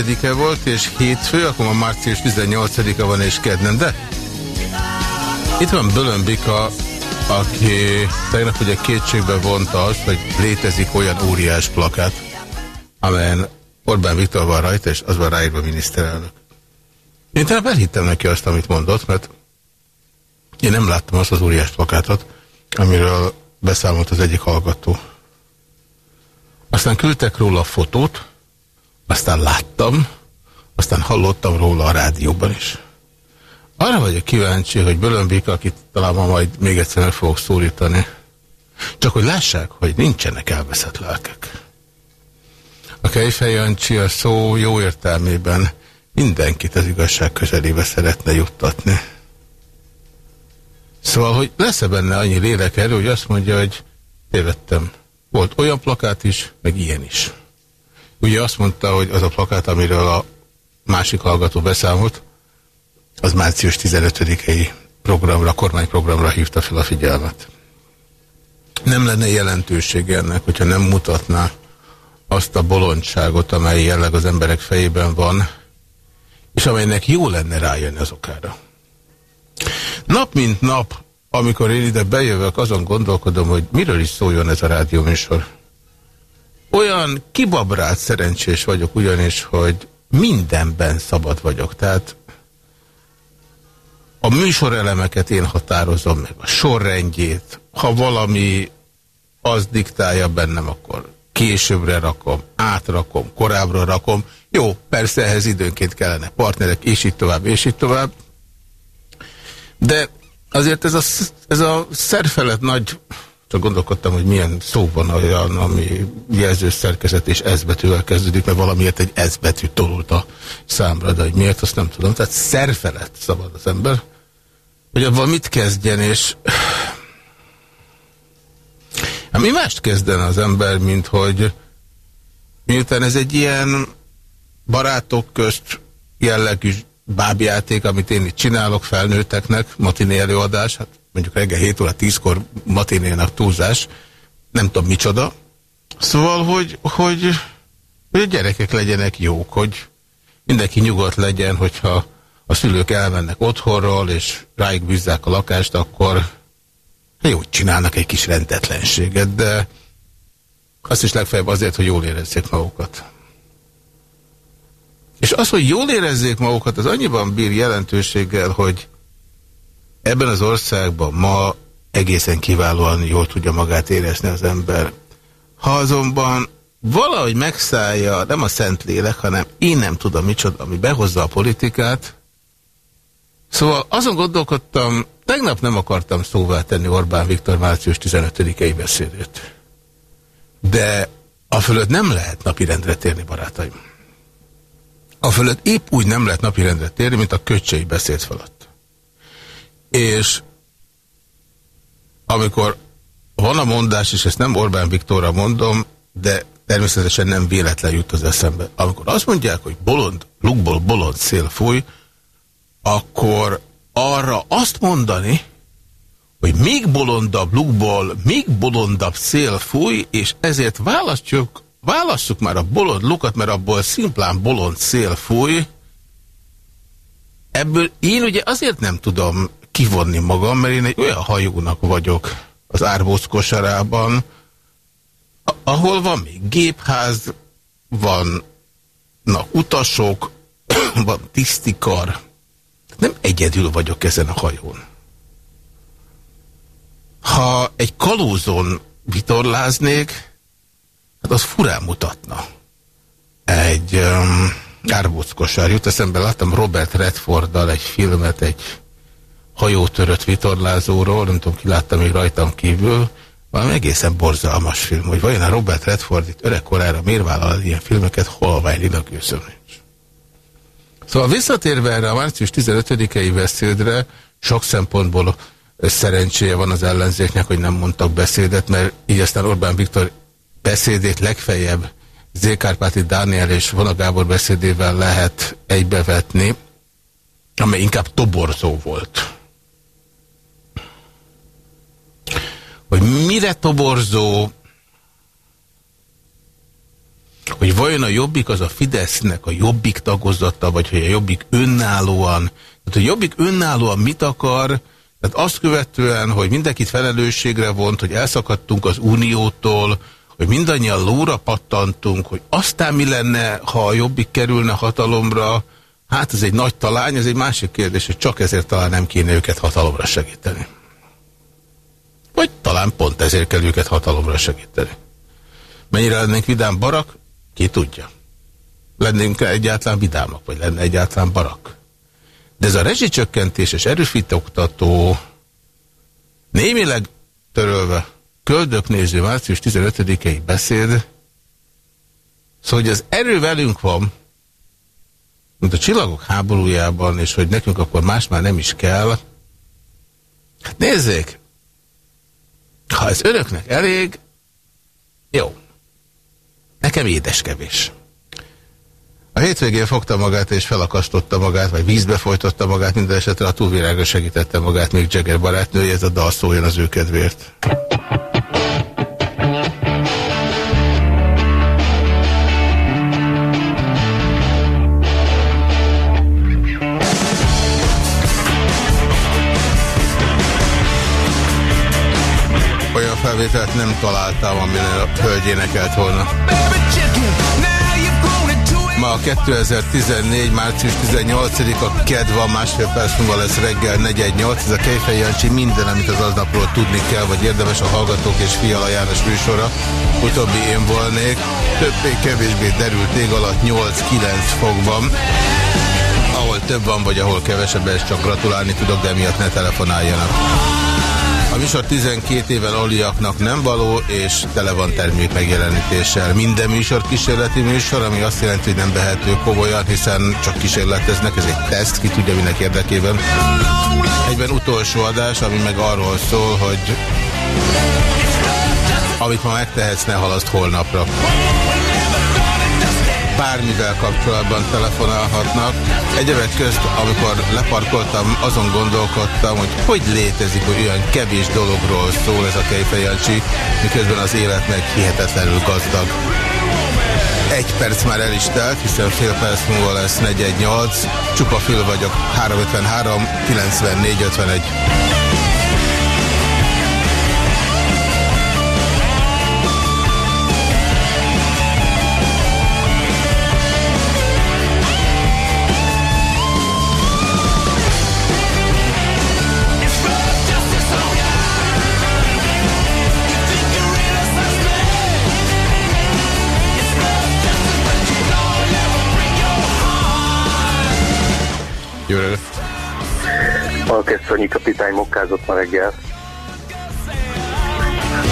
17-e volt, és hétfő, akkor ma március 18-a van, és kedden, de itt van Bölömbika, aki tegnap ugye kétségbe vonta azt, hogy létezik olyan óriás plakát, amelyen Orbán Viktor van rajta, és az van ráírva miniszterelnök. Én tegnap elhittem neki azt, amit mondott, mert én nem láttam azt az óriás plakátot, amiről beszámolt az egyik hallgató. Aztán küldtek róla a fotót, aztán láttam, aztán hallottam róla a rádióban is. Arra vagyok kíváncsi, hogy Bölömbik, akit talán ma majd még egyszer meg fogok szólítani, csak hogy lássák, hogy nincsenek elveszett lelkek. A Kejfej Jancsi a szó jó értelmében mindenkit az igazság közelébe szeretne juttatni. Szóval, hogy lesz-e benne annyi lélek erő, hogy azt mondja, hogy tévedtem. Volt olyan plakát is, meg ilyen is. Ugye azt mondta, hogy az a plakát, amiről a másik hallgató beszámolt, az március 15-i programra, kormányprogramra hívta fel a figyelmet. Nem lenne jelentősége ennek, hogyha nem mutatná azt a bolondságot, amely jelleg az emberek fejében van, és amelynek jó lenne rájönni az okára. Nap mint nap, amikor én ide bejövök, azon gondolkodom, hogy miről is szóljon ez a rádióműsor. Olyan kibabrált szerencsés vagyok ugyanis, hogy mindenben szabad vagyok. Tehát a műsorelemeket én határozom meg, a sorrendjét. Ha valami az diktálja bennem, akkor későbbre rakom, átrakom, korábbra rakom. Jó, persze ehhez időnként kellene partnerek, és így tovább, és így tovább. De azért ez a, ez a szerfelet nagy, csak gondolkodtam, hogy milyen szó van olyan, ami jelzőszerkezet és ez betűvel kezdődik, mert valamiért egy ez betű tolult a számra, de hogy miért, azt nem tudom. Tehát szerfelet szabad az ember, hogy abban mit kezdjen, és hát mi mást kezden az ember, mint hogy miután ez egy ilyen barátok közt jellegű bábjáték, amit én itt csinálok felnőtteknek, matiné előadás, hát mondjuk reggel 7 óra 10-kor matinénak túlzás, nem tudom micsoda. Szóval, hogy, hogy, hogy a gyerekek legyenek jók, hogy mindenki nyugodt legyen, hogyha a szülők elmennek otthonról, és rájuk bízzák a lakást, akkor jó, csinálnak egy kis rendetlenséget, de azt is legfeljebb azért, hogy jól érezzék magukat. És az, hogy jól érezzék magukat, az annyiban bír jelentőséggel, hogy ebben az országban ma egészen kiválóan jól tudja magát érezni az ember. Ha azonban valahogy megszállja, nem a szent lélek, hanem én nem tudom micsoda, ami behozza a politikát, Szóval azon gondolkodtam, tegnap nem akartam szóvá tenni Orbán Viktor március 15-i beszédét. De a fölött nem lehet napirendre térni, barátaim. A fölött épp úgy nem lehet napirendre térni, mint a köcsei beszéd fölött. És amikor van a mondás, és ezt nem Orbán Viktorra mondom, de természetesen nem véletlen jut az eszembe. Amikor azt mondják, hogy bolond, lukból bolond szél fúj, akkor arra azt mondani, hogy még bolondabb lukból, még bolondabb szél fúj, és ezért választjuk, válasszuk már a bolond lukat, mert abból szimplán bolond szél fúj. Ebből én ugye azért nem tudom kivonni magam, mert én egy olyan hajónak vagyok az árbóc kosarában, ahol van még gépház, vannak utasok, van tisztikar, nem egyedül vagyok ezen a hajón. Ha egy kalózon vitorláznék, hát az furán mutatna. Egy um, árbóckosár. Jut eszembe, láttam Robert Redforddal egy filmet, egy hajótörött vitorlázóról, nem tudom, ki látta még rajtam kívül, valami egészen borzalmas film, hogy vajon a Robert Redford itt öregkorára miért vállal ilyen filmeket, halvány őszömni. Szóval visszatérve erre a március 15-i beszédre, sok szempontból szerencséje van az ellenzéknek, hogy nem mondtak beszédet, mert így aztán Orbán Viktor beszédét legfeljebb Zékárpáti Dániel és Vona Gábor beszédével lehet egybevetni. amely inkább toborzó volt. Hogy mire toborzó, hogy vajon a Jobbik az a Fidesznek a Jobbik tagozata, vagy hogy a Jobbik önállóan, tehát a Jobbik önállóan mit akar, tehát azt követően, hogy mindenkit felelősségre vont, hogy elszakadtunk az Uniótól, hogy mindannyian lóra pattantunk, hogy aztán mi lenne, ha a Jobbik kerülne hatalomra, hát ez egy nagy talány, ez egy másik kérdés, hogy csak ezért talán nem kéne őket hatalomra segíteni. Vagy talán pont ezért kell őket hatalomra segíteni. Mennyire lennénk vidám barak? Ki tudja. Lennénk egyáltalán vidámak, vagy lenne egyáltalán barak. De ez a rezsicsökkentés és erőfitoktató némileg törölve köldöknéző március 15-i beszéd, szóval, hogy az erő velünk van, mint a csillagok háborújában, és hogy nekünk akkor más már nem is kell. Hát nézzék, ha ez önöknek elég, jó. Nekem édeskevés. A hétvégén fogta magát és felakasztotta magát, vagy vízbe folytotta magát, minden esetre a túlvilágra segítette magát még Jagger barátnője, ez a dal szóljon az ő kedvéért. Felvételt nem találtam, aminél a hölgy énekelt volna. Ma 2014. március 18-a kedv van, másfél perc múlva lesz reggel 418. Ez a Kejfej Jancsi minden, amit az aznapról tudni kell, vagy érdemes a Hallgatók és Fiala János műsora. Utóbbi én volnék. Többé-kevésbé derült ég alatt 8-9 fokban. Ahol több van, vagy ahol kevesebb, ezt csak gratulálni tudok, de miatt ne telefonáljanak. A műsor 12 éven aliaknak nem való, és tele van termék megjelenítéssel. Minden műsor kísérleti műsor, ami azt jelenti, hogy nem vehető komolyan, hiszen csak kísérleteznek, ez egy teszt, ki tudja minek érdekében. Egyben utolsó adás, ami meg arról szól, hogy amit ma megtehetsz, ne halaszt holnapra bármivel kapcsolatban telefonálhatnak. Egyebek közt, amikor leparkoltam, azon gondolkodtam, hogy hogy létezik, hogy olyan kevés dologról szól ez a Kejfejancsi, miközben az élet meg hihetetlenül gazdag. Egy perc már el is telt, hiszen fél perc múlva lesz 418. Csupa fül vagyok, 353 94 51. Alkeszonyi kapitány mokkázott ma reggel.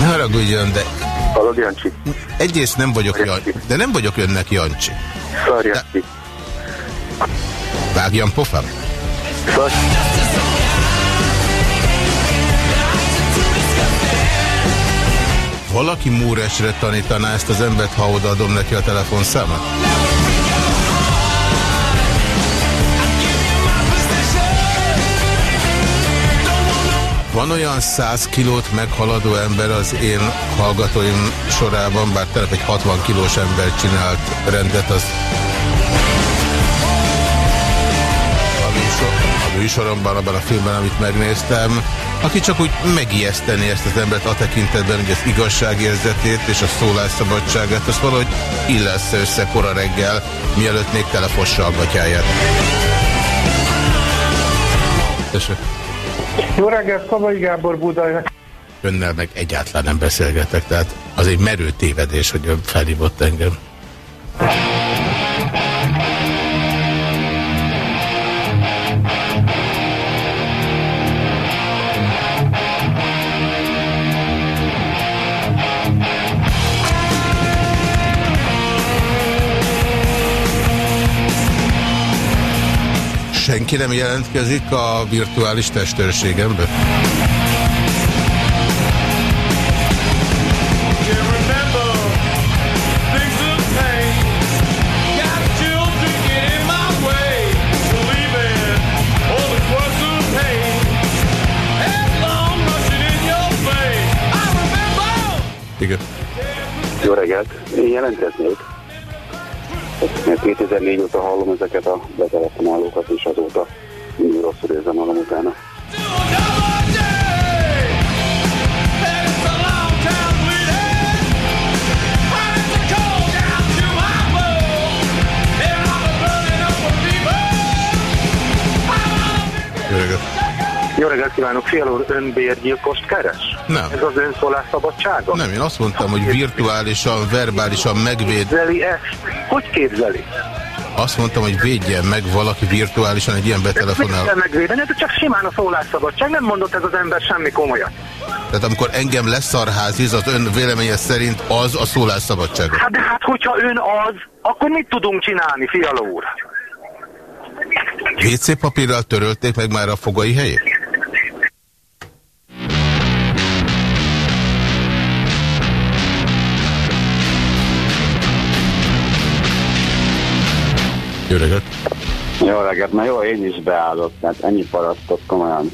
Ne haragudjon, de... Hallod, Jancsi? Egyrészt nem vagyok Jancsi, de nem vagyok önnek Jancsi. Szar, Jancsi. Vágjam pofám? Szar. Valaki múresre tanítaná ezt az embert, ha odaadom neki a telefonszámot? Van olyan 100 kilót meghaladó ember az én hallgatóim sorában, bár telep egy 60 kilós ember csinált rendet, az a, műsor, a műsoromban, abban a filmben, amit megnéztem, aki csak úgy megijeszteni ezt az embert a tekintetben, hogy az igazságérzetét és a szólásszabadságát, azt valahogy illesz össze kora reggel, mielőtt még telefossa a gatyáját. Tessék. Jó reggelt, Kavai Gábor Budai. Önnel meg egyáltalán nem beszélgetek, tehát az egy merő tévedés, hogy ön felhívott engem. senki nem jelentkezik a virtuális testőrségembe? Igen. Jó reggelt! Én jelentkeznék. Mert 2004 óta hallom ezeket a betelefonálókat, és azóta mindig rosszul érzem magam utána. Jó reggelt kívánok, Fiala úr, önbérgyilkost keres? Nem. Ez az ön szólásszabadsága? Nem, én azt mondtam, hogy virtuálisan, verbálisan megvéd. Képzeli ezt? Hogy képzeli? Azt mondtam, hogy védjen meg valaki virtuálisan egy ilyen betelefonál. megvédeni? Ez csak simán a szólásszabadság. Nem mondott ez az ember semmi komolyat. Tehát amikor engem leszarháziz, az ön véleménye szerint az a szólásszabadság. Hát de hát, hogyha ön az, akkor mit tudunk csinálni, Fiala úr? WC papírral törölték meg már a fogai helyét? Jó reggelt! Jó reggelt, na jó, én is beállok, mert ennyi parasztot komolyan.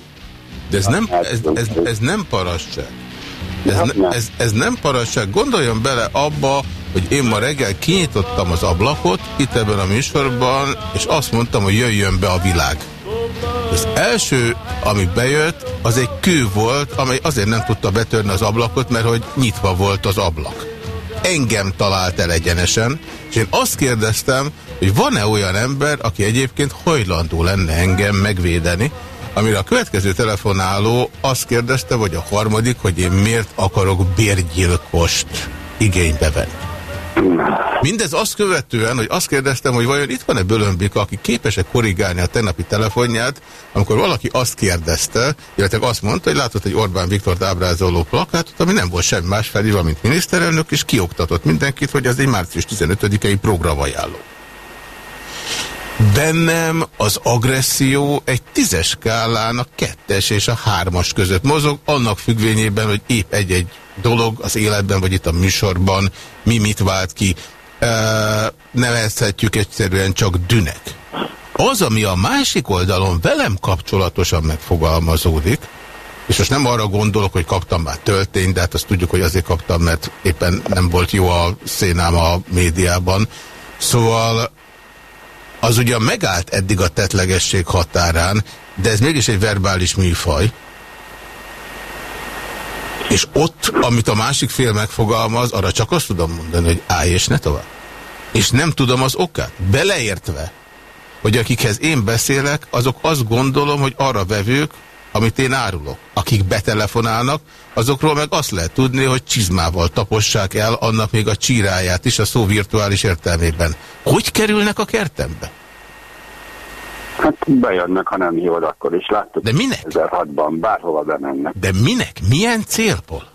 De ez nem, ez, ez, ez nem parasság. Ez, ne, ez, ez nem parasság. Gondoljon bele abba, hogy én ma reggel kinyitottam az ablakot itt ebben a műsorban, és azt mondtam, hogy jöjjön be a világ. Az első, ami bejött, az egy kő volt, amely azért nem tudta betörni az ablakot, mert hogy nyitva volt az ablak. Engem talált el egyenesen, és én azt kérdeztem, hogy van-e olyan ember, aki egyébként hajlandó lenne engem megvédeni, amire a következő telefonáló azt kérdezte, vagy a harmadik, hogy én miért akarok bérgyilkost igénybe venni. Mindez azt követően, hogy azt kérdeztem, hogy vajon itt van-e Bölömbika, aki képes-e korrigálni a tegnapi telefonját, amikor valaki azt kérdezte, illetve azt mondta, hogy látott egy Orbán Viktor ábrázoló plakátot, ami nem volt semmi más felírva, mint miniszterelnök, és kioktatott mindenkit, hogy ez egy március 15-i programajánló. Bennem az agresszió egy tízes skálán a kettes és a hármas között mozog, annak függvényében, hogy épp egy-egy dolog az életben, vagy itt a műsorban mi mit vált ki. E, nevezhetjük egyszerűen csak dünek. Az, ami a másik oldalon velem kapcsolatosan megfogalmazódik, és most nem arra gondolok, hogy kaptam már töltényt, de hát azt tudjuk, hogy azért kaptam, mert éppen nem volt jó a szénám a médiában. Szóval az ugyan megállt eddig a tetlegesség határán, de ez mégis egy verbális műfaj. És ott, amit a másik fél megfogalmaz, arra csak azt tudom mondani, hogy állj és ne tovább. És nem tudom az okát. Beleértve, hogy akikhez én beszélek, azok azt gondolom, hogy arra vevők, amit én árulok. Akik betelefonálnak, azokról meg azt lehet tudni, hogy csizmával tapossák el annak még a csíráját is a szó virtuális értelmében. Hogy kerülnek a kertembe? Hát bejönnek, ha nem hívod, akkor is láttuk. De minek? 2006-ban bárhova bemennek. De minek? Milyen célból?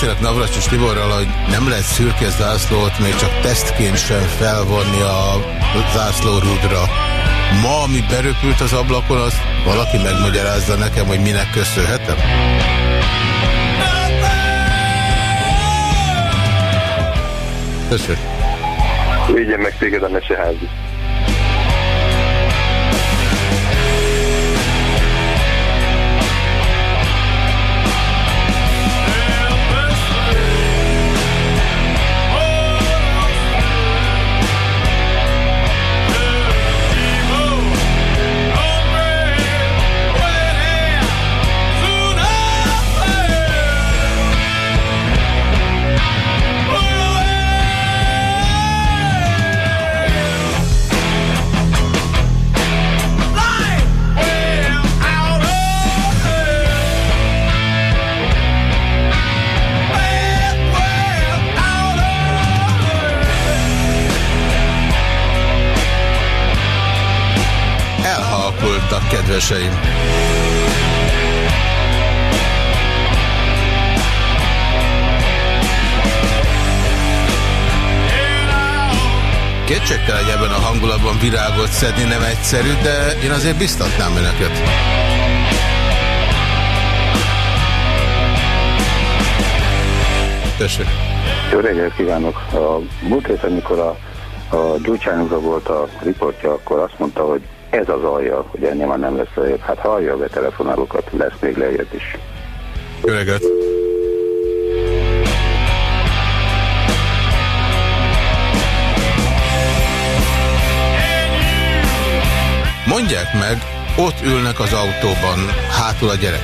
Beszélek Navracsis Tiborral, hogy nem lehet szürke zászlót még csak tesztként sem felvonni a zászlórudra. Ma, ami beröpült az ablakon, az valaki megmagyarázza nekem, hogy minek köszönhetem? Köszönöm. Vigyen meg téged a meseházi. Kedveseim! Kétségtelen, hogy ebben a hangulatban virágot szedni nem egyszerű, de én azért biztatnám önöket. Tessék. Jó reggelt kívánok! A múlt héten, amikor a, a Gyurcsányokra volt a riportja, akkor azt mondta, hogy ez az alja, hogy ennél már nem lesz lejjebb. Hát hallja a betelefonálókat, lesz még lejjebb is. Jó! Mondják meg, ott ülnek az autóban, hátul a gyerek.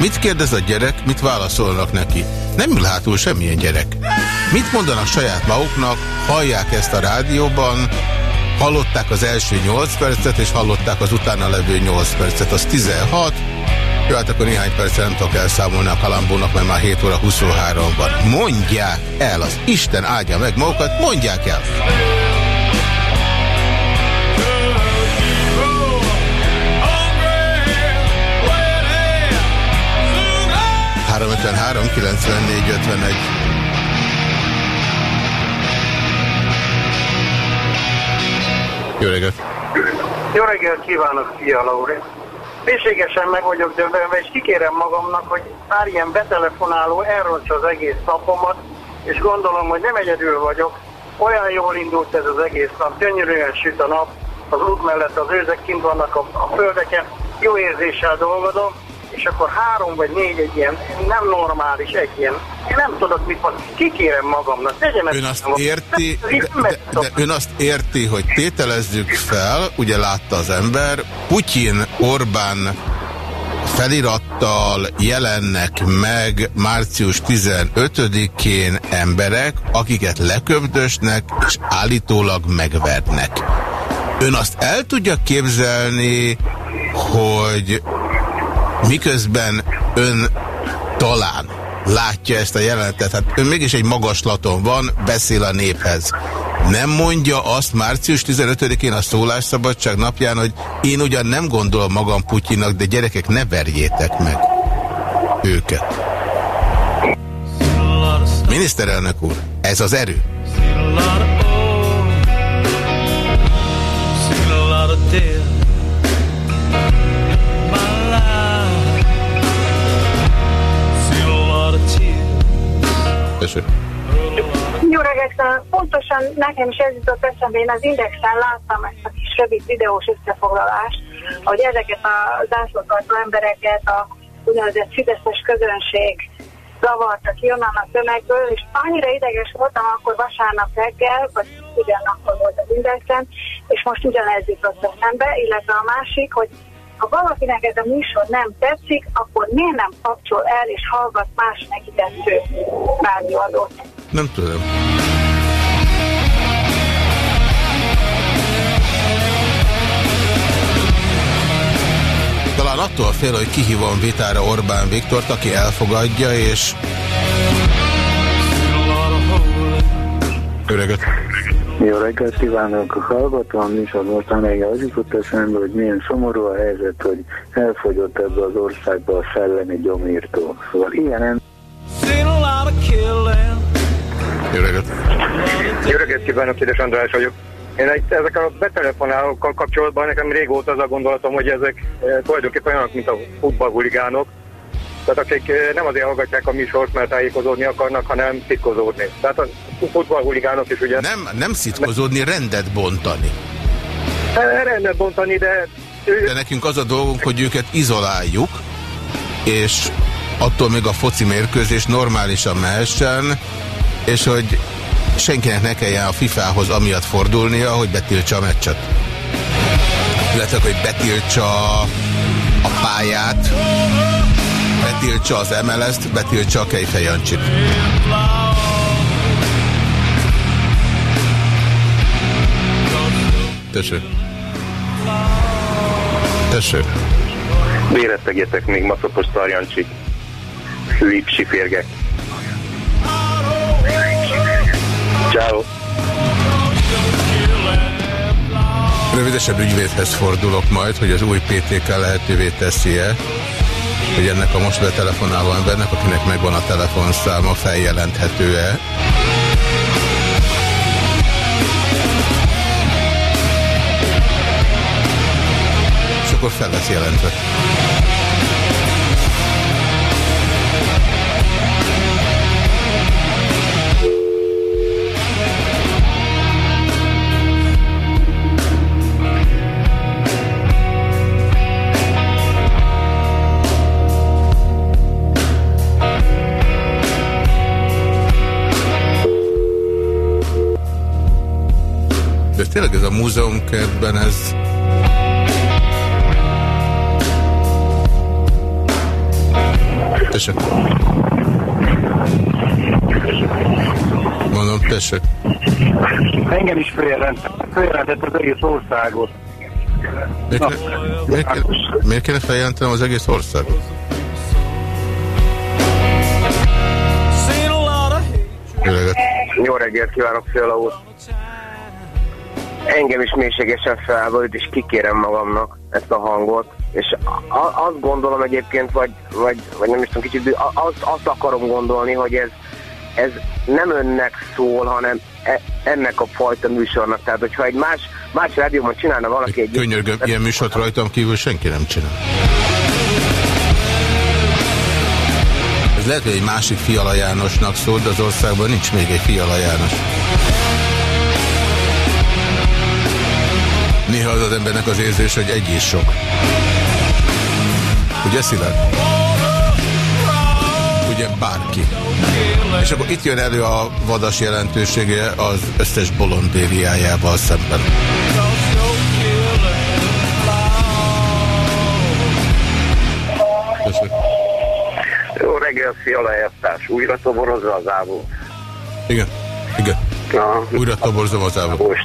Mit kérdez a gyerek, mit válaszolnak neki? Nem ül hátul semmilyen gyerek. Mit mondanak saját maguknak, hallják ezt a rádióban, hallották az első 8 percet, és hallották az utána levő 8 percet, az 16, jó, hát akkor néhány percet nem tudok elszámolni a kalambónak, mert már 7 óra 23 van. Mondják el, az Isten áldja meg magukat, mondják el! 353 94 51. Jó reggelt! Jó reggelt kívánok, Fia Lauri! Mélységesen meg vagyok döbbenve, és kikérem magamnak, hogy pár ilyen betelefonáló elrontsa az egész napomat, és gondolom, hogy nem egyedül vagyok. Olyan jól indult ez az egész nap, gyönyörűen süt a nap, az út mellett az őzek kint vannak a, a földeken, jó érzéssel dolgozom, és akkor három vagy négy egy ilyen nem normális, egy ilyen, én nem tudok mit mondani, kikérem magamnak, tegyen ön azt érti, de, de, de ön azt érti, hogy tételezzük fel, ugye látta az ember, Putyin, Orbán felirattal jelennek meg március 15-én emberek, akiket leköbdösnek és állítólag megvernek. Ön azt el tudja képzelni, hogy miközben ön talán látja ezt a jelenetet, hát ön mégis egy magaslaton van, beszél a néphez. Nem mondja azt március 15-én a szólásszabadság napján, hogy én ugyan nem gondolom magam Putyinak, de gyerekek, ne verjétek meg őket. Miniszterelnök úr, ez az erő. Tessék. Jó reggelt! Pontosan nekem is ez jutott eszembe, én az Indexen láttam ezt a kis rövid videós összefoglalást, hogy ezeket a zászlótartó embereket a úgynevezett fideszes közönség zavarta ki onnan a tömegből, és annyira ideges voltam akkor vasárnap reggel, vagy ugyanakkor volt az Indexen, és most ugyanez jutott eszembe, illetve a másik, hogy ha valakinek ez a műsor nem tetszik, akkor miért nem kapcsol el és hallgat más neki tetsző rádióadót? Nem tudom. Talán attól fél, hogy kihívom vitára Orbán Viktort, aki elfogadja, és... Öreget. Jó reggelt kívánok! Hallgatom a műsor mostanáig az jutott eszembe, hogy milyen szomorú a helyzet, hogy elfogyott ebbe az országba a szellemi gyomírtó. Szóval ilyen em... Jó reggelt! Jó reggelt kívánok, édes András vagyok. Én egy, ezekkel a betelefonálókkal kapcsolatban nekem régóta az a gondolatom, hogy ezek e, tulajdonképpen olyanok, mint a futballhuligánok, tehát akik nem azért hallgatják a műsort, mert tájékozódni akarnak, hanem szitkozódni. Tehát a futballhuligánok is ugye... Nem, nem szitkozódni, rendet bontani. Rendet bontani, de... De nekünk az a dolgunk, hogy őket izoláljuk, és attól még a foci mérkőzés normálisan mehessen, és hogy senkinek ne kelljen a FIFA-hoz amiatt fordulnia, hogy betiltsa a meccset. Illetve, hogy betiltsa a pályát, betiltsa az MLS-t, betiltsa a Kejfej Jancsit. Tessék. Tessék. Még maszopos szarjancsi. Lipsi férgek. Ciao. Röviden Szívesen ügyvédhez fordulok majd, hogy az új PTK lehetővé teszi-e, hogy ennek a most betelefonáló embernek, akinek megvan a telefonszáma, feljelenthető-e. És akkor fel lesz jelentve. Tényleg ez a múzeumkertben ez... Tessék. Mondom, tessék. Engem is feljelentett az egész országot. Miért, kéne, miért, kéne, miért kéne feljelentenem az egész országot? Jó reggelt kívánok, Fiala úr! Engem is mélységesen felborít, és kikérem magamnak ezt a hangot, és azt gondolom egyébként, vagy, vagy, vagy nem is tudom kicsit, azt, azt akarom gondolni, hogy ez, ez nem önnek szól, hanem e, ennek a fajta műsornak. Tehát, hogyha egy más, más rádióban csinálna valaki egy... Könyörgöm, ilyen műsort rajtam kívül senki nem csinál. Ez lehet, hogy egy másik Fiala Jánosnak szól, de az országban nincs még egy Fiala János. Néha az az embernek az érzés, hogy egy is sok. Ugye Szilárd? Ugye bárki. És akkor itt jön elő a vadas jelentősége az összes bolondériájával szemben. Jó reggel, Fiala Újra toborozza az ávó. Igen, Na, Újra toborzom az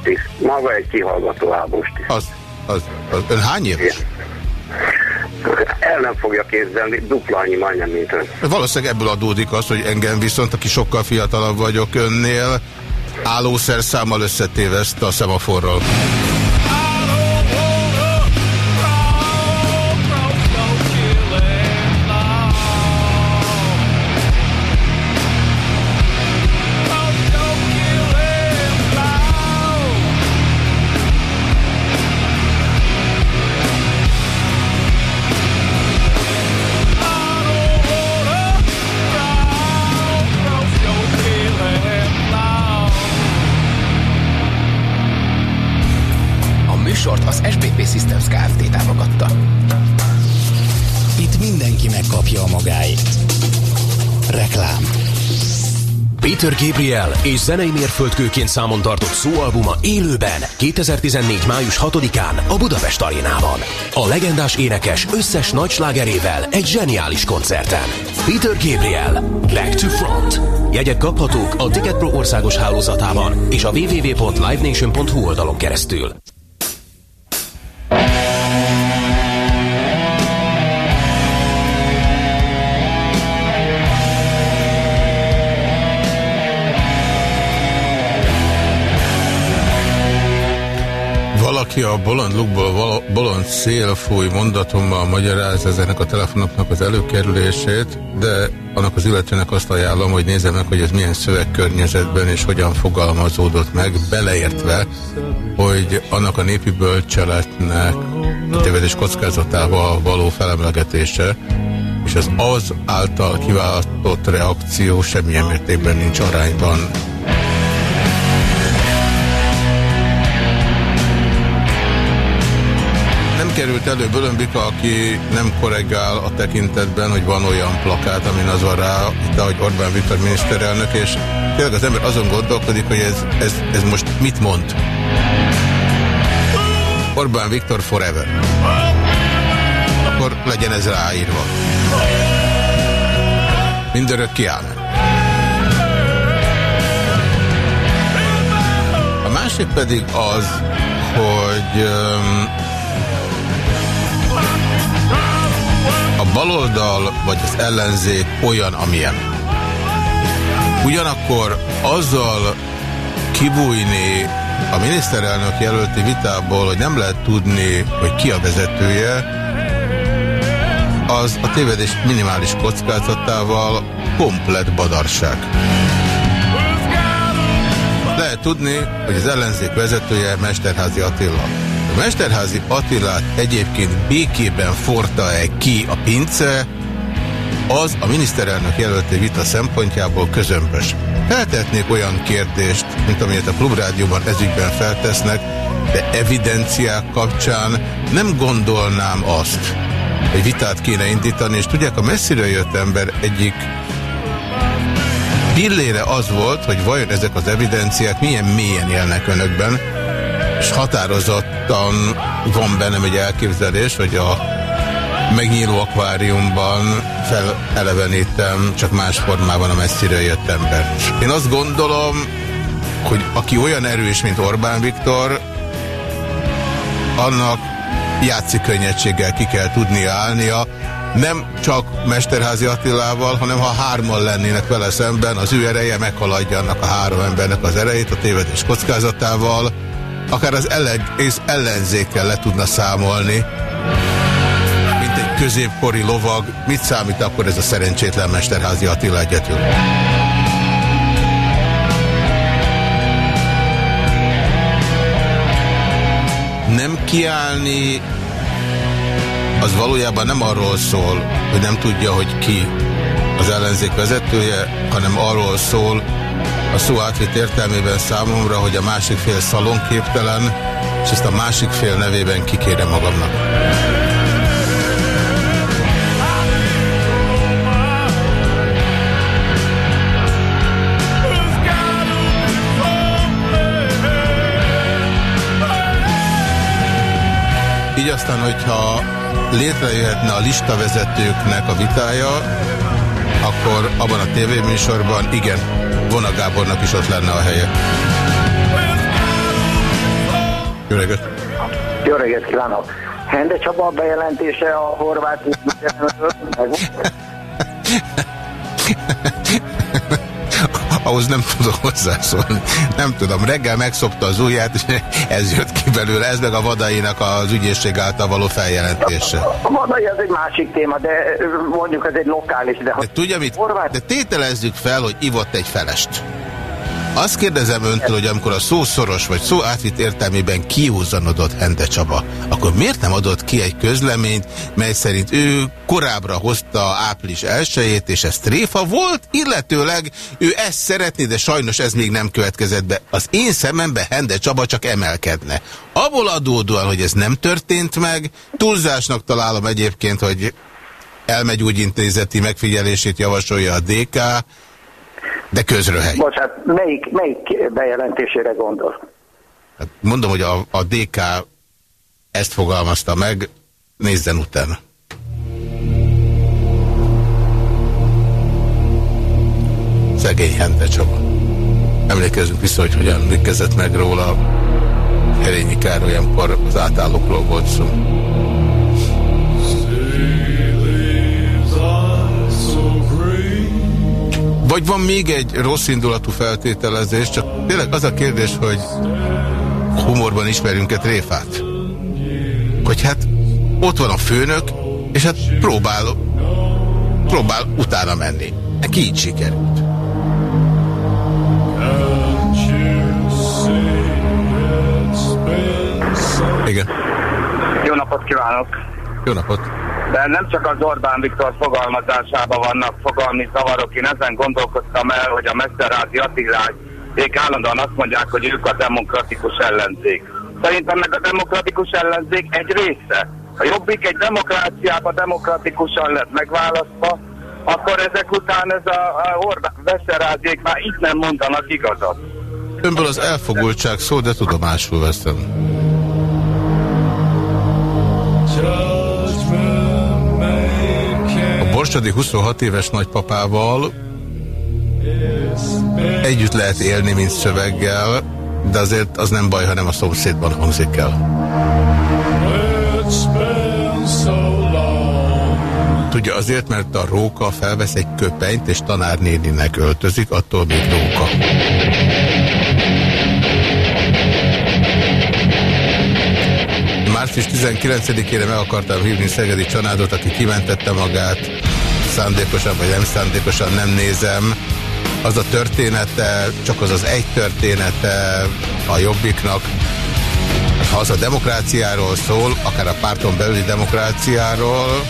is. Maga egy kihallgató ábost is. Az, az, az. Ön hány éves? El nem fogja kézzelni, dupla annyi majdnem, mint ön. Valószínűleg ebből adódik az, hogy engem viszont, aki sokkal fiatalabb vagyok önnél, állószer számmal összetéveszt a szemaforral. Peter Gabriel és zenei mérföldkőként számon tartott szóalbuma élőben 2014. május 6-án a Budapest arénában. A legendás énekes összes nagy slágerével egy zseniális koncerten. Peter Gabriel, Back to Front. Jegyek kaphatók a Ticketpro országos hálózatában és a www.livenation.hu oldalon keresztül. Aki a bolond lukból bolond szélfúj mondatommal magyaráz ezeknek a telefonoknak az előkerülését, de annak az illetőnek azt ajánlom, hogy nézze meg, hogy ez milyen szövegkörnyezetben és hogyan fogalmazódott meg, beleértve, hogy annak a népi bölcseletnek a tévedés kockázatával való felemlegetése, és az az által kiválasztott reakció semmilyen mértékben nincs arányban került elő Bölömbika, aki nem korregál a tekintetben, hogy van olyan plakát, amin az van rá, itt ahogy Orbán Viktor miniszterelnök, és tényleg az ember azon gondolkodik, hogy ez, ez, ez most mit mond. Orbán Viktor forever. Akkor legyen ez ráírva. Mindörök kiáll. A másik pedig az, hogy um, a baloldal vagy az ellenzék olyan, amilyen. Ugyanakkor azzal kibújni a miniszterelnök jelölti vitából, hogy nem lehet tudni, hogy ki a vezetője, az a tévedés minimális kockázatával komplet badarság. Lehet tudni, hogy az ellenzék vezetője Mesterházi Attila. Mesterházi Attilát egyébként békében forta-e ki a pince, az a miniszterelnök jelölti vita szempontjából közömbös. Feltetnék olyan kérdést, mint amilyet a Klubrádióban ezügyben feltesznek, de evidenciák kapcsán nem gondolnám azt, hogy vitát kéne indítani, és tudják, a messziről jött ember egyik pillére az volt, hogy vajon ezek az evidenciák milyen mélyen élnek önökben, és határozottan van bennem egy elképzelés, hogy a megnyíló akváriumban felelevenítem csak más formában a messzire jött ember. Én azt gondolom, hogy aki olyan erős, mint Orbán Viktor, annak játszik könnyedséggel ki kell tudnia állnia, nem csak Mesterházi Attilával, hanem ha hárman lennének vele szemben, az ő ereje meghaladja annak a három embernek az erejét a tévedés kockázatával, akár az egész ellenzékkel le tudna számolni, mint egy középkori lovag. Mit számít akkor ez a szerencsétlen Mesterházi Attila egyetül? Nem kiállni az valójában nem arról szól, hogy nem tudja, hogy ki az ellenzék vezetője, hanem arról szól, a szó átvitt értelmében számomra, hogy a másik fél szalonképtelen, és ezt a másik fél nevében kikérem magamnak. Így aztán, hogyha létrejöhetne a listavezetőknek a vitája, akkor abban a tévéműsorban igen, Vona Gábornak is ott lenne a helye. Jó reggelt! Jó reggelt kívánok! Hende Csaba bejelentése a horvát ahhoz nem tudok hozzászólni. Nem tudom, reggel megszokta az ujját, és ez jött ki belőle, ez meg a vadainak az ügyészség által való feljelentése. A vadai az egy másik téma, de mondjuk ez egy lokális. De, de tudja mit? Horvát... De tételezzük fel, hogy ivott egy felest. Azt kérdezem öntől, hogy amikor a szó szoros vagy szó átvitt értelmében kiúzanodott Hente Csaba, akkor miért nem adott ki egy közleményt, mely szerint ő korábbra hozta április elsőjét, és ez tréfa volt, illetőleg ő ezt szeretné, de sajnos ez még nem következett be. Az én szemembe Hende Csaba csak emelkedne. Abból adódóan, hogy ez nem történt meg, túlzásnak találom egyébként, hogy elmegy úgy intézeti megfigyelését javasolja a DK, de közröhely. Bocsánat, melyik, melyik bejelentésére gondol? Hát mondom, hogy a, a DK ezt fogalmazta meg, nézzen utána. Szegény Hente Csaba. Emlékezzünk vissza, hogy hogyan emlékezett meg róla Herényi Károly, amikor az átállókról volt szó. Vagy van még egy rossz indulatú feltételezés, csak tényleg az a kérdés, hogy humorban ismerünk-e tréfát? Hogy hát ott van a főnök, és hát próbál, próbál utána menni. Neki így sikerült. Igen. Jó napot kívánok! Jó napot! De nem csak az Orbán Viktor fogalmazásában vannak fogalmi zavarok, én ezen gondolkoztam el, hogy a Meszterázi Attilák, ők állandóan azt mondják, hogy ők a demokratikus ellenzék. Szerintem meg a demokratikus ellenzék egy része. A Jobbik egy demokráciában demokratikusan lett megválasztva, akkor ezek után ez a, a Orbán Meszteráziék már itt nem mondanak igazat. Önből az elfogultság szó, de tudomásul veszem. Borsodi 26 éves nagypapával együtt lehet élni, mint szöveggel, de azért az nem baj, hanem a szomszédban hangzik el. Tudja, azért, mert a róka felvesz egy köpenyt, és tanárnéninek öltözik, attól még róka. március 19-ére meg akartam hívni Szegedi Csanádot, aki kimentette magát, szándékosan vagy nem szándékosan nem nézem. Az a története, csak az az egy története a Jobbiknak, ha az a demokráciáról szól, akár a párton belüli demokráciáról,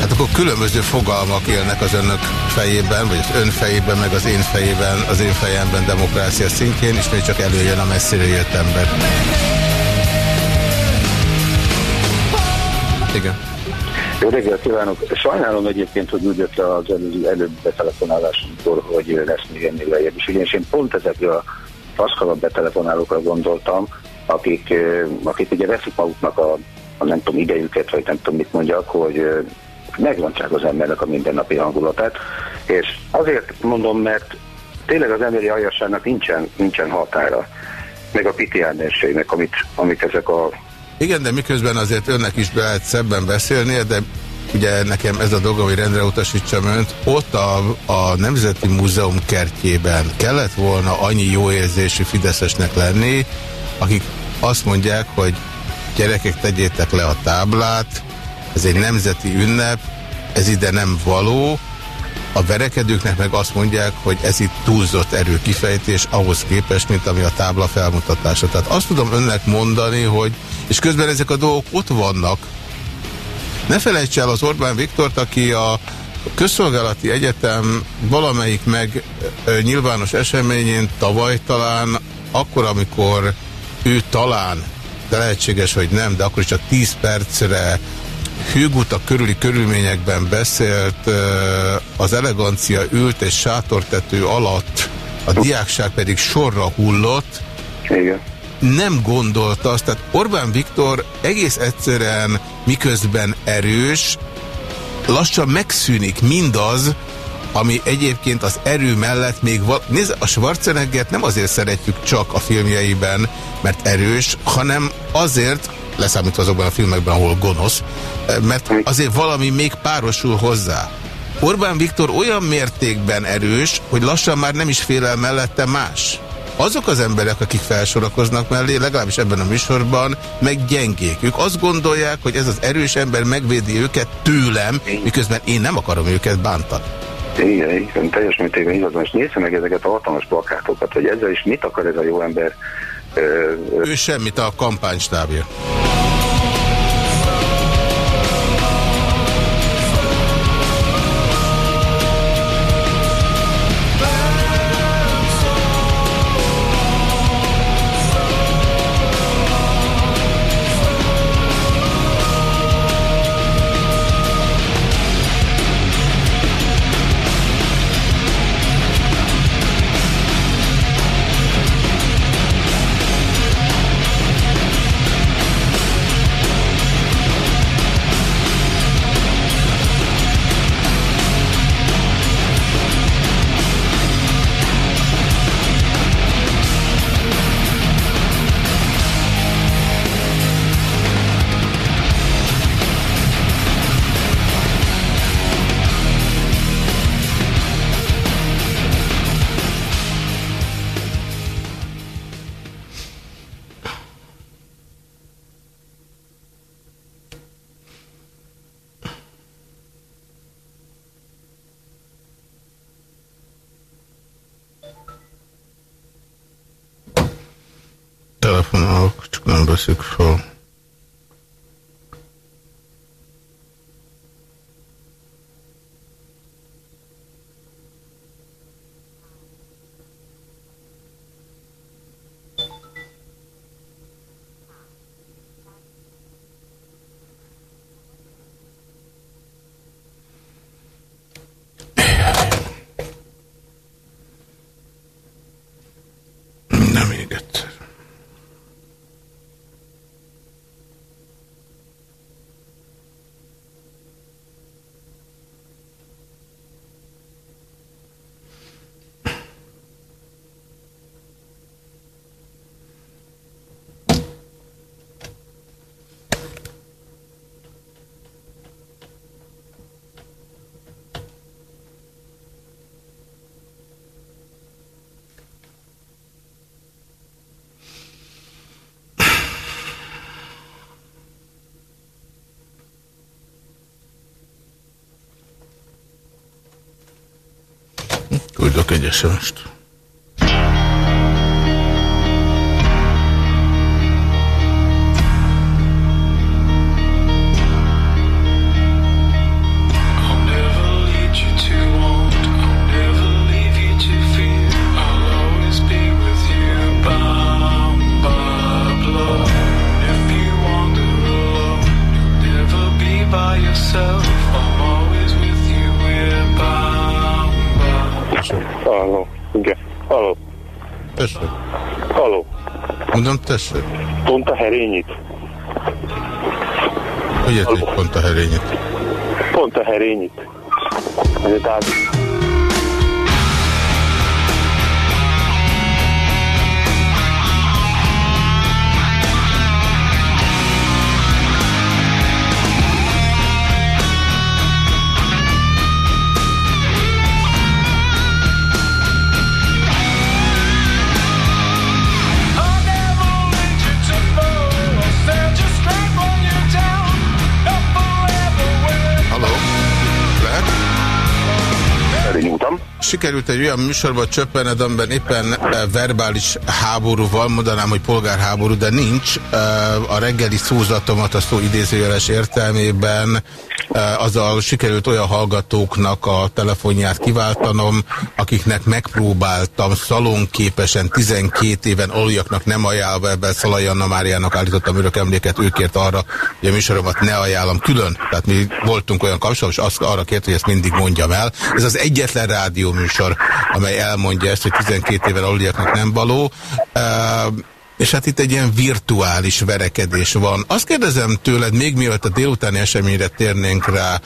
hát akkor különböző fogalmak élnek az önök fejében, vagy az ön fejében, meg az én fejében, az én fejemben demokrácia szintjén, és még csak előjön a messzire jött ember. Igen. Jó reggelt kívánok! Sajnálom egyébként, hogy úgy jött le az előző előbb betelefonálásunk, hogy lesz még ennél lejjebb is. Ugyanis én pont ezekre a faszkalap betelefonálókra gondoltam, akik, akik ugye veszik maguknak a, a nem tudom idejüket, vagy nem tudom mit mondjak, hogy megrontják az embernek a mindennapi hangulatát. És azért mondom, mert tényleg az emberi aljasságnak nincsen, nincsen határa, meg a pitiárnérségnek, amit, amit ezek a... Igen, de miközben azért önnek is be lehet szebben beszélnie, de ugye nekem ez a dolga, hogy rendre utasítsam önt, ott a, a Nemzeti Múzeum kertjében kellett volna annyi jó érzésű fideszesnek lenni, akik azt mondják, hogy gyerekek, tegyétek le a táblát, ez egy nemzeti ünnep, ez ide nem való, a verekedőknek meg azt mondják, hogy ez itt túlzott erőkifejtés ahhoz képest, mint ami a tábla felmutatása. Tehát azt tudom önnek mondani, hogy, és közben ezek a dolgok ott vannak. Ne felejts el az Orbán Viktort, aki a Közszolgálati Egyetem valamelyik meg nyilvános eseményén tavaly talán, akkor, amikor ő talán, de lehetséges, hogy nem, de akkor is csak 10 percre hűgutak körüli körülményekben beszélt, az elegancia ült és sátortető alatt, a diákság pedig sorra hullott. Igen. Nem gondolta azt, tehát Orbán Viktor egész egyszerűen miközben erős, lassan megszűnik mindaz, ami egyébként az erő mellett még val... Nézd, a Schwarzeneggert nem azért szeretjük csak a filmjeiben, mert erős, hanem azért, leszámítva azokban a filmekben, ahol gonosz, mert azért valami még párosul hozzá. Orbán Viktor olyan mértékben erős, hogy lassan már nem is félel mellette más. Azok az emberek, akik felsorakoznak mellé, legalábbis ebben a műsorban, meg gyengék. Ők azt gondolják, hogy ez az erős ember megvédi őket tőlem, miközben én nem akarom őket bántani. Igen, igen, teljes mértékben igaz. Most nézze meg ezeket a hatalmas plakátokat, hogy ezzel is mit akar ez a jó ember. Ő semmit a kampánystábja. Veszik fel. a kegyes rast. Mondom, tessék. Pont a herényit. Hogy érted, pont a herényit? Pont a herényit. Tehát sikerült egy olyan műsorba csöppened, amiben éppen eh, verbális háborúval, mondanám, hogy polgárháború, de nincs. Eh, a reggeli szózatomat a szó idézőjeles értelmében azzal sikerült olyan hallgatóknak a telefonját kiváltanom, akiknek megpróbáltam szalonképesen 12 éven aluljaknak nem ajánlva, ebben Szalai Anna Máriának állítottam örök emléket, ő kért arra, hogy a műsoromat ne ajánlom külön. Tehát mi voltunk olyan kapcsolatban, és azt arra kért, hogy ezt mindig mondjam el. Ez az egyetlen rádió műsor, amely elmondja ezt, hogy 12 éven aluljaknak nem való. Uh, és hát itt egy ilyen virtuális verekedés van. Azt kérdezem tőled, még mielőtt a délutáni eseményre térnénk rá,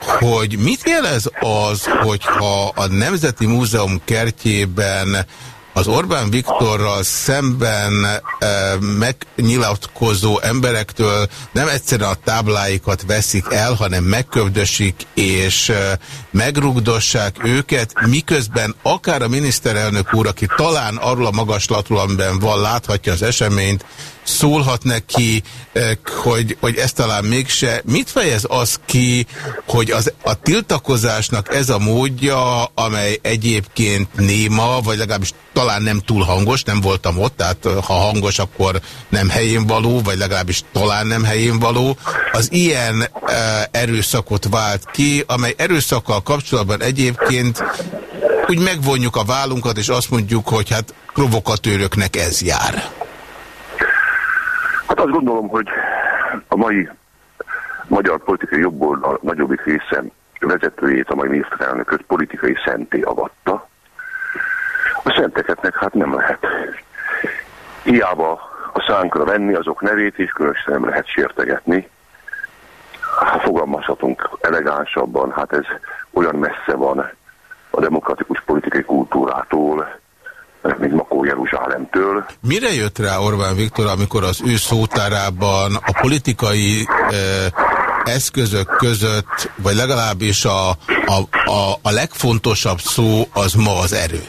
hogy mit jelez az, hogyha a Nemzeti Múzeum kertjében az Orbán Viktorral szemben e, megnyilatkozó emberektől nem egyszerűen a tábláikat veszik el, hanem megköbdösik és e, megrugdossák őket, miközben akár a miniszterelnök úr, aki talán arról a magaslatról, amiben van, láthatja az eseményt, szólhat neki, eh, hogy, hogy ez talán mégse. Mit fejez az ki, hogy az, a tiltakozásnak ez a módja, amely egyébként néma, vagy legalábbis talán nem túl hangos, nem voltam ott, tehát eh, ha hangos, akkor nem helyén való, vagy legalábbis talán nem helyén való, az ilyen e, erőszakot vált ki, amely erőszakkal kapcsolatban egyébként úgy megvonjuk a vállunkat, és azt mondjuk, hogy hát provokatőröknek ez jár. Hát azt gondolom, hogy a mai magyar politikai jobboldal nagyobbik része vezetőjét, a mai miniszterelnököt politikai szenté avatta. A szenteket meg hát nem lehet. Hiába a szánkra venni azok nevét, és különösen nem lehet sértegetni. Ha fogalmazhatunk elegánsabban, hát ez olyan messze van a demokratikus politikai kultúrától, mint Makó Jeruzsálemtől. Mire jött rá Orbán Viktor, amikor az ő szótárában a politikai eh, eszközök között, vagy legalábbis a, a, a, a legfontosabb szó az ma az erő?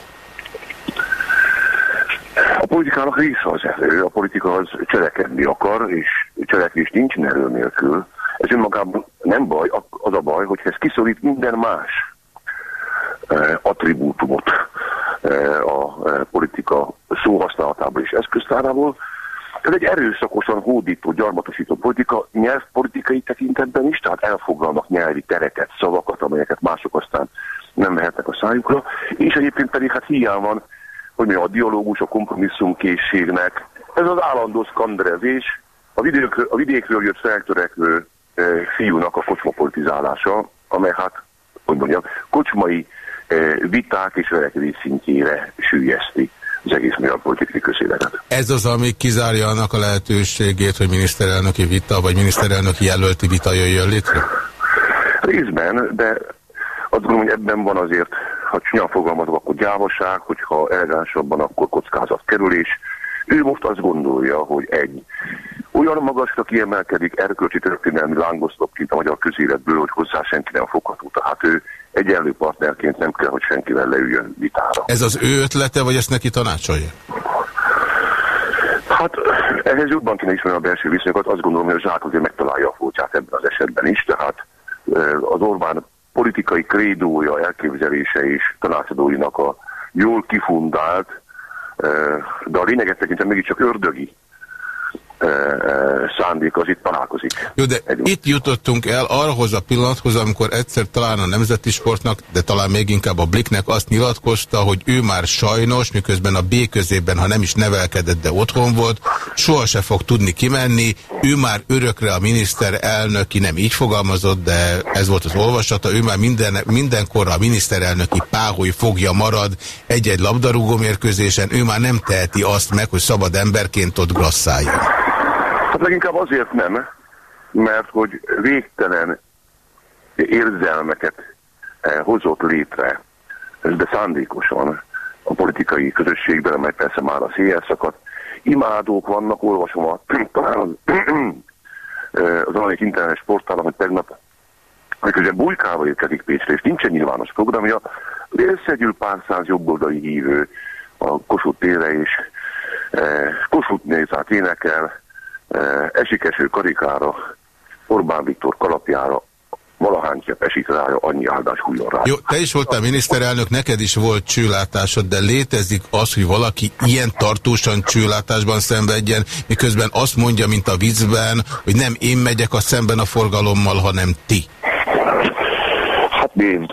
Politikának része az erő, a politika az cselekedni akar, és cselekvés nincs erő nélkül. Ez önmagában nem baj, az a baj, hogy ez kiszorít minden más eh, attribútumot E, a e, politika szóhasználatából és eszköztárából. Ez egy erőszakosan hódító, gyarmatosító politika, nyelvpolitikai tekintetben is, tehát elfoglalnak nyelvi tereket, szavakat, amelyeket mások aztán nem mehetnek a szájukra, és egyébként pedig hát hiány van, hogy mi a dialógus, a kompromisszumkészségnek, ez az állandó skandrezés, a vidékről, a vidékről jött feltörekvő e, fiúnak a kocsmapolitizálása, amely hát, hogy mondjam, kocsmai viták és verekedés szintjére sűjeszti az egész magyar politikai közéletet. Ez az, ami kizárja annak a lehetőségét, hogy miniszterelnöki vita, vagy miniszterelnöki jelölti vita jöjjön létre? Részben, de azt gondolom, hogy ebben van azért, ha csúnyán fogalmazok, akkor gyávaság, hogyha elegánsabban, akkor kockázatkerülés. Ő most azt gondolja, hogy egy olyan magasra kiemelkedik erkölcsi történelmi lángoszlopként a magyar közéletből, hogy hozzá senki nem fogható. Tehát ő egyenlő partnerként nem kell, hogy senkivel leüljön vitára. Ez az ő ötlete, vagy ezt neki tanácsolja? Hát ehhez jobban kéne ismerni a belső viszonyokat. Azt gondolom, hogy a zsák azért megtalálja a fócsát ebben az esetben is, tehát az Orbán politikai krédója, elképzelése és tanácsadóinak a jól kifundált, de a lényeget tekintve mégiscsak ördögi szándék az itt találkozik. Jó, de Egy itt jutottunk el arhoz a pillanathoz, amikor egyszer talán a nemzeti sportnak, de talán még inkább a Bliknek azt nyilatkozta, hogy ő már sajnos, miközben a B közében, ha nem is nevelkedett, de otthon volt, sohasem fog tudni kimenni, ő már örökre a miniszterelnöki, nem így fogalmazott, de ez volt az olvasata, ő már minden, mindenkorra a miniszterelnöki páholy fogja marad egy-egy labdarúgó mérkőzésen, ő már nem teheti azt meg, hogy szabad emberként ott grasszáljon. Hát leginkább azért nem, mert hogy végtelen érzelmeket eh, hozott létre, de szándékosan a politikai közösségben, amely persze már a széjjel szakadt. Imádók vannak, olvasom a, talán az, eh, az valamelyik internetes portálon, hogy tegnap miközben bujkával érkezik Pécsre, és nincsen nyilvános programja, összegyűl pár száz jobboldali hívő a Kossuth tére, és eh, Kossuth nézát énekel, Eh, esik eső karikára, Orbán Viktor kalapjára, valahány esik rája, annyi áldás hújon rá. Jó, te is voltál miniszterelnök, neked is volt csőlátásod, de létezik az, hogy valaki ilyen tartósan csőlátásban szenvedjen, miközben azt mondja, mint a viccben, hogy nem én megyek a szemben a forgalommal, hanem ti. Nézd,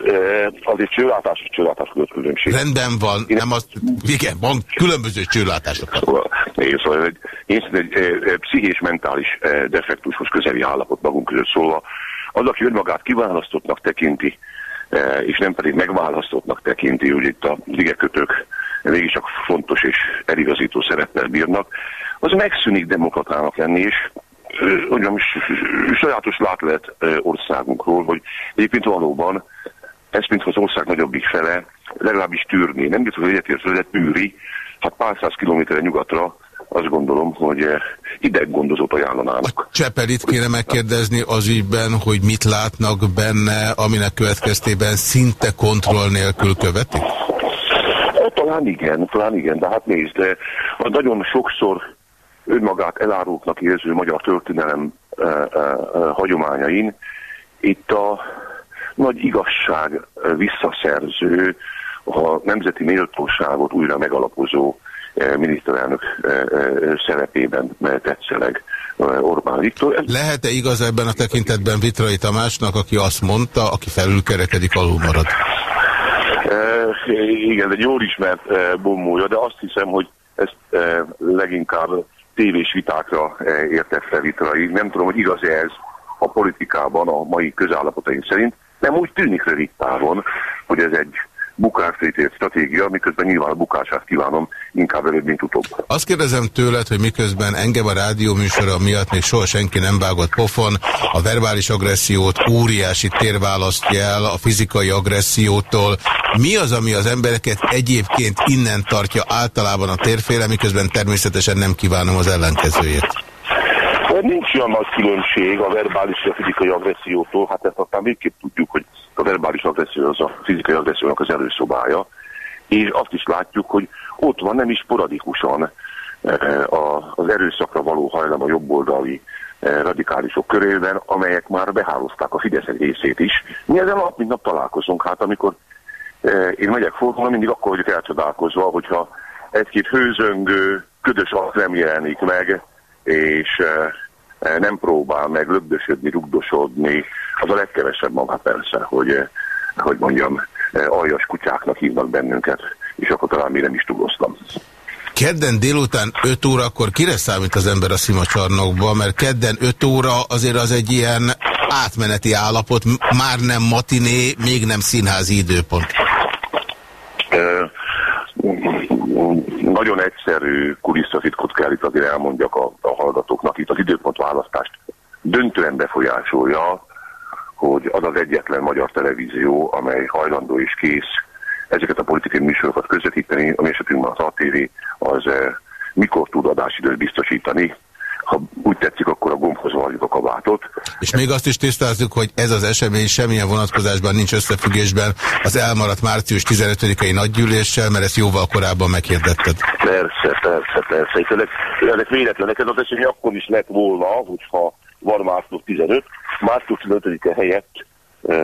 azért csőlátás és csőlátás között különbség. Rendben van, nem azt, igen, van különböző csőlátások. Szóval, nézd, szóval egy, én egy, egy pszichés mentális defektushoz közeli állapot magunk között szólva. Az, aki önmagát kiválasztottnak tekinti, és nem pedig megválasztottnak tekinti, hogy itt a ligekötők mégiscsak fontos és eligazító szereppel bírnak, az megszűnik demokratának lenni, és mondjam, sajátos látlet országunkról, hogy egyébként valóban ez, mint az ország nagyobbik fele, legalábbis tűrni. Nem biztos, hogy egyetért, de tűri, hát pár száz kilométerre nyugatra azt gondolom, hogy ideggondozót ajánlanának. A Csepelit kéne megkérdezni az ügyben, hogy mit látnak benne, aminek következtében szinte kontroll nélkül követik? Talán igen, talán igen, de hát nézd, de nagyon sokszor önmagát elárultnak érző magyar történelem e, e, e, hagyományain itt a nagy igazság visszaszerző, a nemzeti méltóságot újra megalapozó miniszterelnök szerepében tetszeleg Orbán Viktor. Lehet-e igaz ebben a tekintetben Vitrai Tamásnak, aki azt mondta, aki felülkerekedik, alul marad? Igen, egy jól ismert bombója, de azt hiszem, hogy ezt leginkább tévés vitákra értette Vitrai. Nem tudom, hogy igaz-e ez a politikában a mai közállapotaink szerint. Nem úgy tűnik rövid távon, hogy ez egy bukásra ítélt stratégia, miközben nyilván a bukását kívánom inkább előbb, mint utóbb. Azt kérdezem tőled, hogy miközben engem a rádió műsora miatt még soha senki nem vágott pofon, a verbális agressziót óriási tér választja el a fizikai agressziótól. Mi az, ami az embereket egyébként innen tartja általában a térféle, miközben természetesen nem kívánom az ellenkezőjét? Nincs olyan nagy különbség a verbális és a fizikai agressziótól, hát ezt aztán végképp tudjuk, hogy a verbális agresszió az a fizikai agressziónak az előszobája, és azt is látjuk, hogy ott van nem is sporadikusan eh, az erőszakra való hajlam a jobboldali eh, radikálisok körében, amelyek már behálozták a Fidesz egy részét is. Mi ezen nap, mint nap találkozunk, hát amikor eh, én megyek fordulni, mindig akkor vagyok elcsodálkozva, hogyha egy-két hőzöngő, ködös arc nem jelenik meg, és nem próbál meg lögdösödni, rugdosodni, az a legkevesebb maga persze, hogy, hogy mondjam, aljas kutyáknak hívnak bennünket, és akkor talán még nem is tudoztam. Kedden délután 5 órakor kire számít az ember a szimacsarnokba? Mert kedden 5 óra azért az egy ilyen átmeneti állapot, már nem matiné, még nem színházi időpont. Nagyon egyszerű kulisszatitkot kell itt azért elmondjak a, a hallgatóknak. Itt az időpont választást döntően befolyásolja, hogy az az egyetlen magyar televízió, amely hajlandó és kész ezeket a politikai műsorokat közvetíteni, ami esetünkben az ATV, az eh, mikor tud adásidőt biztosítani, ha úgy tetszik, akkor a gombhoz valljuk a kabátot. És még azt is tisztázzuk, hogy ez az esemény semmilyen vonatkozásban nincs összefüggésben az elmaradt március 15-i nagygyűléssel, mert ezt jóval korábban meghirdetted. Persze, persze, persze. És ennek, ennek véletlen, neked az esemény akkor is lett volna, hogyha van március 15, március 15-e helyett e,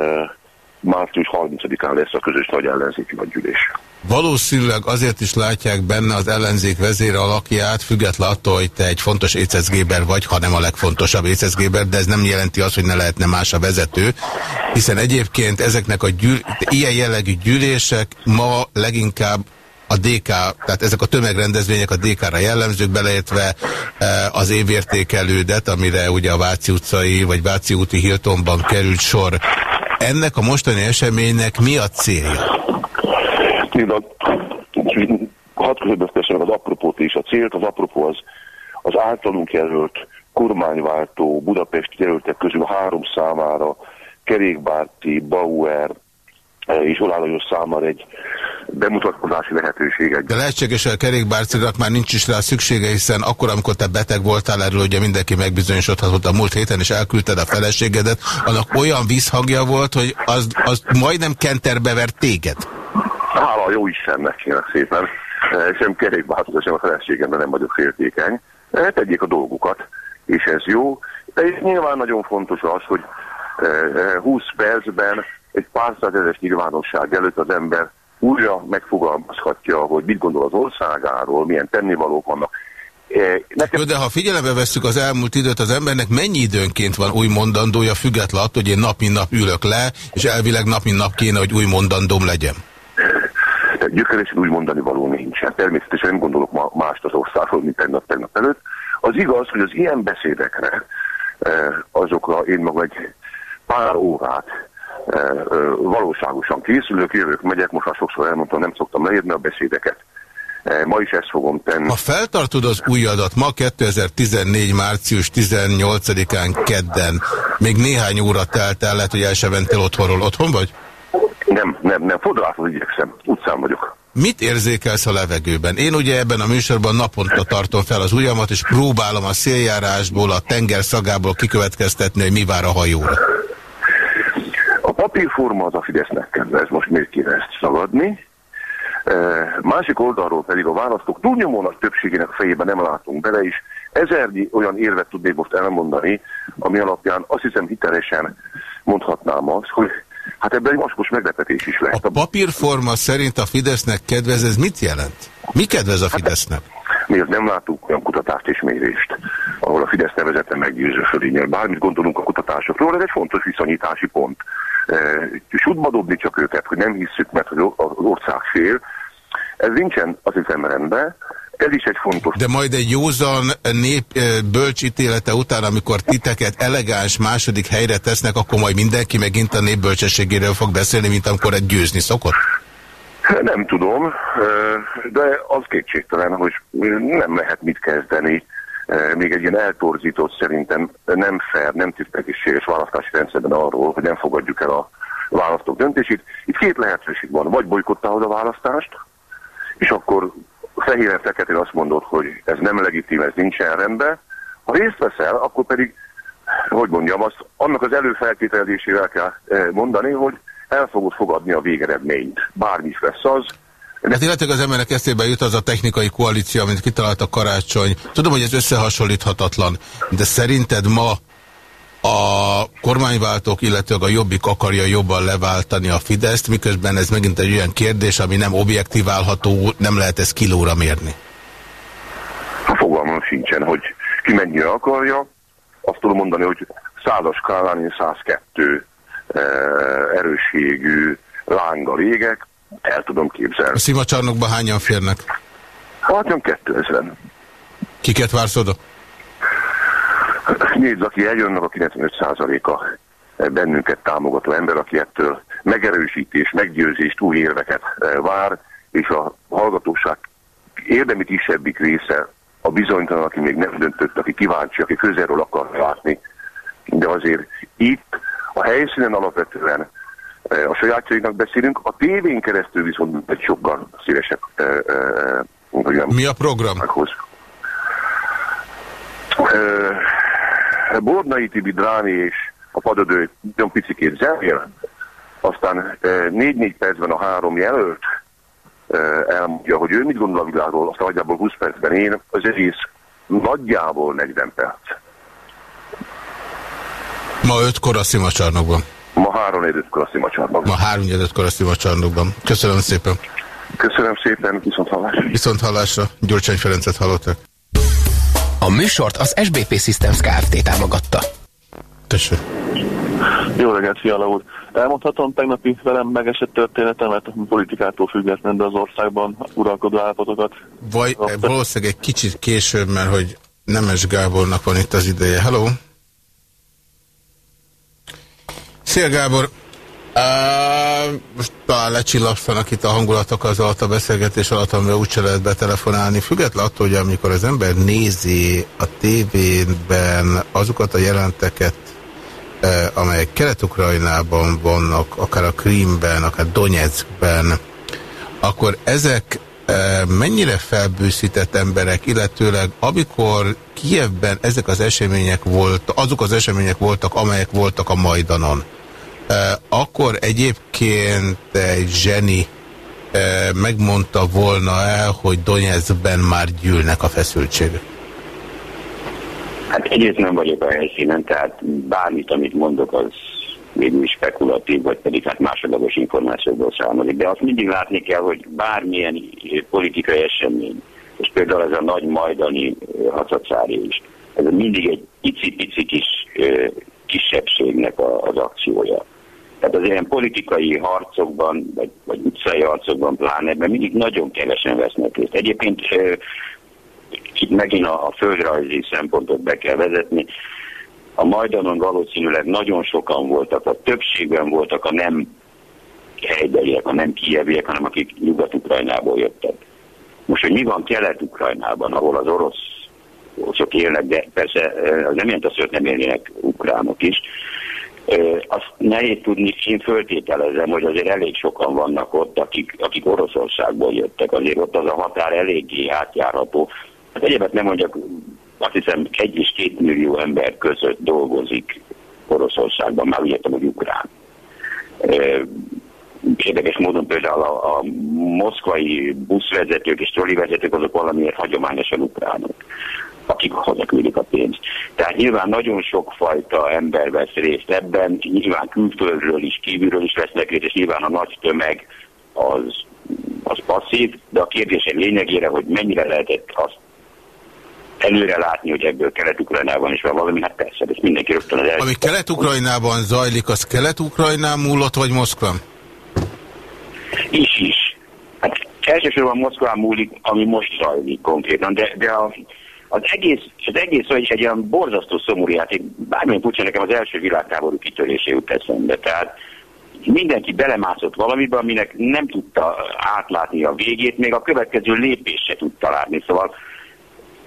március 30-án lesz a közös nagy ellenzéki nagygyűlés. Valószínűleg azért is látják benne az ellenzék vezére alakját, független attól, hogy te egy fontos écezgéber vagy, ha nem a legfontosabb écezgéber, de ez nem jelenti azt, hogy ne lehetne más a vezető, hiszen egyébként ezeknek a gyűl ilyen jellegű gyűlések ma leginkább a DK, tehát ezek a tömegrendezvények a DK-ra jellemzők, beleértve az évértékelődet, amire ugye a Váci utcai vagy Váci úti Hiltonban került sor. Ennek a mostani eseménynek mi a célja? Hadd közöbbesztessem az apropót és a célt. Az apropó az, az általunk jelölt kormányváltó Budapest jelöltek közül három számára Kerékbárti, Bauer és Olálajos számára egy bemutatkozási lehetőséget. De lehetséges, hogy a kerékbárcinak már nincs is rá szüksége, hiszen akkor, amikor te beteg voltál erről, ugye mindenki megbizonyosodhatott a múlt héten, és elküldted a feleségedet, annak olyan vízhangja volt, hogy az, az majdnem kenterbe vert téged. Hála a jó Istennek kérek szépen. Eh, sem kerékbárcira, sem a feleségemben nem vagyok féltékeny. Eh, tegyék a dolgukat, és ez jó. De nyilván nagyon fontos az, hogy 20 eh, percben egy pár százezes nyilvánosság előtt az ember újra megfogalmazhatja, hogy mit gondol az országáról, milyen tennivalók vannak. Nekem... De ha figyelembe vesszük az elmúlt időt, az embernek mennyi időnként van új mondandója, független attól, hogy én nap mint nap ülök le, és elvileg nap mint nap kéne, hogy új mondandóm legyen? Gyökeresen úgy mondani való nincsen. Természetesen nem gondolok ma mást az országról, mint tegnap, tegnap előtt. Az igaz, hogy az ilyen beszédekre, e, azokra én magam egy pár órát valóságosan készülök, jövök, megyek, most már sokszor elmondtam, nem szoktam leírni a beszédeket. Ma is ezt fogom tenni. Ha feltartod az újadat, ma 2014. március 18-án kedden, még néhány óra telt el, lehet, hogy el se mentél otthonról. Otthon vagy? Nem, nem, nem, fodrászhoz igyekszem, utcán vagyok. Mit érzékelsz a levegőben? Én ugye ebben a műsorban naponta tartom fel az ujjamat, és próbálom a széljárásból, a tenger szagából kikövetkeztetni, hogy mi vár a hajóra papírforma az a Fidesznek kedve, ez most miért kéne ezt szaladni. E, másik oldalról pedig a választók túlnyomó nagy többségének fejében nem látunk bele, is. ezernyi olyan érvet tudnék most elmondani, ami alapján azt hiszem hitelesen mondhatnám azt, hogy hát ebben egy vaskos meglepetés is lehet. A papírforma szerint a Fidesznek kedvez, ez mit jelent? Mi kedvez a hát, Fidesznek? Hát, miért nem látunk olyan kutatást és mérést, ahol a Fidesz nevezette meggyőző fölényel. Bármit gondolunk a kutatásokról, ez egy fontos viszonyítási pont sútba dobni csak őket, hogy nem hisszük, mert az ország fél. Ez nincsen az hiszem rendben, ez is egy fontos. De majd egy józan nép bölcsítélete után, amikor titeket elegáns második helyre tesznek, akkor majd mindenki megint a népbölcsességéről fog beszélni, mint amikor egy győzni szokott? Nem tudom, de az kétségtelen, hogy nem lehet mit kezdeni Eh, még egy ilyen eltorzított, szerintem nem fair, nem tisztességes választási rendszerben arról, hogy nem fogadjuk el a választók döntését. Itt két lehetőség van, vagy bolykottálod a választást, és akkor fehéren feketén azt mondod, hogy ez nem legitim, ez nincsen rendben. Ha részt veszel, akkor pedig, hogy mondjam, azt annak az előfeltételezésével kell eh, mondani, hogy el fogod fogadni a végeredményt. Bármi lesz az, Hát illetve az embernek eszébe jut az a technikai koalíció, amit kitalált a karácsony. Tudom, hogy ez összehasonlíthatatlan, de szerinted ma a kormányváltók, illetve a Jobbik akarja jobban leváltani a Fideszt, miközben ez megint egy olyan kérdés, ami nem objektiválható, nem lehet ezt kilóra mérni. A fogalmam sincsen, hogy ki mennyire akarja. Azt tudom mondani, hogy százas skálán 102 eh, erősségű lánga égek, el tudom képzelni. A szimacsarnokban hányan férnek? Hát nem 2000. Kiket vársz oda? Nézd, aki eljönnek a 95%-a bennünket támogató ember, aki ettől megerősítés, meggyőzést, új érveket eh, vár, és a hallgatóság érdemi kisebbik része a bizonytalan, aki még nem döntött, aki kíváncsi, aki közelről akar látni. De azért itt a helyszínen alapvetően a sajátjaiknak beszélünk, a tévén keresztül viszont egy sokkal szívesebb. Mi a program? Bornai Tibi Dráni és a padödő nagyon picikét zenél, aztán négy-négy percben a három jelölt elmondja, hogy ő mit gondol a világról, aztán nagyjából 20 percben én, az egész nagyjából 40 perc. Ma ötkor a szimacsarnokban. Ma három negyedkor a szimacsarnokban. Ma három negyedkor a szimacsarnokban. Köszönöm szépen. Köszönöm szépen, viszont hallásra. Viszont hallásra. Gyurcsány Ferencet hallottak. A műsort az SBP Systems Kft. támogatta. Tessék. Jó reggelt, Fiala úr. Elmondhatom tegnapi velem megesett történetemet, a politikától független, de az országban uralkodó állapotokat. Vagy valószínűleg egy kicsit később, mert hogy Nemes Gábornak van itt az ideje. Hello! Szia Gábor! Uh, most talán lecsillapszanak itt a hangulatok az alatt a beszélgetés alatt, amivel úgyse lehet betelefonálni. Független attól, hogy amikor az ember nézi a tévében azokat a jelenteket, uh, amelyek Kelet-Ukrajnában vannak, akár a Krímben, akár Donetskben, akkor ezek mennyire felbőszített emberek, illetőleg amikor Kievben ezek az események voltak, azok az események voltak, amelyek voltak a Majdanon, akkor egyébként egy zseni megmondta volna el, hogy Donetskben már gyűlnek a feszültségek? Hát egyrészt nem vagyok a helyszínen, tehát bármit, amit mondok, az végül is spekulatív, vagy pedig hát másodlagos információkból származik. De azt mindig látni kell, hogy bármilyen politikai esemény, és például ez a nagy majdani hatacári is, ez mindig egy pici-pici kis kisebbségnek az akciója. Tehát az ilyen politikai harcokban, vagy, vagy utcai harcokban pláne, ebben mindig nagyon kevesen vesznek részt. Egyébként itt megint a, a földrajzi szempontot be kell vezetni. A Majdanon valószínűleg nagyon sokan voltak, a többségben voltak a nem helybeliek, a nem kieviek, hanem akik Nyugat-Ukrajnából jöttek. Most, hogy mi van Kelet-Ukrajnában, ahol az orosz sok élnek, de persze az nem jelent azt, hogy nem élnének ukránok is. Azt nehéz tudni, én föltételezem, hogy azért elég sokan vannak ott, akik, akik Oroszországból jöttek. Azért ott az a határ eléggé átjárható. Hát egyébként nem mondjak, azt hiszem egy és két millió ember között dolgozik Oroszországban, már úgy értem, hogy ukrán. Érdekes módon például a, a moszkvai buszvezetők és trollivezetők azok valamiért hagyományosan ukránok akik hazaküldik a pénzt. Tehát nyilván nagyon sokfajta ember vesz részt ebben, nyilván külföldről is, kívülről is vesznek részt, és nyilván a nagy tömeg az, az passzív, de a kérdés lényegére, hogy mennyire lehetett azt előre látni, hogy ebből Kelet-Ukrajnában is van valami, hát persze, ez mindenki rögtön az első. Ami Kelet-Ukrajnában zajlik, az Kelet-Ukrajnán múlott, vagy Moszkván? Is is. Hát elsősorban Moszkván múlik, ami most zajlik konkrétan, de, de a, az egész, az egész hogy egy olyan borzasztó szomorú játék, bármilyen furcsa nekem az első világháború kitörésé jut eszembe. Tehát mindenki belemászott valamibe, aminek nem tudta átlátni a végét, még a következő lépés se tudta látni. Szóval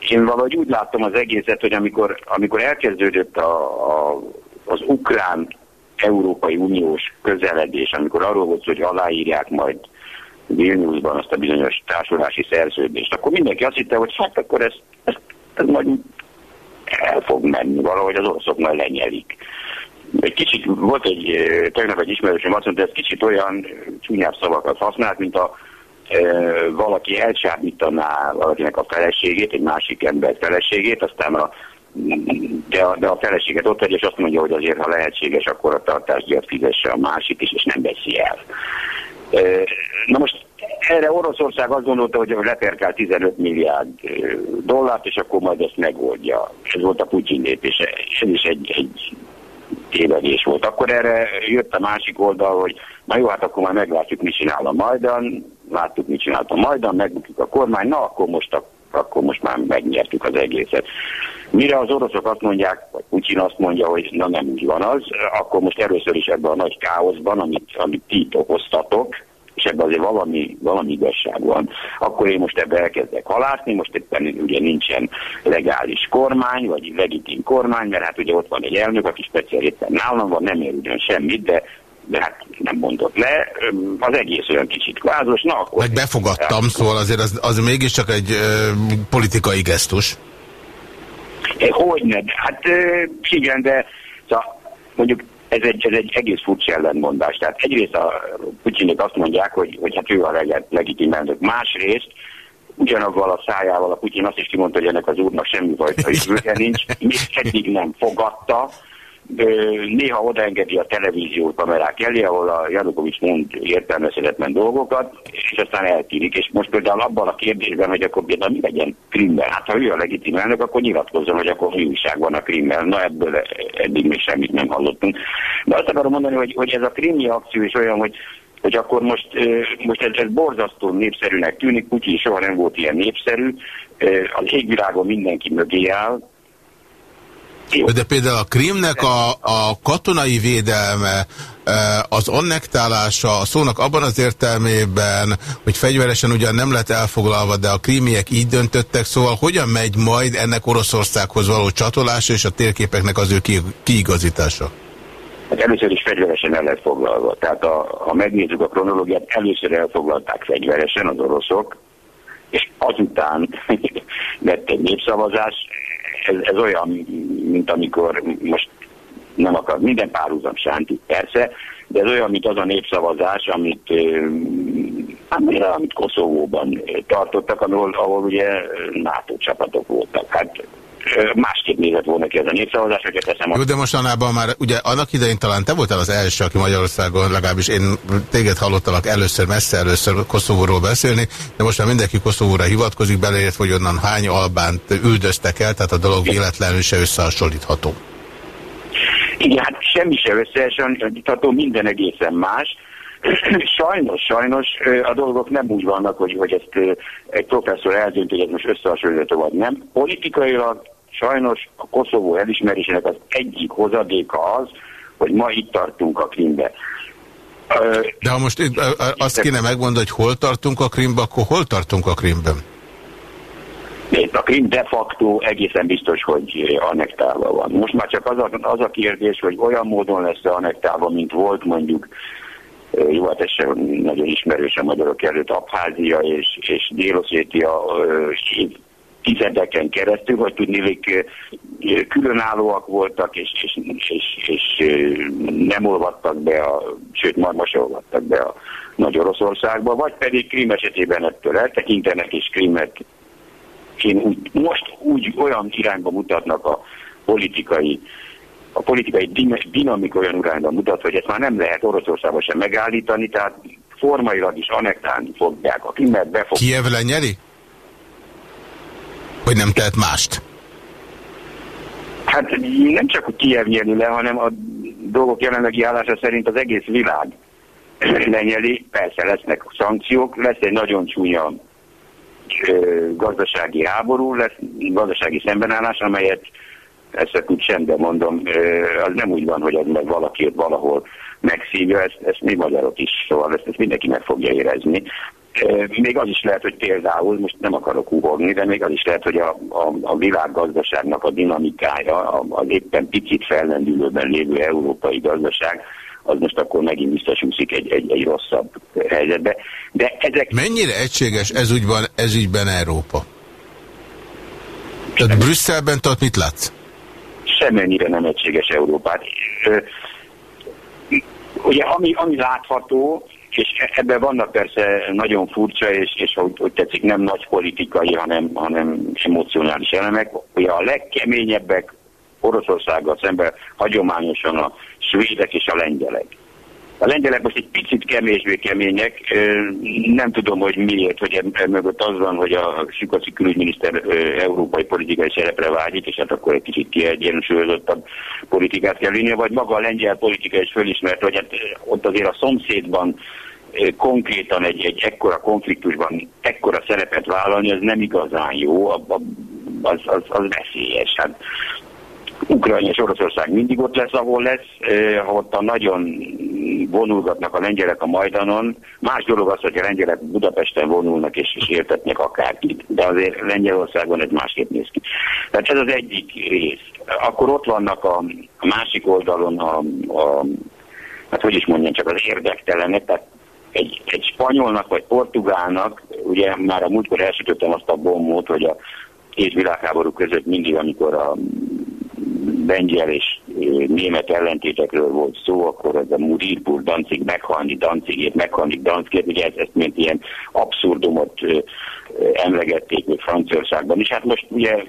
én valahogy úgy láttam az egészet, hogy amikor, amikor elkezdődött a, a, az ukrán Európai Uniós közeledés, amikor arról volt, hogy aláírják majd Vilniusban azt a bizonyos társulási szerződést, akkor mindenki azt hitte, hogy hát akkor ez, ez, ez majd el fog menni, valahogy az oroszok majd lenyelik. Egy kicsit, volt egy, tegnap egy ismerősöm azt mondta, ez kicsit olyan csúnyább szavakat használt, mint a valaki elcsábítaná valakinek a feleségét, egy másik ember feleségét, aztán a, de, a, de a feleséget ott hagyja, és azt mondja, hogy azért, ha lehetséges, akkor a tartásdíjat fizesse a másik is, és nem veszi el. Na most erre Oroszország azt gondolta, hogy leperkál 15 milliárd dollárt, és akkor majd ezt megoldja. Ez volt a Putyin lépése. Ez is egy, egy tévedés volt. Akkor erre jött a másik oldal, hogy na jó, hát akkor majd meglátjuk, mit csinál a Majdan, láttuk, mit csinált a Majdan, megbukjuk a kormány, na akkor most, akkor most már megnyertük az egészet. Mire az oroszok azt mondják, vagy Putyin azt mondja, hogy na nem úgy van az, akkor most először is ebben a nagy káoszban, amit, amit ti okoztatok, és ebben azért valami, valami igazság van, akkor én most ebbe elkezdek halászni, most éppen ugye nincsen legális kormány, vagy legitim kormány, mert hát ugye ott van egy elnök, aki speciál éppen nálam van, nem ér ugyan semmit, de de hát nem mondott le, az egész olyan kicsit kvázos, na akkor... Meg befogadtam, szóval azért az, az mégiscsak egy ö, politikai gesztus. Hogyne, hát igen, de szóval mondjuk ez egy, ez egy egész furcsa ellentmondás. Tehát egyrészt a Putyinik azt mondják, hogy, hogy hát ő a leg, legitim elnök. Másrészt ugyanavval a szájával a Putyin azt is kimondta, hogy ennek az úrnak semmi fajta jövője nincs, még eddig nem fogadta, néha odaengedi a televízió kamerák elé, ahol a Janukovics mond értelmezhetetlen dolgokat, és aztán eltűnik. És most például abban a kérdésben, hogy akkor például mi legyen Krimben. Hát ha ő a legitim elnök, akkor nyilatkozzon, hogy akkor mi újság van a Krimmel. Na ebből eddig még semmit nem hallottunk. De azt akarom mondani, hogy, hogy ez a krimi akció is olyan, hogy hogy akkor most, most ez, ez borzasztó népszerűnek tűnik, Putyin soha nem volt ilyen népszerű, az égvilágon mindenki mögé áll, de például a Krimnek a, a katonai védelme, az annektálása, a szónak abban az értelmében, hogy fegyveresen ugyan nem lett elfoglalva, de a krímiek így döntöttek, szóval hogyan megy majd ennek Oroszországhoz való csatolása és a térképeknek az ő kiigazítása? Hát először is fegyveresen el lett foglalva. Tehát a, ha megnézzük a kronológiát, először elfoglalták fegyveresen az oroszok, és azután lett egy népszavazás, ez, ez olyan, mint amikor most nem akar, minden párhuzam sánti, persze, de ez olyan, mint az a népszavazás, amit, hát, amit Koszovóban tartottak, ahol, ahol ugye NATO csapatok voltak. Hát másképp nézett volna ki ez a népszavazás, hogyha teszem. Jó, de mostanában már, ugye annak idején talán te voltál az első, aki Magyarországon, legalábbis én téged hallottalak először, messze először Koszovóról beszélni, de most már mindenki Koszovóra hivatkozik, beleért, hogy onnan hány albánt üldöztek el, tehát a dolog véletlenül se összehasonlítható. Igen, hát semmi se összehasonlítható, minden egészen más. Sajnos, sajnos a dolgok nem úgy vannak, hogy, hogy ezt egy professzor eldönt, hogy ez most összehasonlítható vagy nem. Politikailag sajnos a Koszovó elismerésének az egyik hozadéka az, hogy ma itt tartunk a Krimbe. De ha most azt kéne megmondani, hogy hol tartunk a Krimbe, akkor hol tartunk a Krimben? A Krim de facto egészen biztos, hogy annektálva van. Most már csak az a, az a kérdés, hogy olyan módon lesz annektálva, mint volt mondjuk jó, hát ez sem nagyon ismerős a magyarok előtt, Abházia és, és Déloszétia tizedeken keresztül, hogy tudnélik különállóak voltak, és, és, és, és nem olvadtak be, a, sőt, majd most olvadtak be a Nagy Oroszországba, vagy pedig Krim esetében ettől eltekintenek, és Krimet én úgy, most úgy olyan irányba mutatnak a politikai a politikai dinamika olyan irányba mutat, hogy ezt már nem lehet Oroszországban sem megállítani, tehát formailag is anektálni fogják. A Krimet befog... Kiev lenyeli? Vagy nem tehet mást? Hát nem csak, hogy Kiev nyeri le, hanem a dolgok jelenlegi állása szerint az egész világ lenyeli. Persze lesznek szankciók, lesz egy nagyon csúnya gazdasági háború, lesz gazdasági szembenállás, amelyet ezt úgy sem, de mondom, az nem úgy van, hogy az meg valaki valahol megszívja, ezt, ezt mi magyarok is, szóval ezt, ezt mindenki meg fogja érezni. Még az is lehet, hogy például, most nem akarok ugorni, de még az is lehet, hogy a, a, a világgazdaságnak a dinamikája, az éppen picit fellendülőben lévő európai gazdaság, az most akkor megint visszasúszik egy, egy, egy rosszabb helyzetbe. De ezek... Mennyire egységes ez ügyben, ez ügyben Európa? Tehát Brüsszelben tehát mit látsz? semmennyire nem egységes Európát. Ugye ami, ami látható, és ebben vannak persze nagyon furcsa, és, és hogy, hogy tetszik, nem nagy politikai, hanem, hanem emocionális elemek. Ugye a legkeményebbek Oroszországgal szemben hagyományosan a svédek és a lengyelek. A lengyelek most egy picit kevésbé kemények, nem tudom, hogy miért, hogy mögött az van, hogy a Sikoci külügyminiszter európai politikai szerepre vágyik, és hát akkor egy kicsit kiegyensúlyozottabb politikát kell vinni, vagy maga a lengyel politika is fölismert, hogy hát ott azért a szomszédban konkrétan egy, egy ekkora konfliktusban ekkora szerepet vállalni, az nem igazán jó, az, az, az veszélyes. Hát Ukrajna és Oroszország mindig ott lesz, ahol lesz, eh, ott a nagyon vonulgatnak a lengyelek a Majdanon. Más dolog az, hogy a lengyelek Budapesten vonulnak és, és értetnek akárkit, de azért Lengyelországon egy másképp néz ki. Tehát ez az egyik rész. Akkor ott vannak a, a másik oldalon a, a, hát hogy is mondjam, csak az érdektelenek, tehát egy, egy spanyolnak vagy portugálnak, ugye már a múltkor elsütöttem azt a bombot, hogy a két világháború között mindig, amikor a lengyel és, német ellentétekről volt szó, akkor ez a Murirpur Danzig meghalni Danzigét, meghalni Danzigét, ugye ezt, ezt mint ilyen abszurdumot emlegették még Franciaországban is. Hát most ugye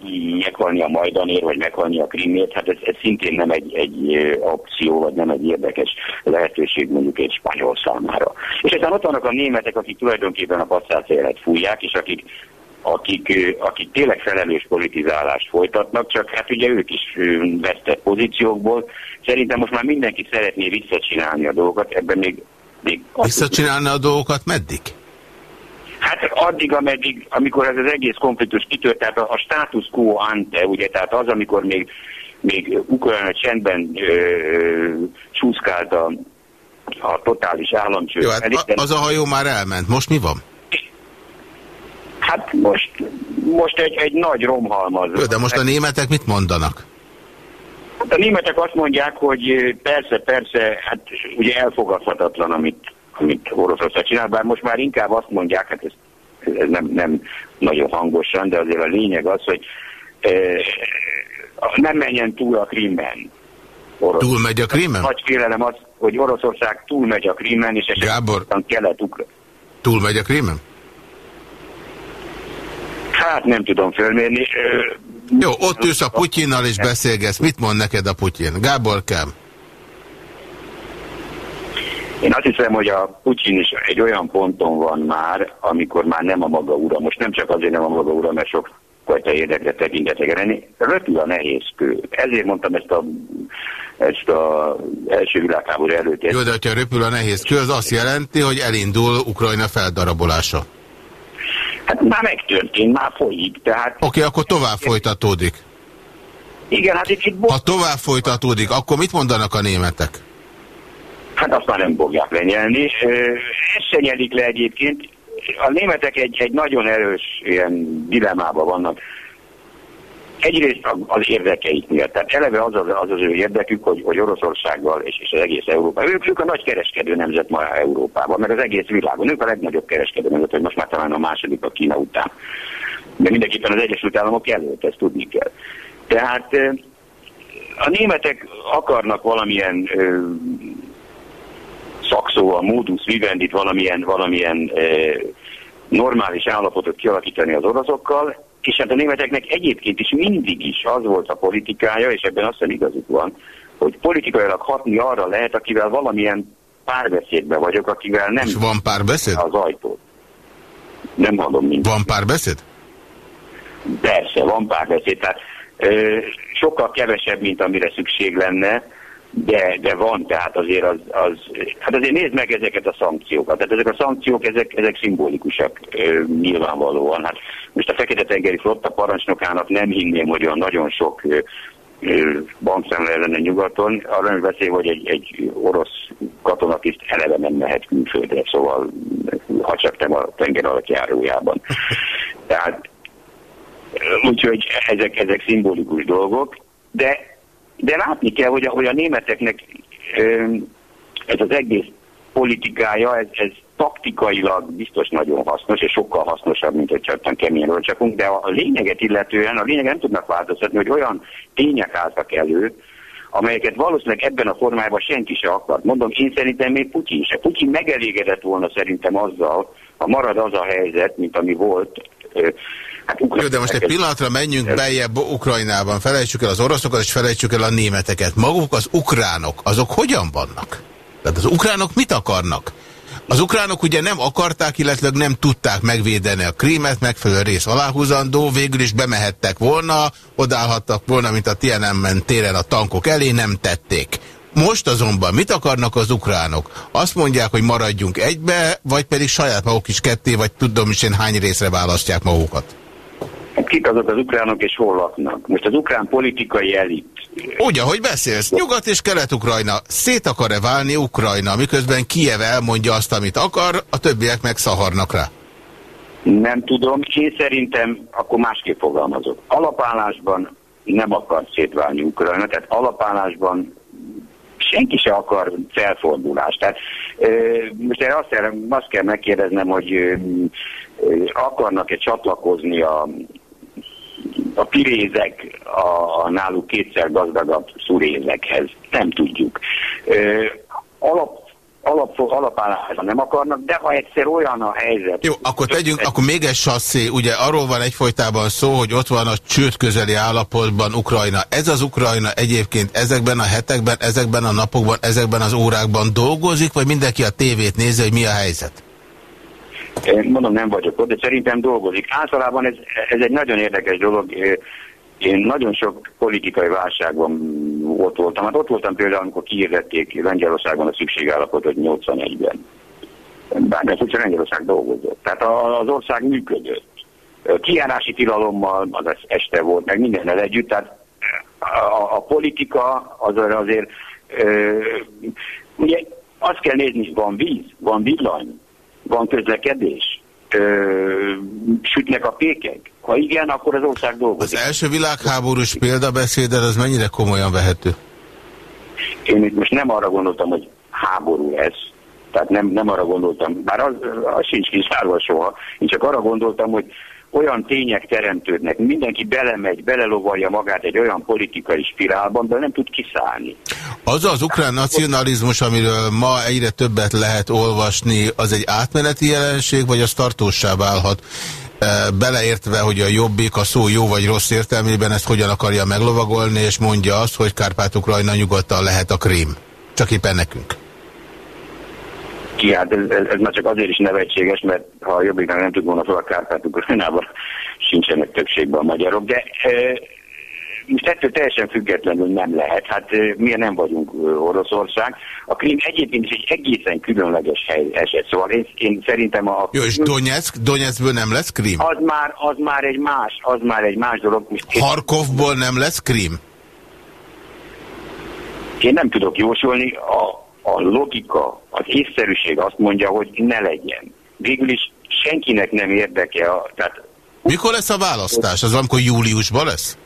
meghalni a Majdanér, vagy meghalni a Krimért, hát ez, ez szintén nem egy, egy opció, vagy nem egy érdekes lehetőség mondjuk egy spanyol számára. És aztán ott vannak a németek, akik tulajdonképpen a passzát fújják, és akik akik, akik tényleg felelős politizálást folytatnak, csak hát ugye ők is vesztett pozíciókból. Szerintem most már mindenki szeretné visszacsinálni a dolgokat, ebben még... még visszacsinálni a dolgokat meddig? Hát addig, ameddig, amikor ez az egész konfliktus kitört, tehát a, a status quo ante, ugye, tehát az, amikor még, még Ukrajna csendben csúszkált a, a totális államcső. Jó, hát az a hajó már elment, most mi van? Hát most, most egy, egy nagy romhalmaz. Jó, de most a németek mit mondanak? Hát a németek azt mondják, hogy persze, persze, hát ugye elfogadhatatlan, amit, amit Oroszország csinál, bár most már inkább azt mondják, hát ez, ez nem, nem nagyon hangosan, de azért a lényeg az, hogy e, nem menjen túl a Krimmen. Túl megy a Krimmen? Nagy félelem az, hogy Oroszország túl megy a Krimmen, és esetleg kelet-ukra. Túl megy a Krimmen? Hát nem tudom fölmérni. Jó, ott ülsz a Putyinnal és beszélgetsz. Mit mond neked a Putyin? Gábor Kám. Én azt hiszem, hogy a Putyin is egy olyan ponton van már, amikor már nem a maga ura. Most nem csak azért nem a maga ura, mert sok fajta érdekre tekintetek lenni. Röpül a nehéz kő. Ezért mondtam ezt a, ezt a első világháború előtt. Jó, de ha röpül a nehéz kő, az azt jelenti, hogy elindul Ukrajna feldarabolása. Hát már megtörtént, már folyik, tehát... Oké, okay, akkor tovább folytatódik. Igen, hát itt... ha tovább folytatódik, akkor mit mondanak a németek? Hát azt már nem fogják lenyelni. Ez se nyelik le egyébként. A németek egy, egy nagyon erős ilyen dilemmában vannak egyrészt az érdekeik miatt. Tehát eleve az az, az, az ő érdekük, hogy, hogy Oroszországgal és, és az egész Európa. Ők, ők a nagy kereskedő nemzet ma Európában, meg az egész világon. Ők a legnagyobb kereskedő nemzet, hogy most már talán a második a Kína után. De mindenképpen az Egyesült Államok előtt, ezt tudni kell. Tehát a németek akarnak valamilyen szakszó, a modus vivendit, valamilyen, valamilyen normális állapotot kialakítani az oroszokkal, és hát a németeknek egyébként is mindig is az volt a politikája, és ebben azt igazuk van, hogy politikailag hatni arra lehet, akivel valamilyen párbeszédben vagyok, akivel nem... És van párbeszéd? Az ajtót. Nem hallom mindent. Van párbeszéd? Persze, van párbeszéd. Tehát ö, sokkal kevesebb, mint amire szükség lenne, de, de van, tehát azért az, az, hát azért nézd meg ezeket a szankciókat. Tehát ezek a szankciók, ezek, ezek szimbolikusak ö, nyilvánvalóan. Hát most a Fekete-tengeri flotta parancsnokának nem hinném, hogy olyan nagyon sok bankszemle lenne nyugaton. Arra nem beszél, hogy egy, egy orosz katonatiszt eleve nem mehet külföldre, szóval ha csak nem a tenger alatt járójában. Tehát úgyhogy ezek, ezek szimbolikus dolgok, de de látni kell, hogy a, hogy a németeknek ez az egész politikája, ez, ez taktikailag biztos nagyon hasznos, és sokkal hasznosabb, mint hogy csak keményről csapunk, de a lényeget illetően, a lényeget nem tudnak változtatni, hogy olyan tények álltak elő, amelyeket valószínűleg ebben a formájában senki se akart. Mondom, én szerintem még Putyin se. Putyin megelégedett volna szerintem azzal, ha marad az a helyzet, mint ami volt, Hát Jó, de most egy pillanatra menjünk beljebb Ukrajnában, felejtsük el az oroszokat, és felejtsük el a németeket. Maguk az ukránok, azok hogyan vannak? Tehát az ukránok mit akarnak? Az ukránok ugye nem akarták, illetve nem tudták megvédeni a krímet, megfelelő rész aláhúzandó, végül is bemehettek volna, odállhattak volna, mint a Tiananmen téren a tankok elé, nem tették. Most azonban mit akarnak az ukránok? Azt mondják, hogy maradjunk egybe, vagy pedig saját maguk is ketté, vagy tudom is én hány részre választják magukat? Hát kik azok az ukránok és hol laknak? Most az ukrán politikai elit. Úgy, ahogy beszélsz, Nyugat és Kelet-Ukrajna szét akar-e válni Ukrajna, miközben Kiev elmondja azt, amit akar, a többiek meg szaharnak rá? Nem tudom, én szerintem akkor másképp fogalmazok. Alapállásban nem akar szétválni Ukrajna, tehát alapállásban senki se akar felfordulást. Tehát most erre azt, azt kell megkérdeznem, hogy akarnak-e csatlakozni a a pirézek a, náluk kétszer gazdagabb szurézekhez. Nem tudjuk. Ö, alap alap, alapállásra nem akarnak, de ha egyszer olyan a helyzet... Jó, akkor tegyünk, akkor még egy sasszé, ugye arról van egyfolytában szó, hogy ott van a csőd közeli állapotban Ukrajna. Ez az Ukrajna egyébként ezekben a hetekben, ezekben a napokban, ezekben az órákban dolgozik, vagy mindenki a tévét nézi, hogy mi a helyzet? Én mondom, nem vagyok ott, de szerintem dolgozik. Általában ez, ez egy nagyon érdekes dolog. Én nagyon sok politikai válságban ott voltam. Hát ott voltam például, amikor kiirdették Lengyelországban a szükségállapotot 81-ben. Bár úgyse Lengyelország dolgozott. Tehát az ország működött. Kiárási tilalommal az este volt, meg mindennel együtt. Tehát a, a politika az azért, ö, ugye azt kell nézni, van víz, van villany, van közlekedés, ö, sütnek a pékek? Ha igen, akkor az ország dolgozik. Az első világháborús példabeszéded az mennyire komolyan vehető? Én itt most nem arra gondoltam, hogy háború lesz. Tehát nem, nem arra gondoltam, bár az, az sincs kiszárva soha. Én csak arra gondoltam, hogy olyan tények teremtődnek, mindenki belemegy, belelovalja magát egy olyan politikai spirálban, de nem tud kiszállni. Az az ukrán nacionalizmus, amiről ma egyre többet lehet olvasni, az egy átmeneti jelenség, vagy az tartósá válhat? E, beleértve, hogy a jobbik a szó jó vagy rossz értelmében ezt hogyan akarja meglovagolni, és mondja azt, hogy Kárpát-Ukrajna nyugodtan lehet a krím. Csak éppen nekünk ki, hát ez, ez, ez már csak azért is nevetséges, mert ha a jobbiknak nem tud volna fel a kárpát sincsenek többségben a magyarok, de e, most ettől teljesen függetlenül nem lehet. Hát e, mi nem vagyunk Oroszország. A Krím egyébként is egy egészen különleges hely eset. Szóval én, én szerintem a... Jó, és Donetsk, Donetskből nem lesz Krím? Az már, az már egy más, az már egy más dolog. Harkovból nem lesz Krím? Én nem tudok jósolni. A, a logika, az észszerűség azt mondja, hogy ne legyen. Végül is senkinek nem érdeke. A, tehát, Mikor lesz a választás? Az amikor júliusban lesz?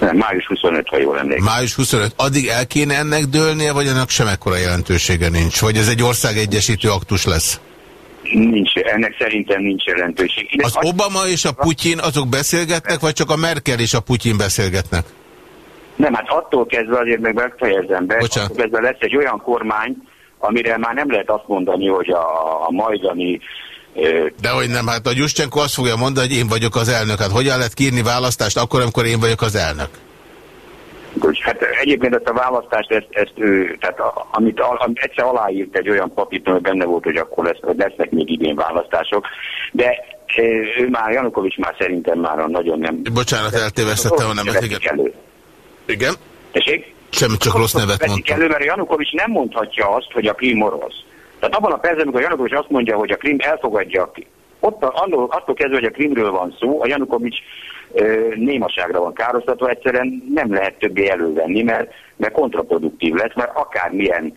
Nem, május 25, ha jól emlékszem. Május 25. Addig el kéne ennek dőlnie, vagy ennek semmekkora jelentősége nincs? Vagy ez egy országegyesítő aktus lesz? Nincs, ennek szerintem nincs jelentőség. Az Obama és a Putyin azok beszélgetnek, vagy csak a Merkel és a Putyin beszélgetnek? Nem, hát attól kezdve azért meg megfejezem be, Bocsánat. attól kezdve lesz egy olyan kormány, amire már nem lehet azt mondani, hogy a, a majdani de hogy nem, hát a Gyuszcsenko azt fogja mondani, hogy én vagyok az elnök. Hát hogyan lehet kírni választást akkor, amikor én vagyok az elnök? Hát egyébként ezt a választást, ezt, ezt ő, tehát a, amit, a, amit egyszer aláírt egy olyan papírt, hogy benne volt, hogy akkor lesz, hogy lesznek még idén választások, de ő már, Janukovics már szerintem már nagyon nem... Bocsánat, eltévesztettem igen. Elő. Igen? Tessék? Semmi, csak rossz nevet mondtam. elő, mert Janukovics nem mondhatja azt, hogy a Krim orosz. Tehát abban a percben, amikor Janukovics azt mondja, hogy a Krim elfogadja a ott attól, attól kezdve, hogy a Krimről van szó, a Janukovics némaságra van károsztatva, egyszerűen nem lehet többé elővenni, mert, mert kontraproduktív lesz, mert akármilyen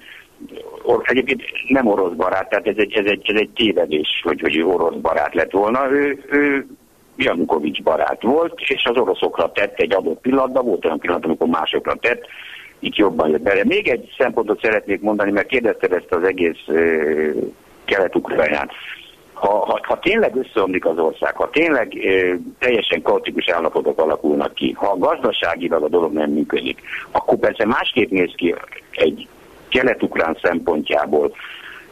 or, egyébként nem orosz barát, tehát ez egy, ez egy, ez egy tévedés, hogy, hogy orosz barát lett volna. Ő, ő Janukovics barát volt, és az oroszokra tett egy adott pillanatban, volt olyan pillanat, amikor másokra tett, itt jobban jött bele. Még egy szempontot szeretnék mondani, mert kérdezted ezt az egész kelet-ukrajnát. Ha, ha, ha tényleg összeomlik az ország, ha tényleg uh, teljesen kaotikus állapotok alakulnak ki, ha gazdaságilag a dolog nem működik, akkor persze másképp néz ki egy kelet-ukrán szempontjából.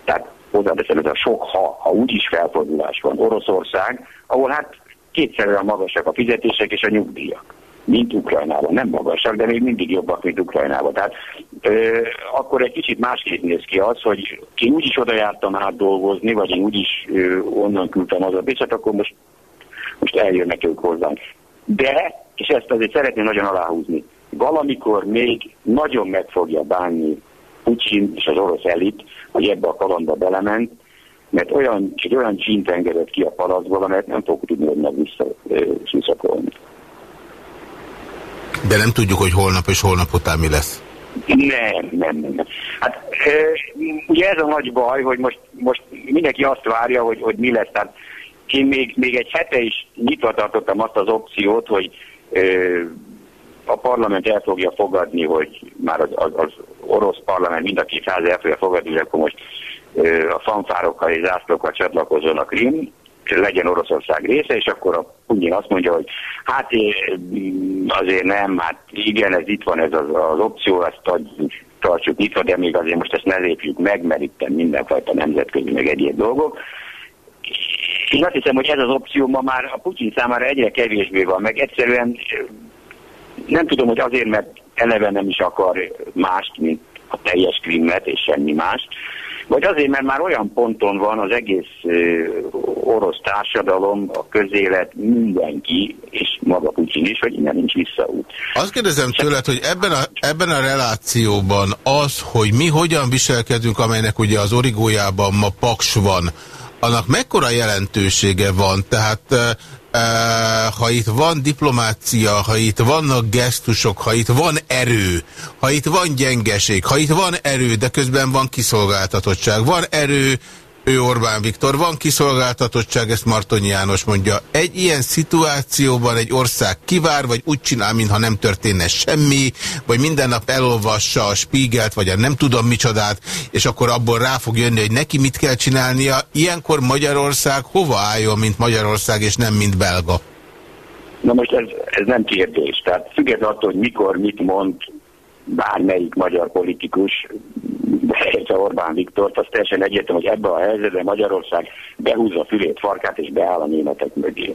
Tehát oda ez a sok ha, ha úgyis felfordulás van Oroszország, ahol hát kétszer olyan magasak a fizetések és a nyugdíjak, mint Ukrajnában. Nem magasak, de még mindig jobbak, mint Ukrajnában. Tehát ö, akkor egy kicsit másképp néz ki az, hogy én úgyis oda jártam át dolgozni, vagy én úgyis ö, onnan küldtem az a hát akkor most, most eljönnek ők hozzánk. De, és ezt azért szeretném nagyon aláhúzni, valamikor még nagyon meg fogja bánni Putin és az orosz elit, hogy ebbe a kalandba belement, mert olyan, egy olyan csínt engedett ki a palacból, amelyet nem fog tudni meg visszaszakolni. De nem tudjuk, hogy holnap és holnap után mi lesz. Nem, nem, nem. Hát e, ugye ez a nagy baj, hogy most, most mindenki azt várja, hogy, hogy mi lesz. Tehát én még, még egy hete is nyitva tartottam azt az opciót, hogy e, a parlament el fogja fogadni, hogy már az, az, az orosz parlament mind a két ház el fogja fogadni, hogy akkor most a fanfárokkal és zászlókkal csatlakozzon a Krim. legyen Oroszország része, és akkor a Putyin azt mondja, hogy hát azért nem, hát igen, ez itt van ez az, az opció, ezt adjuk, tartsuk nyitva, de még azért most ezt ne lépjük meg, mert itt mindenfajta nemzetközi meg egyéb dolgok. Én azt hiszem, hogy ez az opció ma már a Putyin számára egyre kevésbé van, meg egyszerűen nem tudom, hogy azért, mert eleve nem is akar mást, mint a teljes krimmet és semmi mást, vagy azért, mert már olyan ponton van az egész orosz társadalom, a közélet, mindenki, és maga Putyin is, hogy innen nincs visszaút. Azt kérdezem tőled, hogy ebben a, ebben a relációban az, hogy mi hogyan viselkedünk, amelynek ugye az origójában ma paks van, annak mekkora jelentősége van? Tehát ha itt van diplomácia, ha itt vannak gesztusok, ha itt van erő, ha itt van gyengeség, ha itt van erő, de közben van kiszolgáltatottság, van erő, ő Orbán Viktor. Van kiszolgáltatottság, ezt Martonyi János mondja. Egy ilyen szituációban egy ország kivár, vagy úgy csinál, mintha nem történne semmi, vagy minden nap elolvassa a Spiegelt, vagy a nem tudom micsodát, és akkor abból rá fog jönni, hogy neki mit kell csinálnia. Ilyenkor Magyarország hova álljon, mint Magyarország, és nem mint belga? Na most ez, ez nem kérdés. Tehát függetlenül attól, hogy mikor, mit mond, bármelyik magyar politikus, beleértve Orbán Viktort, az teljesen egyértelmű, hogy ebbe a helyzetben Magyarország behúzza fülét, farkát és beáll a németek mögé.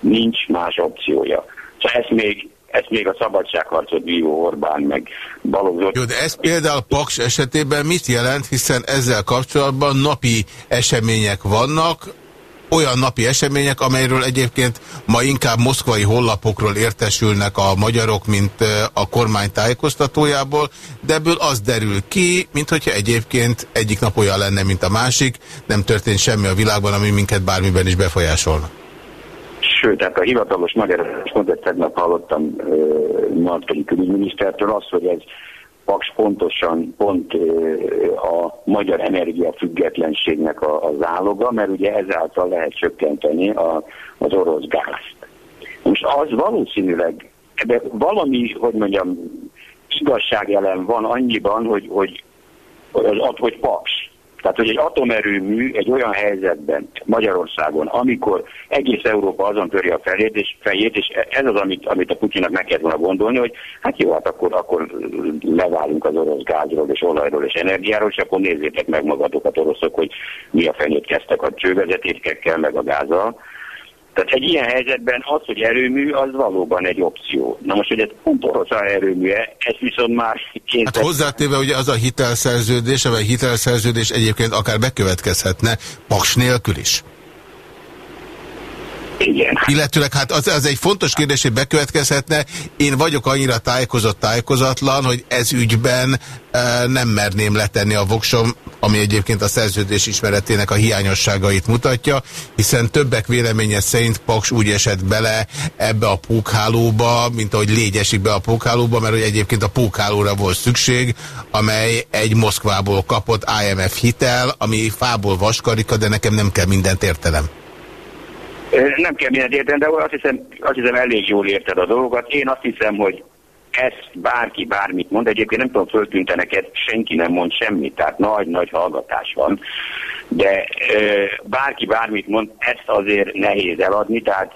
Nincs más opciója. Szóval ezt még ezt még a szabadságharcot vívó Orbán meg balogzott. Jó, de ez például Paks esetében mit jelent, hiszen ezzel kapcsolatban napi események vannak, olyan napi események, amelyről egyébként ma inkább moszkvai hollapokról értesülnek a magyarok, mint a kormány tájékoztatójából, de ebből az derül ki, mint hogyha egyébként egyik nap olyan lenne, mint a másik, nem történt semmi a világban, ami minket bármiben is befolyásolna. Sőt, tehát a hivatalos magyar mondat tegnap hallottam Martoni külügyminisztertől azt, hogy ez Paks pontosan pont a magyar energiafüggetlenségnek a, a záloga, mert ugye ezáltal lehet csökkenteni a, az orosz gázt. Most az valószínűleg, ebben valami, hogy mondjam, igazságelem van annyiban, hogy, hogy, hogy, hogy Paks. Tehát, hogy egy atomerőmű egy olyan helyzetben Magyarországon, amikor egész Európa azon töri a fejét, és, fejét, és ez az, amit, amit a Putyinak meg kellett volna gondolni, hogy hát jó, hát akkor, akkor leválunk az orosz gázról és olajról és energiáról, és akkor nézzétek meg magatokat oroszok, hogy mi a fenyét kezdtek a csővezetékekkel, meg a gázzal tehát egy ilyen helyzetben az, hogy erőmű, az valóban egy opció. Na most, hogy ez pont orosz erőmű, ez viszont már... Hát hozzátéve, hogy az a hitelszerződés, vagy hitelszerződés egyébként akár bekövetkezhetne paks nélkül is. Igen. Illetőleg hát az, az egy fontos kérdés, hogy bekövetkezhetne. Én vagyok annyira tájékozott, tájékozatlan, hogy ez ügyben e, nem merném letenni a voksom, ami egyébként a szerződés ismeretének a hiányosságait mutatja, hiszen többek véleménye szerint Paks úgy esett bele ebbe a pókhálóba, mint ahogy légy esik be a pókhálóba, mert hogy egyébként a pókhálóra volt szükség, amely egy Moszkvából kapott IMF hitel, ami fából vaskarika, de nekem nem kell mindent értelem. Nem kell mindent érteni, de azt hiszem, azt hiszem elég jól érted a dolgokat. Én azt hiszem, hogy ezt bárki bármit mond, egyébként nem tudom, föltűnteneket, senki nem mond semmit, tehát nagy-nagy hallgatás van, de ö, bárki bármit mond, ezt azért nehéz eladni, tehát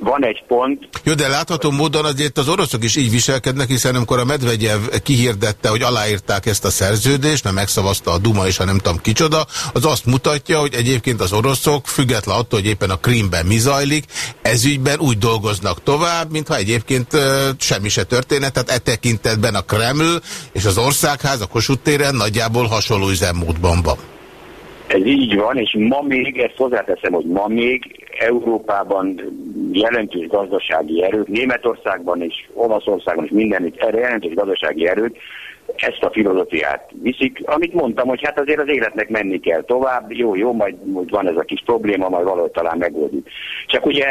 van egy pont. Jó, de látható módon azért az oroszok is így viselkednek, hiszen amikor a Medvegyev kihirdette, hogy aláírták ezt a szerződést, mert megszavazta a Duma és a nem tudom kicsoda, az azt mutatja, hogy egyébként az oroszok, független attól, hogy éppen a Krímben mi zajlik, ezügyben úgy dolgoznak tovább, mintha egyébként semmi se történet, tehát e tekintetben a Kreml és az országház a Kossuth téren nagyjából hasonló üzemmódban van. Ez így van, és ma még, ezt hozzáteszem, hogy ma még Európában jelentős gazdasági erők, Németországban és Olaszországban és mindenütt erre jelentős gazdasági erők ezt a filozófiát viszik, amit mondtam, hogy hát azért az életnek menni kell tovább, jó, jó, majd, majd van ez a kis probléma, majd valahogy talán megoldjuk. Csak ugye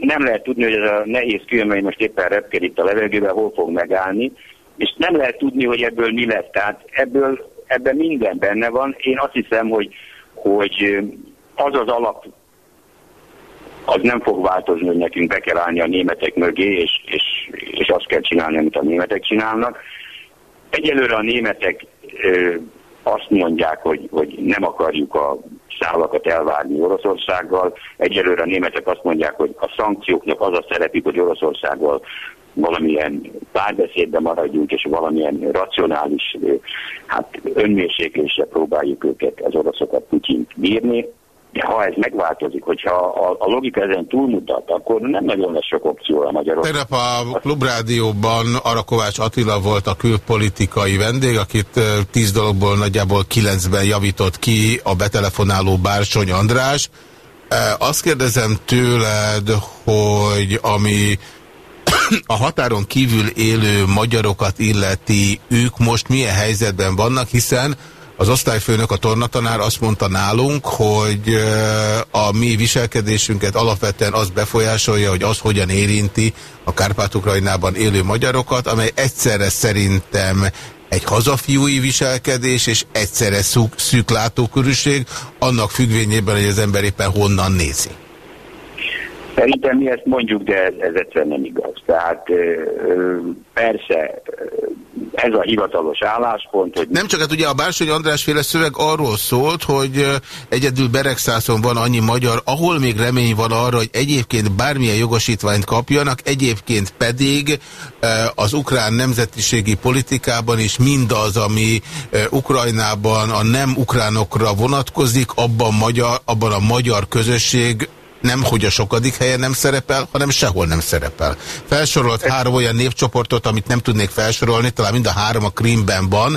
nem lehet tudni, hogy ez a nehéz különböző most éppen repked itt a levegőben, hol fog megállni, és nem lehet tudni, hogy ebből mi lesz. Tehát ebből, ebben minden benne van. Én azt hiszem, hogy, hogy az az alap az nem fog változni, hogy nekünk be kell állni a németek mögé, és, és, és azt kell csinálni, amit a németek csinálnak. Egyelőre a németek ö, azt mondják, hogy, hogy nem akarjuk a szálakat elvárni Oroszországgal. Egyelőre a németek azt mondják, hogy a szankcióknak az a szerepük, hogy Oroszországgal valamilyen párbeszédben maradjunk, és valamilyen racionális hát önmérséklésre próbáljuk őket, az oroszokat Putyint bírni. De ha ez megváltozik, hogyha a, a logika ezen túlmutat, akkor nem nagyon lesz sok opció a Magyarországon. Tegnap a Klubrádióban Arakovács Attila volt a külpolitikai vendég, akit tíz dologból nagyjából kilencben javított ki a betelefonáló Bársony András. Azt kérdezem tőled, hogy ami a határon kívül élő magyarokat illeti, ők most milyen helyzetben vannak, hiszen az osztályfőnök, a tornatanár azt mondta nálunk, hogy a mi viselkedésünket alapvetően az befolyásolja, hogy az hogyan érinti a Kárpát-Ukrajnában élő magyarokat, amely egyszerre szerintem egy hazafiúi viselkedés, és egyszerre szűk, szűk látókörűség, annak függvényében, hogy az ember éppen honnan nézi. Szerintem mi ezt mondjuk, de ez, ez egyszerűen nem igaz. Tehát persze ez a hivatalos álláspont, hogy... Nem csak, hát ugye a Bársony András féle szöveg arról szólt, hogy egyedül Beregszászon van annyi magyar, ahol még remény van arra, hogy egyébként bármilyen jogosítványt kapjanak, egyébként pedig az ukrán nemzetiségi politikában is mindaz, ami Ukrajnában a nem ukránokra vonatkozik, abban, magyar, abban a magyar közösség nem, hogy a sokadik helyen nem szerepel, hanem sehol nem szerepel. Felsorolt három olyan névcsoportot, amit nem tudnék felsorolni, talán mind a három a Krimben van,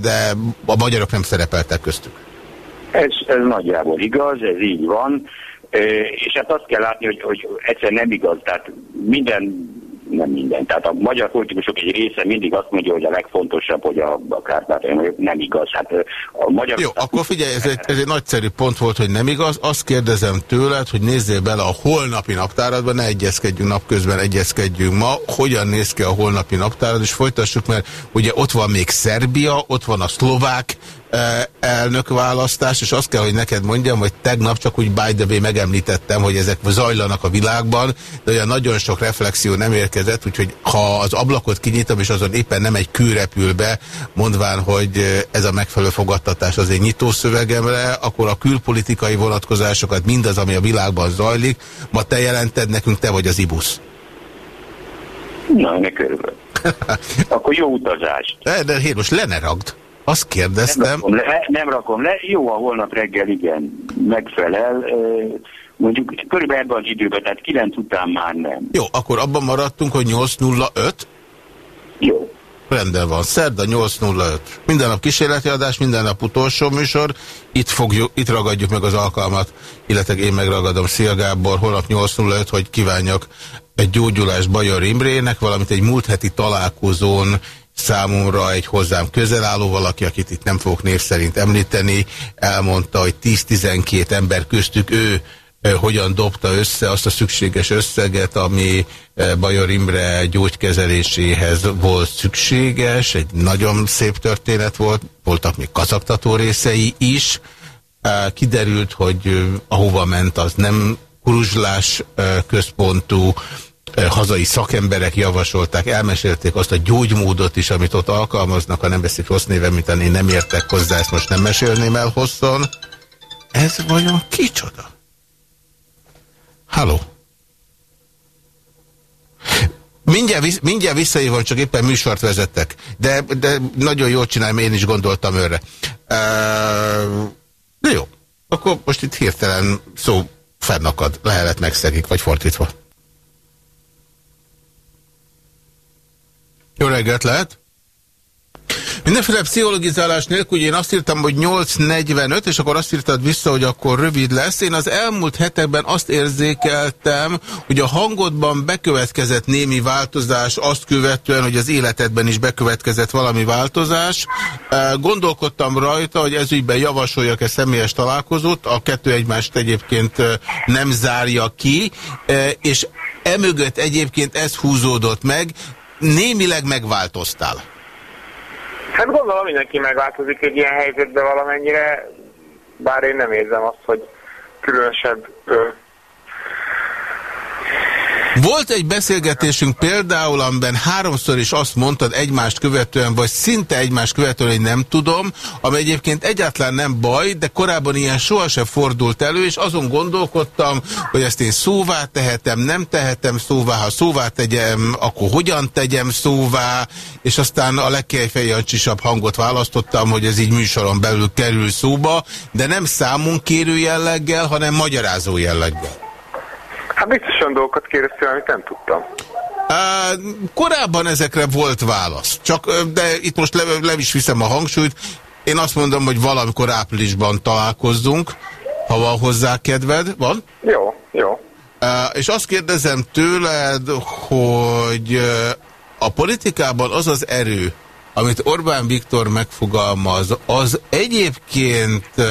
de a magyarok nem szerepeltek köztük. Ez, ez nagyjából igaz, ez így van, és hát azt kell látni, hogy, hogy egyszer nem igaz, tehát minden nem minden. Tehát a magyar politikusok egy része mindig azt mondja, hogy a legfontosabb, hogy a, a kártát nem igaz. Hát a magyar... Jó, akkor figyelj, ez egy, ez egy nagyszerű pont volt, hogy nem igaz. Azt kérdezem tőled, hogy nézzél bele a holnapi naptáradba, ne egyezkedjünk napközben, egyezkedjünk ma. Hogyan néz ki a holnapi naptárad, és folytassuk, mert ugye ott van még Szerbia, ott van a szlovák elnökválasztás, és azt kell, hogy neked mondjam, hogy tegnap csak úgy by the way megemlítettem, hogy ezek zajlanak a világban, de olyan nagyon sok reflexió nem érkezett, úgyhogy ha az ablakot kinyitom, és azon éppen nem egy kő repül be, mondván, hogy ez a megfelelő fogadtatás az egy nyitószövegemre, akkor a külpolitikai vonatkozásokat, mindaz, ami a világban zajlik, ma te jelented nekünk, te vagy az ibusz. Na, ne körülbelül. Akkor jó utazást. De, de hé, most le ne ragd. Azt kérdeztem... Nem rakom le, nem rakom le. jó a holnap reggel, igen, megfelel. Mondjuk körülbelül ebben az időben, tehát 9 után már nem. Jó, akkor abban maradtunk, hogy 805? Jó. Rendben van. Szerda 805. Minden nap kísérleti adás, minden nap utolsó műsor. Itt, fogjuk, itt ragadjuk meg az alkalmat, illetve én megragadom Szia Gábor, holnap 805, hogy kívánjak egy gyógyulást Bajor Imrének, valamint egy múlt heti találkozón számomra egy hozzám közel álló valaki, akit itt nem fogok név szerint említeni, elmondta, hogy 10-12 ember köztük ő hogyan dobta össze azt a szükséges összeget, ami Bajor Imre gyógykezeléséhez volt szükséges. Egy nagyon szép történet volt, voltak még kazaktató részei is. Kiderült, hogy ahova ment, az nem kuruzslás központú, hazai szakemberek javasolták, elmesélték azt a gyógymódot is, amit ott alkalmaznak, ha nem veszik rossz néven, mint én nem értek hozzá, ezt most nem mesélném el hosszan. Ez vajon kicsoda? Halló? Mindjárt, mindjárt visszahívom, csak éppen műsort vezettek. De, de nagyon jól csinálom, én is gondoltam őre. De jó, akkor most itt hirtelen szó fennakad, lehelet megszegik, vagy fordítva. Jó reggelt lehet! Mindenféle pszichologizálás nélkül, én azt írtam, hogy 8.45, és akkor azt írtad vissza, hogy akkor rövid lesz. Én az elmúlt hetekben azt érzékeltem, hogy a hangodban bekövetkezett némi változás, azt követően, hogy az életedben is bekövetkezett valami változás. Gondolkodtam rajta, hogy ezügyben javasoljak-e személyes találkozót, a kettő egymást egyébként nem zárja ki, és emögött egyébként ez húzódott meg, némileg megváltoztál? Hát gondolom mindenki megváltozik egy ilyen helyzetben valamennyire, bár én nem érzem azt, hogy különösebb Volt egy beszélgetésünk például, amiben háromszor is azt mondtad egymást követően, vagy szinte egymást követően, hogy nem tudom, ami egyébként egyáltalán nem baj, de korábban ilyen sohasem fordult elő, és azon gondolkodtam, hogy ezt én szóvá tehetem, nem tehetem szóvá, ha szóvá tegyem, akkor hogyan tegyem szóvá, és aztán a legkejfejjancsisabb hangot választottam, hogy ez így műsoron belül kerül szóba, de nem számunk kérő jelleggel, hanem magyarázó jelleggel. Hát biztos olyan dolgokat kérdeztél, amit nem tudtam. Uh, korábban ezekre volt válasz, csak, de itt most le, le is viszem a hangsúlyt. Én azt mondom, hogy valamikor áprilisban találkozzunk, ha van hozzá kedved. Van? Jó, jó. Uh, és azt kérdezem tőled, hogy a politikában az az erő, amit Orbán Viktor megfogalmaz, az egyébként uh,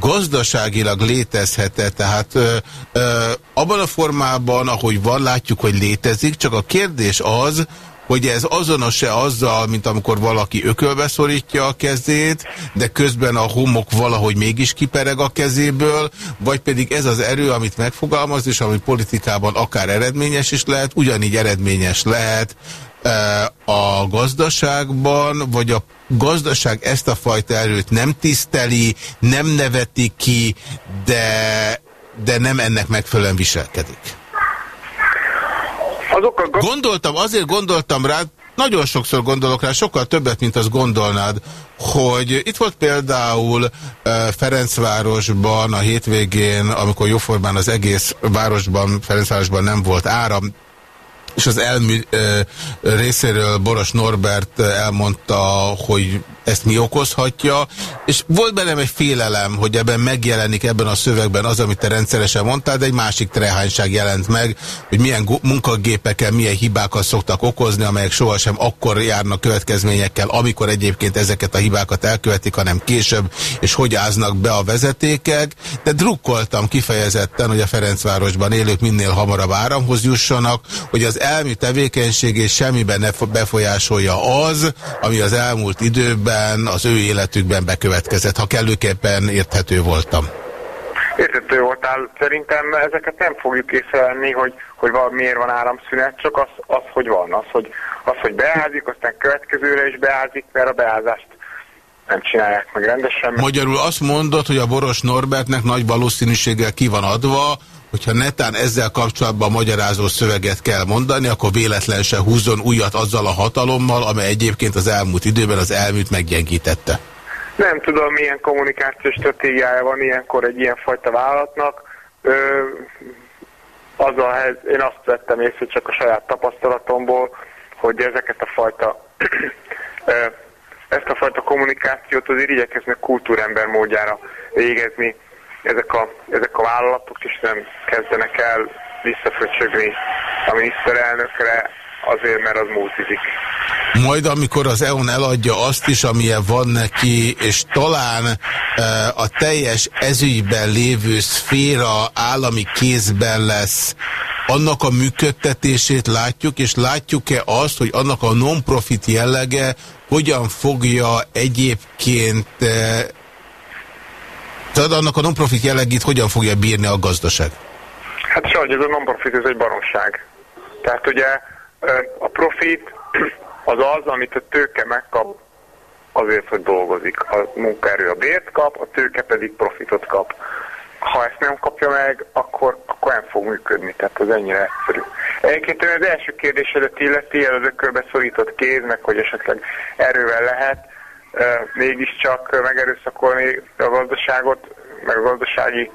gazdaságilag létezhet-e, tehát ö, ö, abban a formában, ahogy van, látjuk, hogy létezik, csak a kérdés az, hogy ez azonos-e azzal, mint amikor valaki ökölbe szorítja a kezét, de közben a homok valahogy mégis kipereg a kezéből, vagy pedig ez az erő, amit megfogalmaz, és ami politikában akár eredményes is lehet, ugyanígy eredményes lehet a gazdaságban, vagy a gazdaság ezt a fajta erőt nem tiszteli, nem neveti ki, de, de nem ennek megfelelően viselkedik. Gondoltam, azért gondoltam rá, nagyon sokszor gondolok rá, sokkal többet, mint azt gondolnád, hogy itt volt például Ferencvárosban a hétvégén, amikor jóformán az egész városban, Ferencvárosban nem volt áram, és az elmű részéről Boros Norbert elmondta, hogy ezt mi okozhatja, és volt bennem egy félelem, hogy ebben megjelenik ebben a szövegben az, amit te rendszeresen mondtál, de egy másik trehányság jelent meg, hogy milyen munkagépeken milyen hibákat szoktak okozni, amelyek sohasem akkor járnak következményekkel, amikor egyébként ezeket a hibákat elkövetik, hanem később, és hogy áznak be a vezetékek, de drukkoltam kifejezetten, hogy a Ferencvárosban élők minél hamarabb áramhoz jussanak, hogy az elmi tevékenységét semmiben ne befolyásolja az, ami az elmúlt időben az ő életükben bekövetkezett, ha kellőképpen érthető voltam. Érthető voltál. Szerintem ezeket nem fogjuk észrevenni, hogy, hogy miért van áramszünet, csak az, az, hogy van. Az, hogy, az, hogy beázik, aztán következőre is beázik, mert a beázást nem csinálják meg rendesen. Magyarul azt mondod, hogy a Boros Norbertnek nagy valószínűséggel ki van adva, hogyha netán ezzel kapcsolatban magyarázó szöveget kell mondani, akkor véletlen se húzzon újat azzal a hatalommal, amely egyébként az elmúlt időben az elműt meggyengítette. Nem tudom, milyen kommunikációs stratégiája van ilyenkor egy ilyen fajta vállalatnak. Ö, az a hely, én azt vettem észre csak a saját tapasztalatomból, hogy ezeket a fajta ezt a fajta kommunikációt azért igyekeznek kultúrember módjára végezni ezek a, ezek a vállalatok is nem kezdenek el visszafröcsögni a miniszterelnökre, azért, mert az múltizik. Majd amikor az EON eladja azt is, amilyen van neki, és talán e, a teljes ezügyben lévő szféra állami kézben lesz, annak a működtetését látjuk, és látjuk-e azt, hogy annak a non-profit jellege hogyan fogja egyébként tehát annak a non-profit jellegét hogyan fogja bírni a gazdaság? Hát sajnos ez a non-profit, ez egy baromság. Tehát ugye a profit az az, amit a tőke megkap azért, hogy dolgozik. A munkaerő a bért kap, a tőke pedig profitot kap. Ha ezt nem kapja meg, akkor, akkor nem fog működni. Tehát az ennyire egyszerű. Egyébként az első kérdésedet illeti, az ökölbe szorított kéz, meg hogy esetleg erővel lehet mégiscsak megerőszakolni a gazdaságot, meg a gazdasági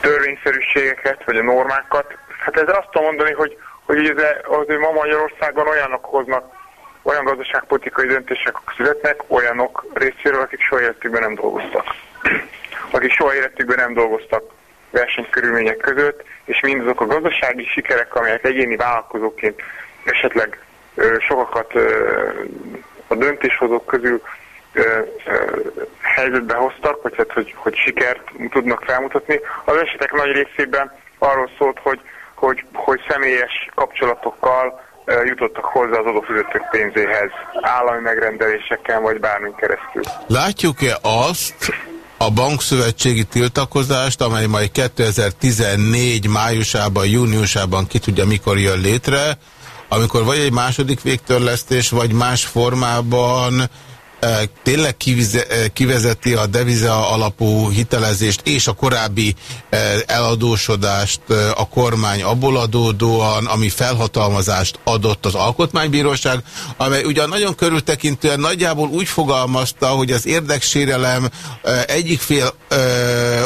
törvényszerűségeket, vagy a normákat. Hát ez azt tudom mondani, hogy, hogy ez, azért ma Magyarországon olyanok hoznak, olyan gazdaságpolitikai döntések születnek, olyanok részéről, akik soha életükben nem dolgoztak. akik soha életükben nem dolgoztak versenykörülmények között, és mindazok a gazdasági sikerek, amelyek egyéni vállalkozóként esetleg ö, sokakat ö, a döntéshozók közül helyzetbe hoztak, vagy hát, hogy, hogy sikert tudnak felmutatni. Az esetek nagy részében arról szólt, hogy, hogy, hogy személyes kapcsolatokkal jutottak hozzá az adófizetők pénzéhez, állami megrendelésekkel, vagy bármin keresztül. Látjuk-e azt, a bankszövetségi tiltakozást, amely majd 2014 májusában, júniusában ki tudja mikor jön létre, amikor vagy egy második végtörlesztés, vagy más formában tényleg kivezeti a deviza alapú hitelezést és a korábbi eladósodást a kormány abból adódóan, ami felhatalmazást adott az alkotmánybíróság, amely ugyan nagyon körültekintően nagyjából úgy fogalmazta, hogy az érdeksérelem egyik fél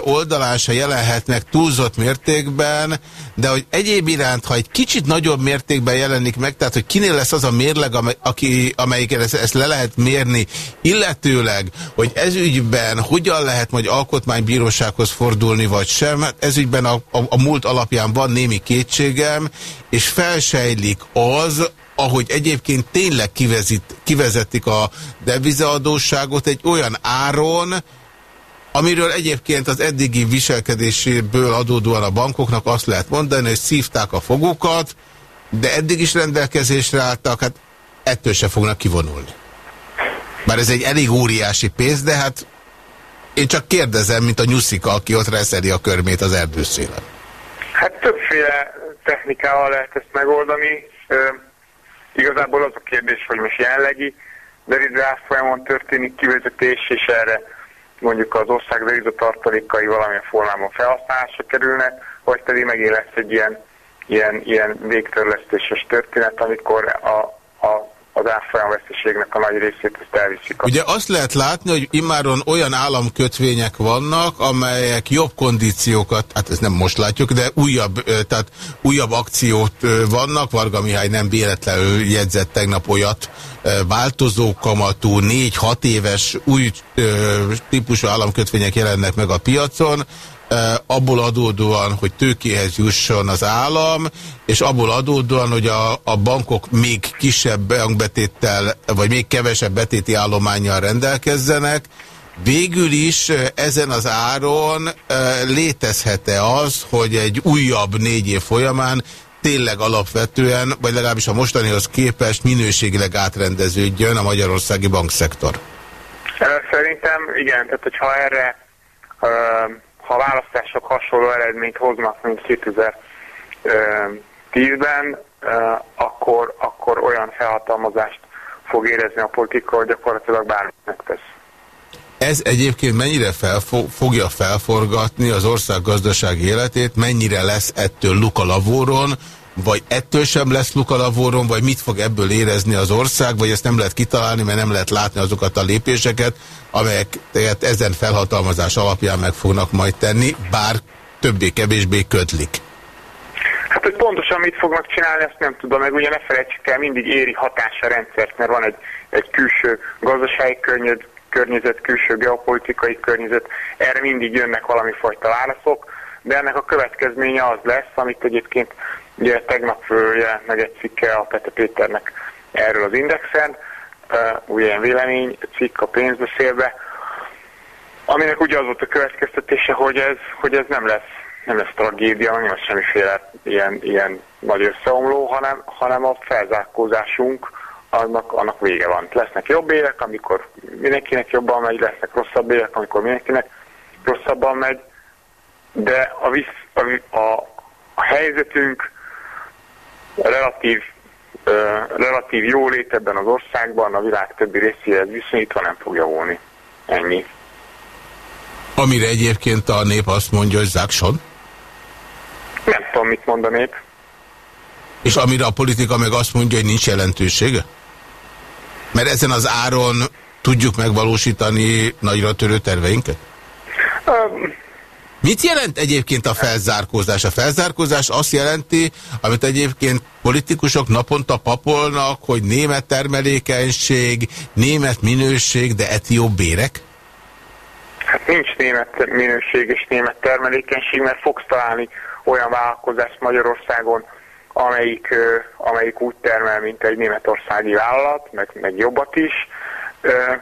oldalán se jelenhetnek túlzott mértékben, de hogy egyéb iránt, ha egy kicsit nagyobb mértékben jelenik meg, tehát hogy kinél lesz az a mérleg, amely, aki, amelyiken ezt, ezt le lehet mérni, illetőleg, hogy ezügyben hogyan lehet majd alkotmánybírósághoz fordulni, vagy sem, hát ezügyben a, a, a múlt alapján van némi kétségem, és felsejlik az, ahogy egyébként tényleg kivezit, kivezetik a devizaadóságot egy olyan áron, amiről egyébként az eddigi viselkedéséből adódóan a bankoknak azt lehet mondani, hogy szívták a fogukat, de eddig is rendelkezésre álltak, hát ettől se fognak kivonulni. Bár ez egy elég óriási pénz, de hát én csak kérdezem, mint a nyuszika, aki ott reszedi a körmét az erdőszélen. Hát többféle technikával lehet ezt megoldani. Ö, igazából az a kérdés, hogy most jelenlegi derizás folyamon történik kivezetés, és erre mondjuk az ország derizatartalékai valamilyen formában felhasználásra kerülnek, vagy pedig megint lesz egy ilyen, ilyen, ilyen végtörlesztéses történet, amikor a, a az árfolyamveszteségnek a nagy részét ezt elviszik. Ugye azt lehet látni, hogy immáron olyan államkötvények vannak, amelyek jobb kondíciókat, hát ezt nem most látjuk, de újabb, tehát újabb akciót vannak. Varga Mihály nem véletlenül jegyzett tegnap olyat, változó kamatú, négy-hat éves új típusú államkötvények jelennek meg a piacon, abból adódóan, hogy tőkéhez jusson az állam, és abból adódóan, hogy a, a bankok még kisebb bankbetéttel, vagy még kevesebb betéti állományjal rendelkezzenek, Végül is ezen az áron létezhet-e az, hogy egy újabb négy év folyamán tényleg alapvetően, vagy legalábbis a mostanihoz képest minőségileg átrendeződjön a magyarországi bankszektor? Szerintem igen, tehát hogyha erre ha a választások hasonló eredményt hoznak, mint 2010-ben, akkor, akkor olyan felhatalmazást fog érezni a politika, hogy gyakorlatilag bármit megtesz. Ez egyébként mennyire felfo fogja felforgatni az ország gazdasági életét, mennyire lesz ettől Luka Lavóron, vagy ettől sem lesz Luka Lavóron, vagy mit fog ebből érezni az ország, vagy ezt nem lehet kitalálni, mert nem lehet látni azokat a lépéseket, amelyeket ezen felhatalmazás alapján meg fognak majd tenni, bár többé-kevésbé kötlik. Hát, hogy pontosan mit fognak csinálni, ezt nem tudom, meg ugye ne felejtsük el, mindig éri hatása rendszert, mert van egy, egy külső gazdasági környezet, környezet, külső geopolitikai környezet, erre mindig jönnek valami fajta válaszok, de ennek a következménye az lesz, amit egyébként ugye tegnap jelent meg egy cikke a Pete Péternek erről az indexen, új ilyen vélemény, cikk a pénzbeszélbe, aminek ugye az volt a következtetése, hogy ez, hogy ez nem lesz nem lesz tragédia, nem lesz semmiféle ilyen, ilyen nagy összeomló, hanem, hanem a felzárkózásunk annak, annak vége van. Lesznek jobb évek, amikor mindenkinek jobban megy, lesznek rosszabb évek, amikor mindenkinek rosszabban megy, de a, visz, a, a, a helyzetünk relatív relatív jólét ebben az országban a világ többi részéhez viszonyítva nem fog javulni. Ennyi. Amire egyébként a nép azt mondja, hogy zákson? Nem tudom, mit mond a nép. És amire a politika meg azt mondja, hogy nincs jelentősége? Mert ezen az áron tudjuk megvalósítani nagyra törő terveinket? Um, Mit jelent egyébként a felzárkózás? A felzárkózás azt jelenti, amit egyébként politikusok naponta papolnak, hogy német termelékenység, német minőség, de etióp bérek? Hát nincs német minőség és német termelékenység, mert fogsz találni olyan vállalkozást Magyarországon, amelyik, amelyik úgy termel, mint egy németországi vállalat, meg, meg jobbat is,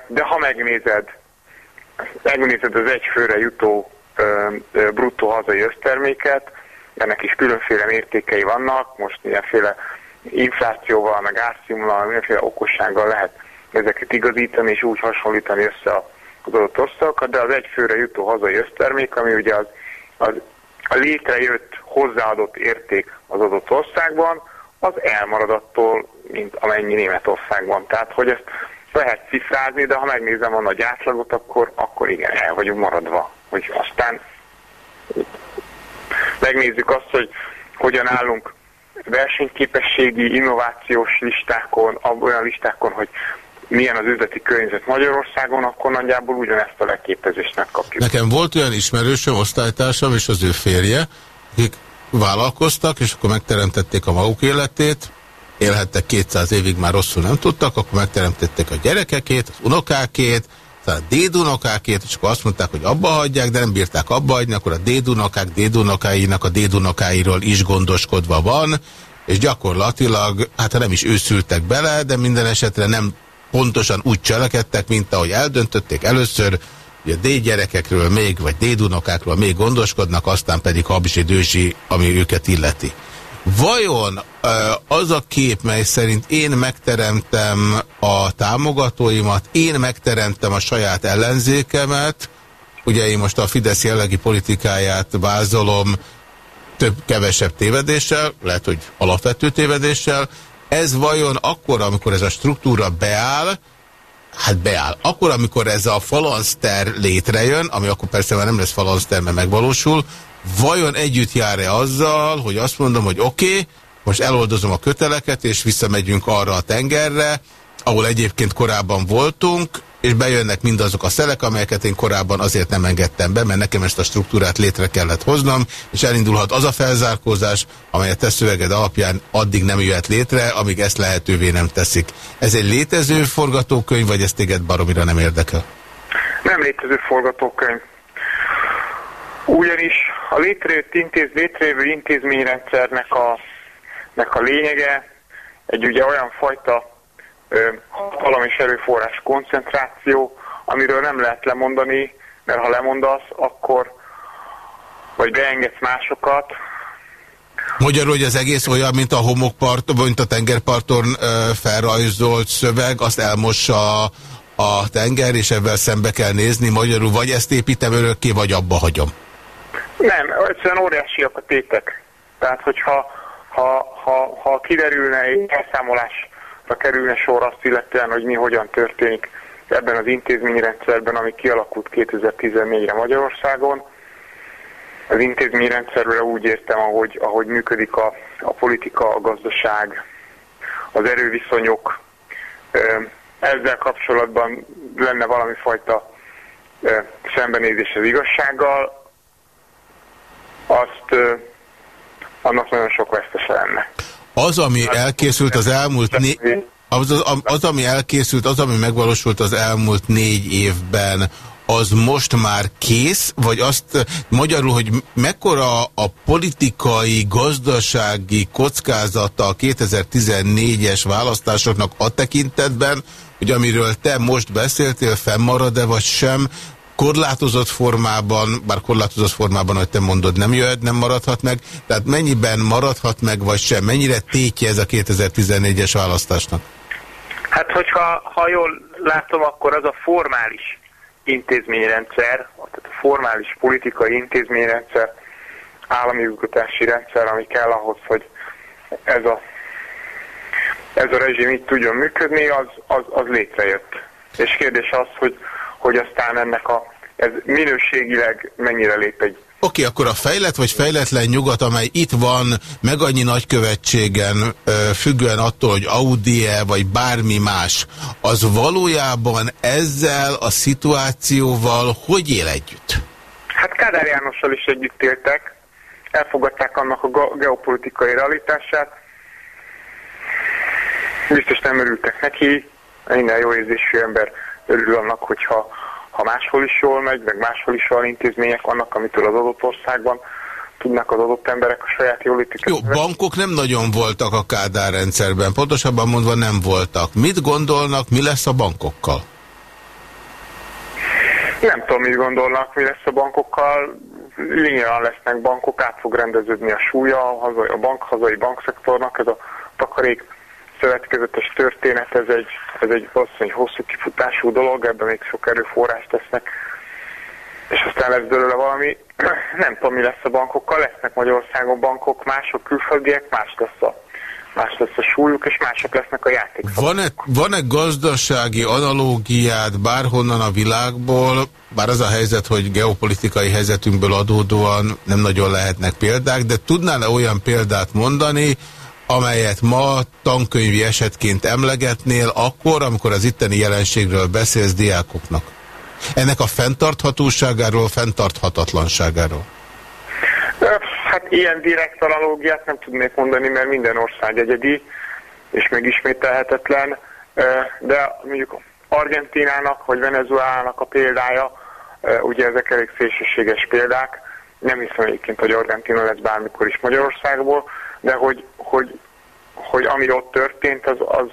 de ha megnézed, megnézed az egyfőre jutó bruttó hazai összterméket, ennek is különféle mértékei vannak, most mindenféle inflációval, meg árszínvonal, mindenféle okossággal lehet ezeket igazítani, és úgy hasonlítani össze az adott országokat, de az egyfőre jutó hazai össztermék, ami ugye az, az a létrejött hozzáadott érték az adott országban, az elmarad attól, mint amennyi Németországban. Tehát, hogy ezt lehet cifrázni, de ha megnézem a nagy átlagot, akkor, akkor igen, el vagyunk maradva. Hogy aztán megnézzük azt, hogy hogyan állunk versenyképességi, innovációs listákon, olyan listákon, hogy milyen az üzleti környezet Magyarországon, akkor nagyjából ugyanezt a leképezést megkapjuk. Nekem volt olyan ismerősöm, osztálytársam és az ő férje, akik vállalkoztak, és akkor megteremtették a maguk életét, élhettek 200 évig, már rosszul nem tudtak, akkor megteremtették a gyerekekét, az unokákét, aztán a dédunokákét, és akkor azt mondták, hogy abba hagyják, de nem bírták abba hagyni, akkor a dédunokák dédunokáinak a dédunokáiról is gondoskodva van, és gyakorlatilag, hát nem is őszültek bele, de minden esetre nem pontosan úgy cselekedtek, mint ahogy eldöntötték először, hogy a dédgyerekekről még, vagy dédunokákról még gondoskodnak, aztán pedig habisi dősi, ami őket illeti. Vajon az a kép, mely szerint én megteremtem a támogatóimat, én megteremtem a saját ellenzékemet, ugye én most a Fidesz jellegi politikáját vázolom több-kevesebb tévedéssel, lehet, hogy alapvető tévedéssel, ez vajon akkor, amikor ez a struktúra beáll, hát beáll. Akkor, amikor ez a falanszter létrejön, ami akkor persze már nem lesz falanszter, mert megvalósul, vajon együtt jár-e azzal, hogy azt mondom, hogy oké, okay, most eloldozom a köteleket, és visszamegyünk arra a tengerre, ahol egyébként korábban voltunk, és bejönnek mindazok a szelek, amelyeket én korábban azért nem engedtem be, mert nekem ezt a struktúrát létre kellett hoznom, és elindulhat az a felzárkózás, amely a te szöveged alapján addig nem jöhet létre, amíg ezt lehetővé nem teszik. Ez egy létező forgatókönyv, vagy ez téged baromira nem érdekel? Nem létező forgatókönyv. Ugyanis a létrejött intéz, létrejövő intézményrendszernek a, nek a lényege egy ugye olyan fajta hatalom és erőforrás koncentráció, amiről nem lehet lemondani, mert ha lemondasz, akkor vagy beengedsz másokat. Magyarul, hogy az egész olyan, mint a homokpart, mint a tengerparton felrajzolt szöveg, azt elmossa a, a tenger, és ebben szembe kell nézni. Magyarul, vagy ezt építem örökké, vagy abba hagyom. Nem, egyszerűen óriásiak a tétek. Tehát, hogyha ha, ha, ha kiderülne egy elszámolásra kerülne sor azt illetően, hogy mi hogyan történik ebben az intézményrendszerben, ami kialakult 2014-re Magyarországon, az intézményrendszerre úgy értem, ahogy, ahogy működik a, a politika, a gazdaság, az erőviszonyok. Ezzel kapcsolatban lenne valami fajta szembenézés az igazsággal, azt annak nagyon sok vesztese lenne. Az, ami elkészült az elmúlt négy... Az, az, az, ami elkészült, az, ami megvalósult az elmúlt négy évben, az most már kész, vagy azt magyarul, hogy mekkora a politikai, gazdasági kockázata a 2014-es választásoknak a tekintetben, hogy amiről te most beszéltél, fennmarad-e vagy sem, korlátozott formában, bár korlátozott formában, hogy te mondod, nem jöhet, nem maradhat meg, tehát mennyiben maradhat meg, vagy sem? Mennyire tétje ez a 2014-es választásnak? Hát, hogyha ha jól látom, akkor az a formális intézményrendszer, tehát a formális politikai intézményrendszer, állami ügykötási rendszer, ami kell ahhoz, hogy ez a, ez a rezsim így tudjon működni, az, az, az létrejött. És kérdés az, hogy hogy aztán ennek a, ez minőségileg mennyire lép egy Oké, okay, akkor a fejlett vagy fejletlen nyugat, amely itt van, meg annyi nagykövetségen, függően attól, hogy Audi-e, vagy bármi más, az valójában ezzel a szituációval hogy él együtt? Hát Kádár Jánossal is együtt éltek, elfogadták annak a geopolitikai realitását, biztos nem örültek neki, minden jó érzésű ember örül annak, hogyha ha máshol is jól megy, meg máshol is olyan intézmények vannak, amitől az adott országban tudnak az adott emberek a saját jólétüket. Jó, bankok nem nagyon voltak a Kádár rendszerben, pontosabban mondva nem voltak. Mit gondolnak, mi lesz a bankokkal? Nem tudom, mit gondolnak, mi lesz a bankokkal. Lényegében lesznek bankok, át fog rendeződni a súlya a, hazai, a bank, hazai bankszektornak, ez a takarék szövetkezetes történet, ez egy, ez egy valószínűleg hosszú kifutású dolog, ebben még sok erőforrást tesznek, és aztán lesz belőle valami, nem tudom mi lesz a bankokkal, lesznek Magyarországon bankok, mások külföldiek, más lesz a más lesz a súlyuk, és mások lesznek a játék. Van-e, van-e gazdasági analógiát bárhonnan a világból, bár az a helyzet, hogy geopolitikai helyzetünkből adódóan nem nagyon lehetnek példák, de tudnál-e olyan példát mondani, amelyet ma tankönyvi esetként emlegetnél akkor, amikor az itteni jelenségről beszélsz diákoknak? Ennek a fenntarthatóságáról, fenntarthatatlanságáról? Hát ilyen direkt analógiát nem tudnék mondani, mert minden ország egyedi és megismételhetetlen, de mondjuk Argentinának vagy Venezuelának a példája, ugye ezek elég szélsőséges példák, nem hiszem egyébként, hogy Argentina lesz bármikor is Magyarországból, de hogy, hogy, hogy ami ott történt, az, az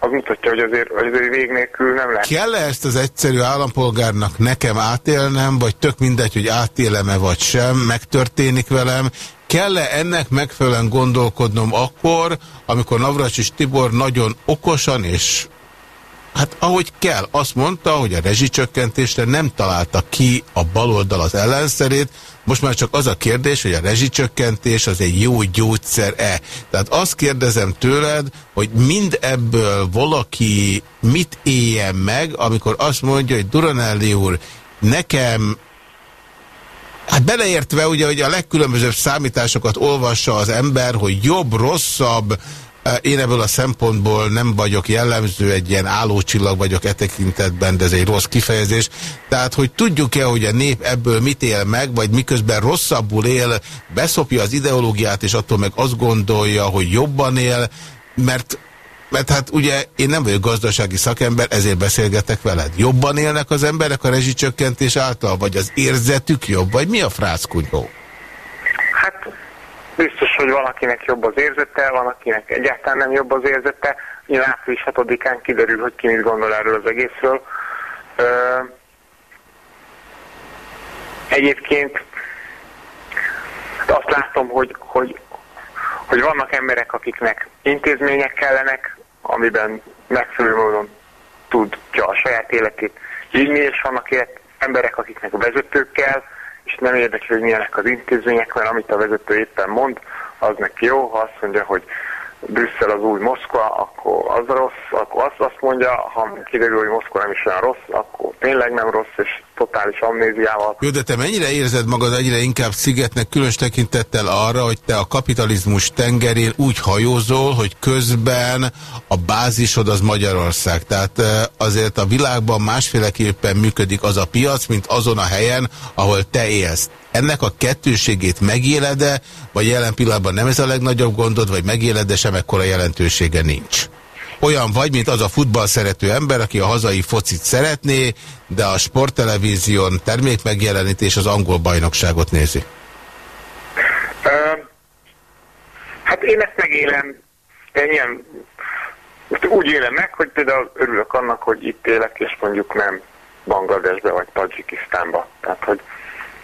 az mutatja, hogy azért, azért vég nélkül nem lehet. kell -e ezt az egyszerű állampolgárnak nekem átélnem, vagy tök mindegy, hogy átélem-e vagy sem, megtörténik velem, kell-e ennek megfelelően gondolkodnom akkor, amikor Navracsis Tibor nagyon okosan és Hát ahogy kell, azt mondta, hogy a rezsicsökkentésre nem találta ki a baloldal az ellenszerét, most már csak az a kérdés, hogy a rezsicsökkentés az egy jó gyógyszer-e. Tehát azt kérdezem tőled, hogy mind ebből valaki mit éljen meg, amikor azt mondja, hogy Duranelli úr, nekem Hát beleértve ugye, hogy a legkülönbözőbb számításokat olvassa az ember, hogy jobb, rosszabb, én ebből a szempontból nem vagyok jellemző, egy ilyen állócsillag vagyok e tekintetben, de ez egy rossz kifejezés. Tehát, hogy tudjuk-e, hogy a nép ebből mit él meg, vagy miközben rosszabbul él, beszopja az ideológiát, és attól meg azt gondolja, hogy jobban él, mert mert hát ugye én nem vagyok gazdasági szakember, ezért beszélgetek veled. Jobban élnek az emberek a rezsicsökkentés által, vagy az érzetük jobb, vagy mi a frászkunyó? Biztos, hogy valakinek jobb az érzete, van akinek egyáltalán nem jobb az érzete. Nyilván április 6-án kiderül, hogy ki mit gondol erről az egészről. Egyébként azt látom, hogy, hogy, hogy vannak emberek, akiknek intézmények kellenek, amiben megfelelő módon tudja a saját életét hívni, és vannak emberek, akiknek vezetők kell, nem érdekli, hogy milyenek az intézmények, mert amit a vezető éppen mond, az neki jó, ha azt mondja, hogy Brüsszel az új Moszkva, akkor az rossz, akkor azt, azt mondja, ha kiderül, hogy Moszkva nem is olyan rossz, akkor tényleg nem rossz, és totális amnéziával. Jó, de te mennyire érzed magad egyre inkább szigetnek, különös tekintettel arra, hogy te a kapitalizmus tengerén úgy hajózol, hogy közben a bázisod az Magyarország. Tehát azért a világban másféleképpen működik az a piac, mint azon a helyen, ahol te élsz ennek a kettőségét megéled-e, vagy jelen pillanatban nem ez a legnagyobb gondod, vagy megéled-e, sem ekkora jelentősége nincs? Olyan vagy, mint az a futball szerető ember, aki a hazai focit szeretné, de a sporttelevízión termékmegjelenítés az angol bajnokságot nézi. Uh, hát én ezt megélem, ilyen, úgy élem meg, hogy például örülök annak, hogy itt élek, és mondjuk nem Bangladesbe vagy Tajikisztánba. Tehát, hogy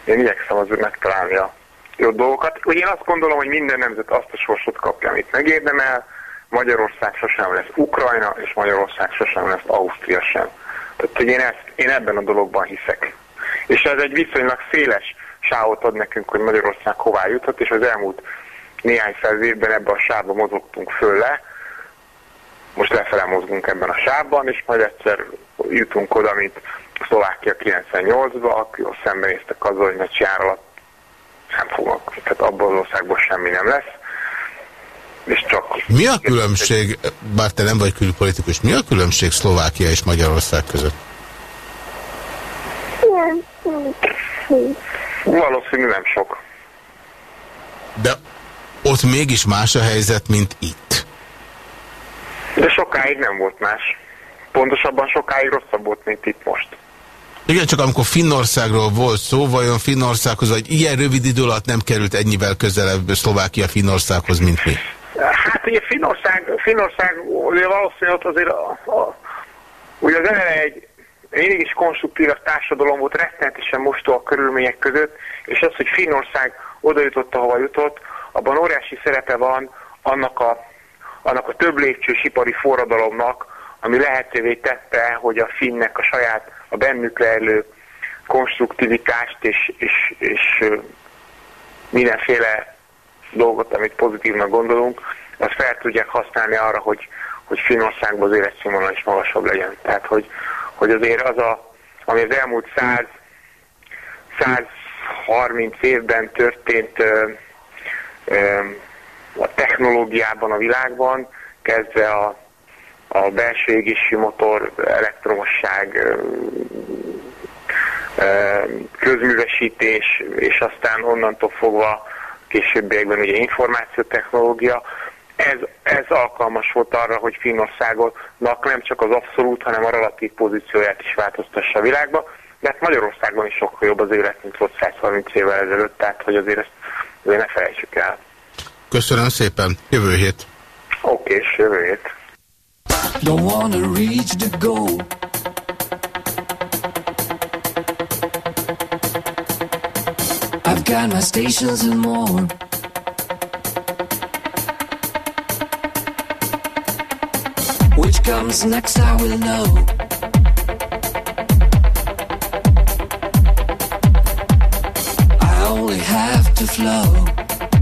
én igyekszem azért megtalálni a jó dolgokat. Ugye én azt gondolom, hogy minden nemzet azt a sorsot kapja, amit megérdemel, Magyarország sosem lesz Ukrajna, és Magyarország sosem lesz Ausztria sem. Tehát, hogy én, ezt, én ebben a dologban hiszek. És ez egy viszonylag széles sávot ad nekünk, hogy Magyarország hová juthat, és az elmúlt néhány száz évben ebben a sávba mozogtunk föl le, most lefele mozgunk ebben a sávban, és majd egyszer jutunk oda, mint Szlovákia 98-ba, aki szembenéztek azzal, hogy nagy alatt nem fognak, tehát abban az országban semmi nem lesz. És csak... Mi a különbség, bár te nem vagy külpolitikus, mi a különbség Szlovákia és Magyarország között? Valószínű nem sok. De ott mégis más a helyzet, mint itt. De sokáig nem volt más. Pontosabban sokáig rosszabb volt, mint itt most. Igen, csak amikor Finnországról volt szó, vajon Finnországhoz, hogy ilyen rövid idő alatt nem került ennyivel közelebb Szlovákia Finnországhoz, mint mi? Hát ugye Finnország, Finnország ugye valószínűleg ott azért a, a, ugye az elején egy mindig is konstruktív társadalom volt, rettenetesen mostó a körülmények között, és az, hogy Finnország oda jutott, ahova jutott, abban óriási szerepe van annak a annak a több lépcsős ipari forradalomnak, ami lehetővé tette, hogy a finnek a saját, a bennük lejlő konstruktivitást és, és, és mindenféle dolgot, amit pozitívnak gondolunk, azt fel tudják használni arra, hogy, hogy Finnországban az életszínvonal is magasabb legyen. Tehát, hogy, hogy azért az a, ami az elmúlt 100, 130 évben történt ö, ö, a technológiában, a világban, kezdve a, a belső égési motor, elektromosság, ö, közművesítés, és aztán onnantól fogva későbbiekben ugye információtechnológia, ez, ez alkalmas volt arra, hogy Finnországnak nem csak az abszolút, hanem a relatív pozícióját is változtassa a világba, de hát Magyarországon is sokkal jobb az élet, mint volt 130 évvel ezelőtt, tehát hogy azért ezt azért ne felejtsük el. Köszönöm szépen, jövő hét. Oké, és jövő hét. Don't wanna reach the goal. Got my stations and more. Which comes next, I will know. I only have to flow.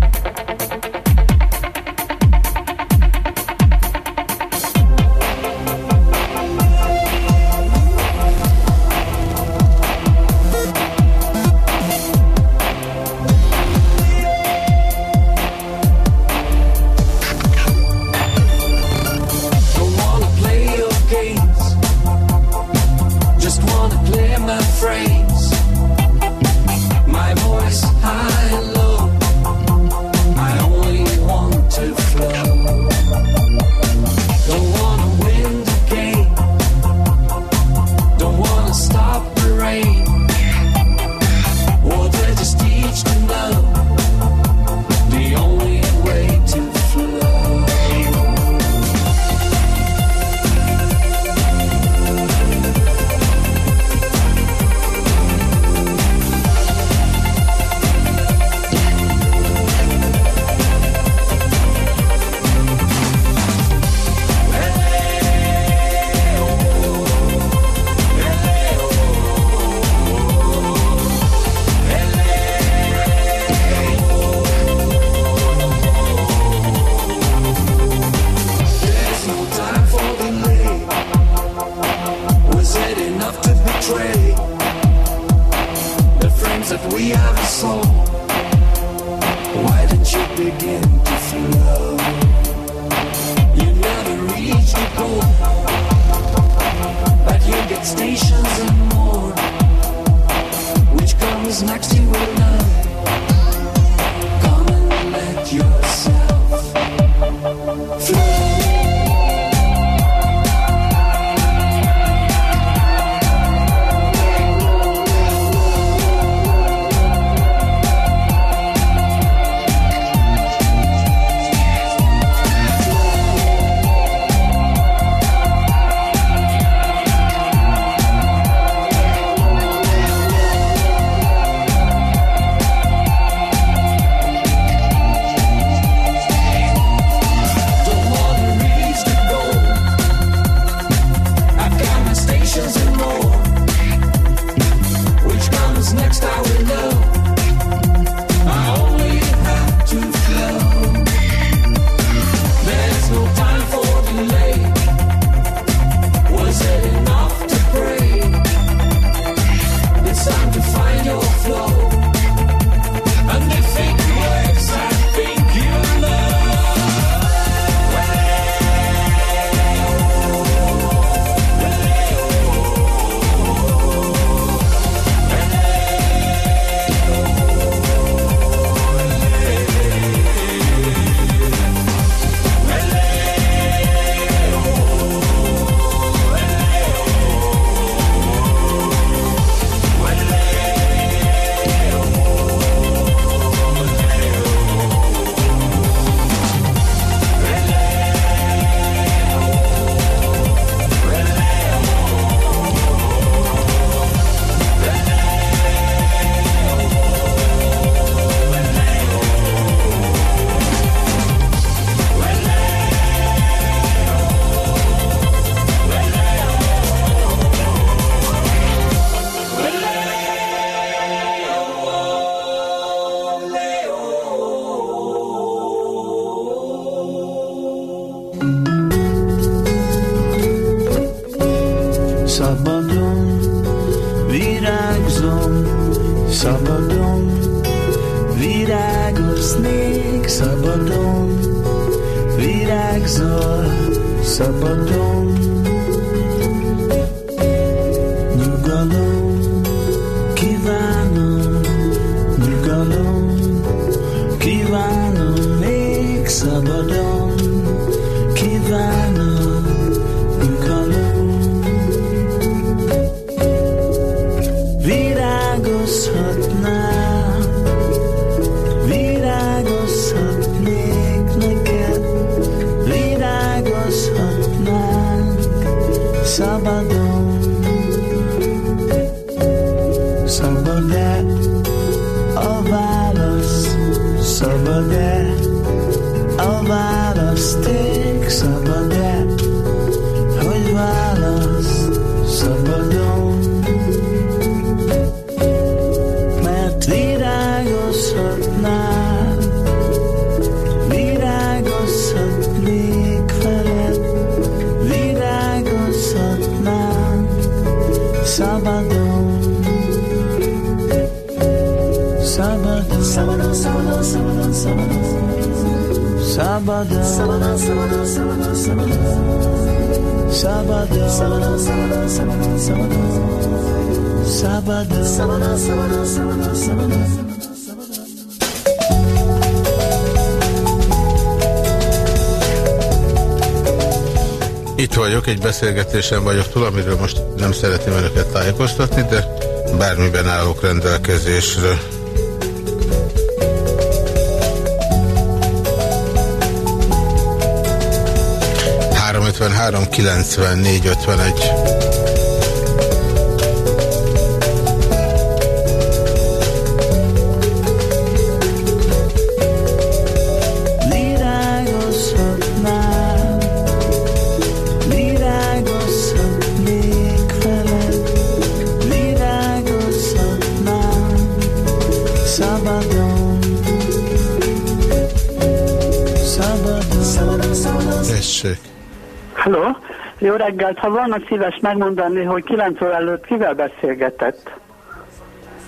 Beszélgetésen vagyok túl, amiről most nem szeretném önöket tájékoztatni, de bármiben állok rendelkezésre. Három 94 51. reggelt! Ha vannak szíves megmondani, hogy 9 óra előtt kivel beszélgetett?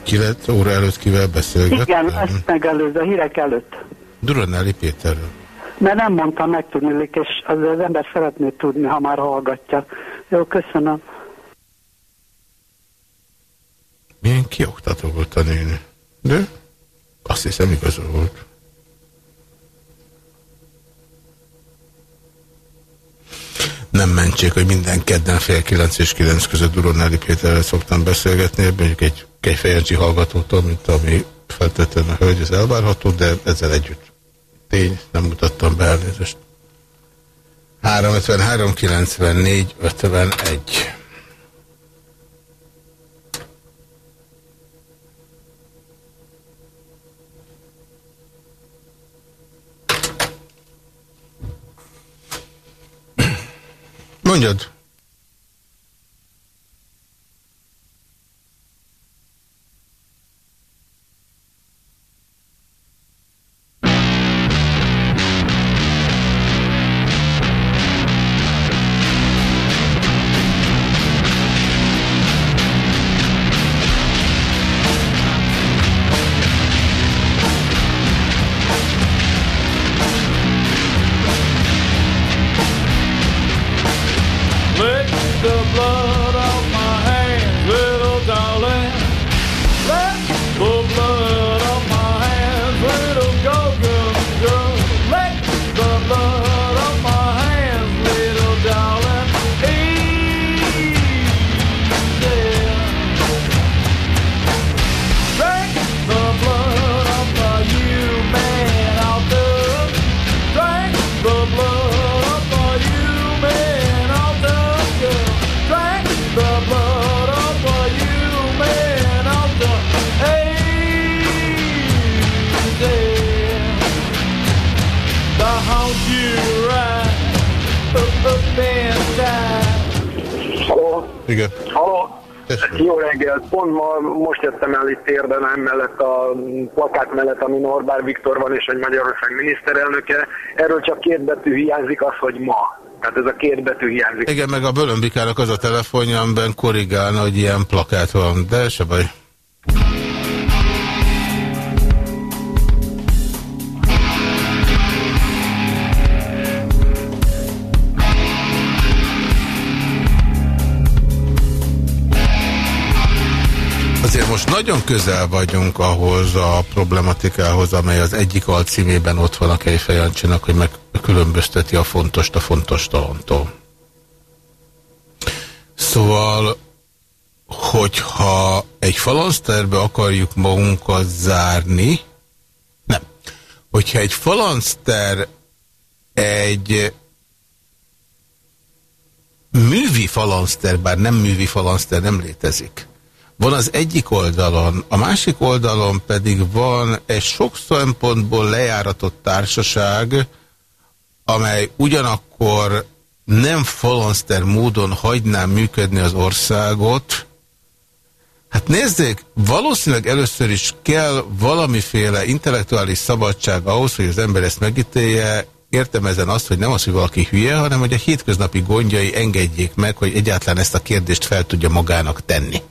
9 óra előtt kivel beszélgettem? Igen, ezt megelőző, a hírek előtt. Duranelli Péterről. Mert nem mondtam megtudni, és az, az ember szeretné tudni, ha már hallgatja. Jó, köszönöm. Milyen kioktató volt a néni. De azt hiszem igaza volt. Nem mentsék, hogy minden kedden fél kilenc és kilenc között Duronelli Péterrel szoktam beszélgetni, mondjuk egy kejfejancsi hallgatótól, mint ami feltétlenül a hölgy, ez elvárható, de ezzel együtt tény, nem mutattam be elnézést. 353 94 51 Mondjad. Igen. Halló, Jó reggelt, pont ma most jöttem el itt érdenem mellett a plakát mellett, ami Norbár Viktor van és egy Magyarország miniszterelnöke. Erről csak két betű hiányzik az, hogy ma. Tehát ez a két betű hiányzik. Igen, meg a Bölönbikának az a telefonja, amiben korrigálna, hogy ilyen plakát van, de se baj. Azért most nagyon közel vagyunk ahhoz a problematikához, amely az egyik alcímében ott van a Kejfejancsinak, hogy megkülönbözteti a fontost a fontos talantól. Szóval, hogyha egy falanszterbe akarjuk magunkat zárni, nem. Hogyha egy falanszter egy művi falanszter, bár nem művi falanszter nem létezik, van az egyik oldalon, a másik oldalon pedig van egy sok szempontból lejáratott társaság, amely ugyanakkor nem falanszter módon hagyná működni az országot, Hát nézzék, valószínűleg először is kell valamiféle intellektuális szabadság ahhoz, hogy az ember ezt megítélje. Értem ezen azt, hogy nem az, hogy valaki hülye, hanem hogy a hétköznapi gondjai engedjék meg, hogy egyáltalán ezt a kérdést fel tudja magának tenni.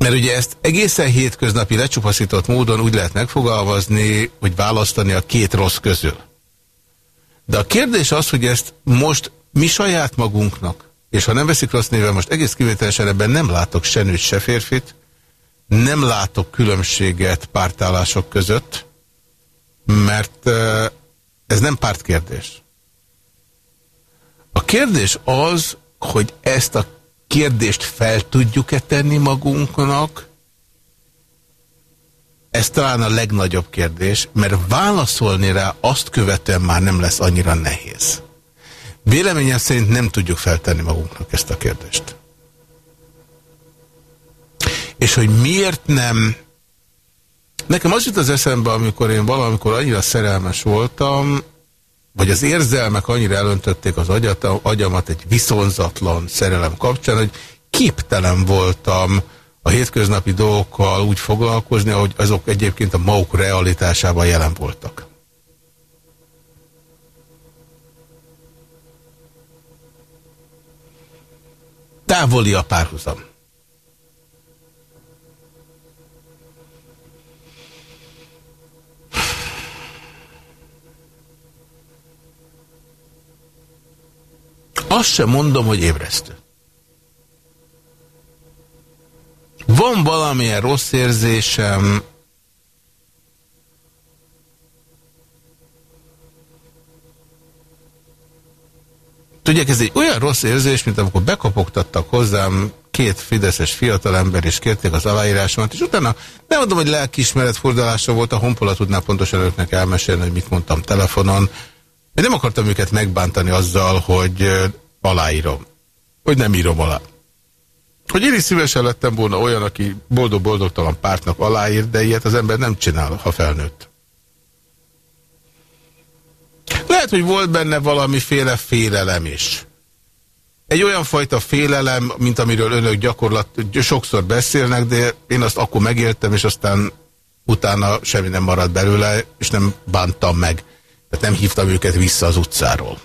Mert ugye ezt egészen hétköznapi lecsupaszított módon úgy lehet megfogalmazni, hogy választani a két rossz közül. De a kérdés az, hogy ezt most mi saját magunknak, és ha nem veszik rossz néven, most egész kivételesen ebben nem látok se nőt, se férfit, nem látok különbséget pártállások között, mert ez nem pártkérdés. A kérdés az, hogy ezt a kérdést fel tudjuk-e tenni magunknak, ez talán a legnagyobb kérdés, mert válaszolni rá azt követően már nem lesz annyira nehéz. Véleményem szerint nem tudjuk feltenni magunknak ezt a kérdést. És hogy miért nem... Nekem az jut az eszembe, amikor én valamikor annyira szerelmes voltam, vagy az érzelmek annyira elöntötték az agyat, agyamat egy viszonzatlan szerelem kapcsán, hogy képtelen voltam a hétköznapi dolgokkal úgy foglalkozni, ahogy azok egyébként a maguk realitásában jelen voltak. Távoli a párhuzam. Azt sem mondom, hogy ébresztő. Van valamilyen rossz érzésem, Tudják, ez egy olyan rossz érzés, mint amikor bekapogtattak hozzám két fideszes fiatalember, és kérték az aláírásomat, és utána nem mondom, hogy lelkiismeret fordulása volt, a honpola tudná pontosan önöknek elmesélni, hogy mit mondtam telefonon. Én nem akartam őket megbántani azzal, hogy aláírom. Hogy nem írom alá. Hogy én is szívesen lettem volna olyan, aki boldog-boldogtalan pártnak aláír, de ilyet az ember nem csinál, ha felnőtt. Lehet, hogy volt benne valamiféle félelem is. Egy olyan fajta félelem, mint amiről önök gyakorlat sokszor beszélnek, de én azt akkor megéltem, és aztán utána semmi nem maradt belőle, és nem bántam meg. Tehát nem hívtam őket vissza az utcáról.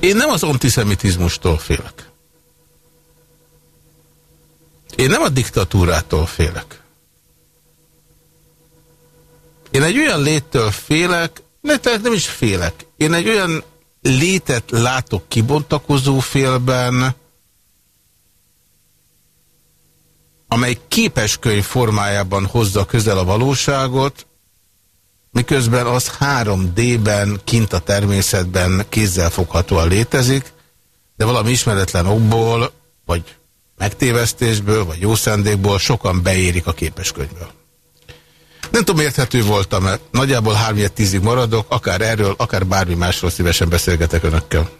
Én nem az antiszemitizmustól félek. Én nem a diktatúrától félek. Én egy olyan léttől félek, ne, nem is félek. Én egy olyan létet látok kibontakozó félben, amely képeskönyv formájában hozza közel a valóságot, miközben az 3D-ben, kint a természetben kézzelfoghatóan létezik, de valami ismeretlen okból, vagy megtévesztésből, vagy jó szándékból sokan beérik a képeskönyvből. Nem tudom, érthető voltam mert Nagyjából 3 10 maradok, akár erről, akár bármi másról szívesen beszélgetek önökkel.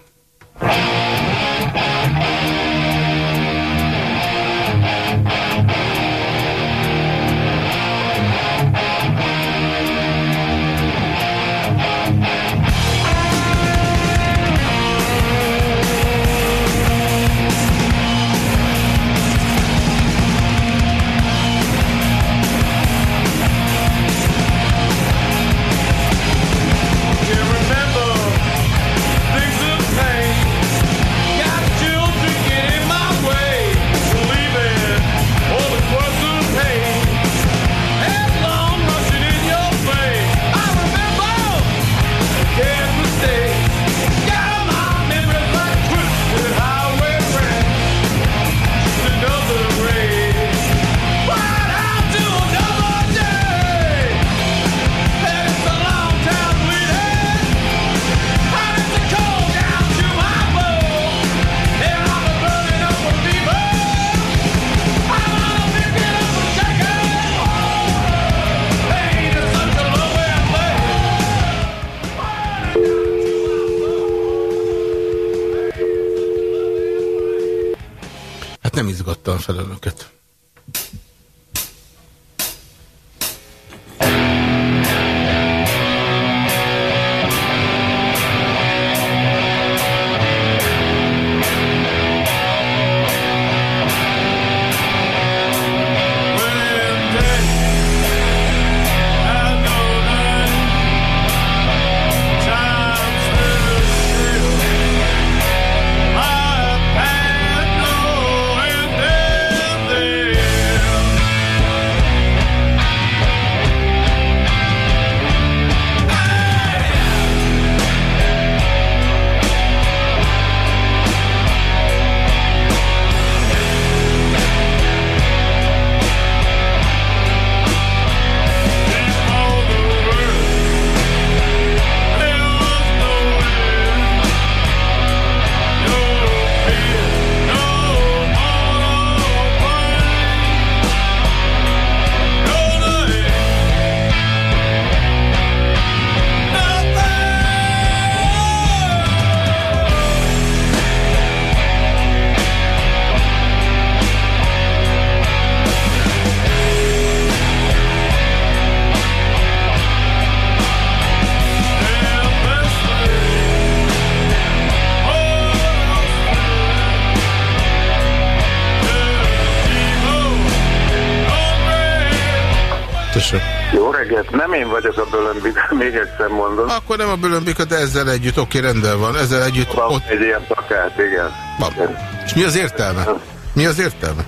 Egyszer mondom. Akkor nem a Bölömbika, de ezzel együtt, oké, rendben van. Ezzel együtt Van ott egy ilyen plakát, igen. van. És mi az értelme? Mi az értelme?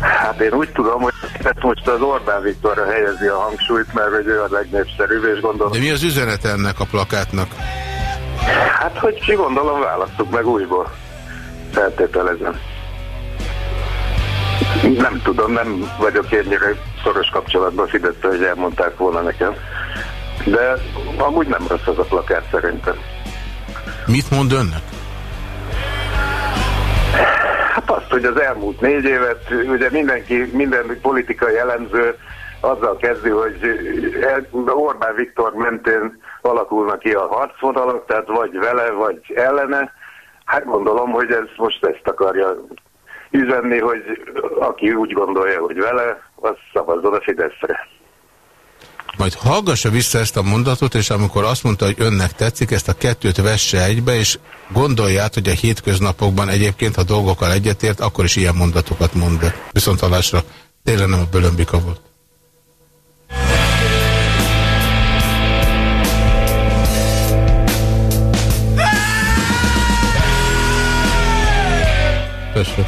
Hát én úgy tudom, hogy ezt most az Orbán Viktorra helyezi a hangsúlyt, mert hogy ő a legnépszerűbb, és gondolom... De mi az üzenet ennek a plakátnak? Hát, hogy ki gondolom, választjuk meg újból. Feltételezem. Nem tudom, nem vagyok ennyire szoros kapcsolatban Fidesztel, hogy elmondták volna nekem. De amúgy nem rossz az a plakát szerintem. Mit mond önnek? Hát azt, hogy az elmúlt négy évet, ugye mindenki, minden politikai elemző azzal kezdi, hogy Orbán Viktor mentén alakulnak ki a harcvonalak, tehát vagy vele, vagy ellene. Hát gondolom, hogy ez most ezt akarja üzenni, hogy aki úgy gondolja, hogy vele, az szavazzon a Fideszre. Majd hallgassa vissza ezt a mondatot, és amikor azt mondta, hogy önnek tetszik, ezt a kettőt vesse egybe, és gondolját, hogy a hétköznapokban egyébként, ha dolgokkal egyetért, akkor is ilyen mondatokat mond be. Viszont hallásra tényleg nem a bölömbika volt. Tessék.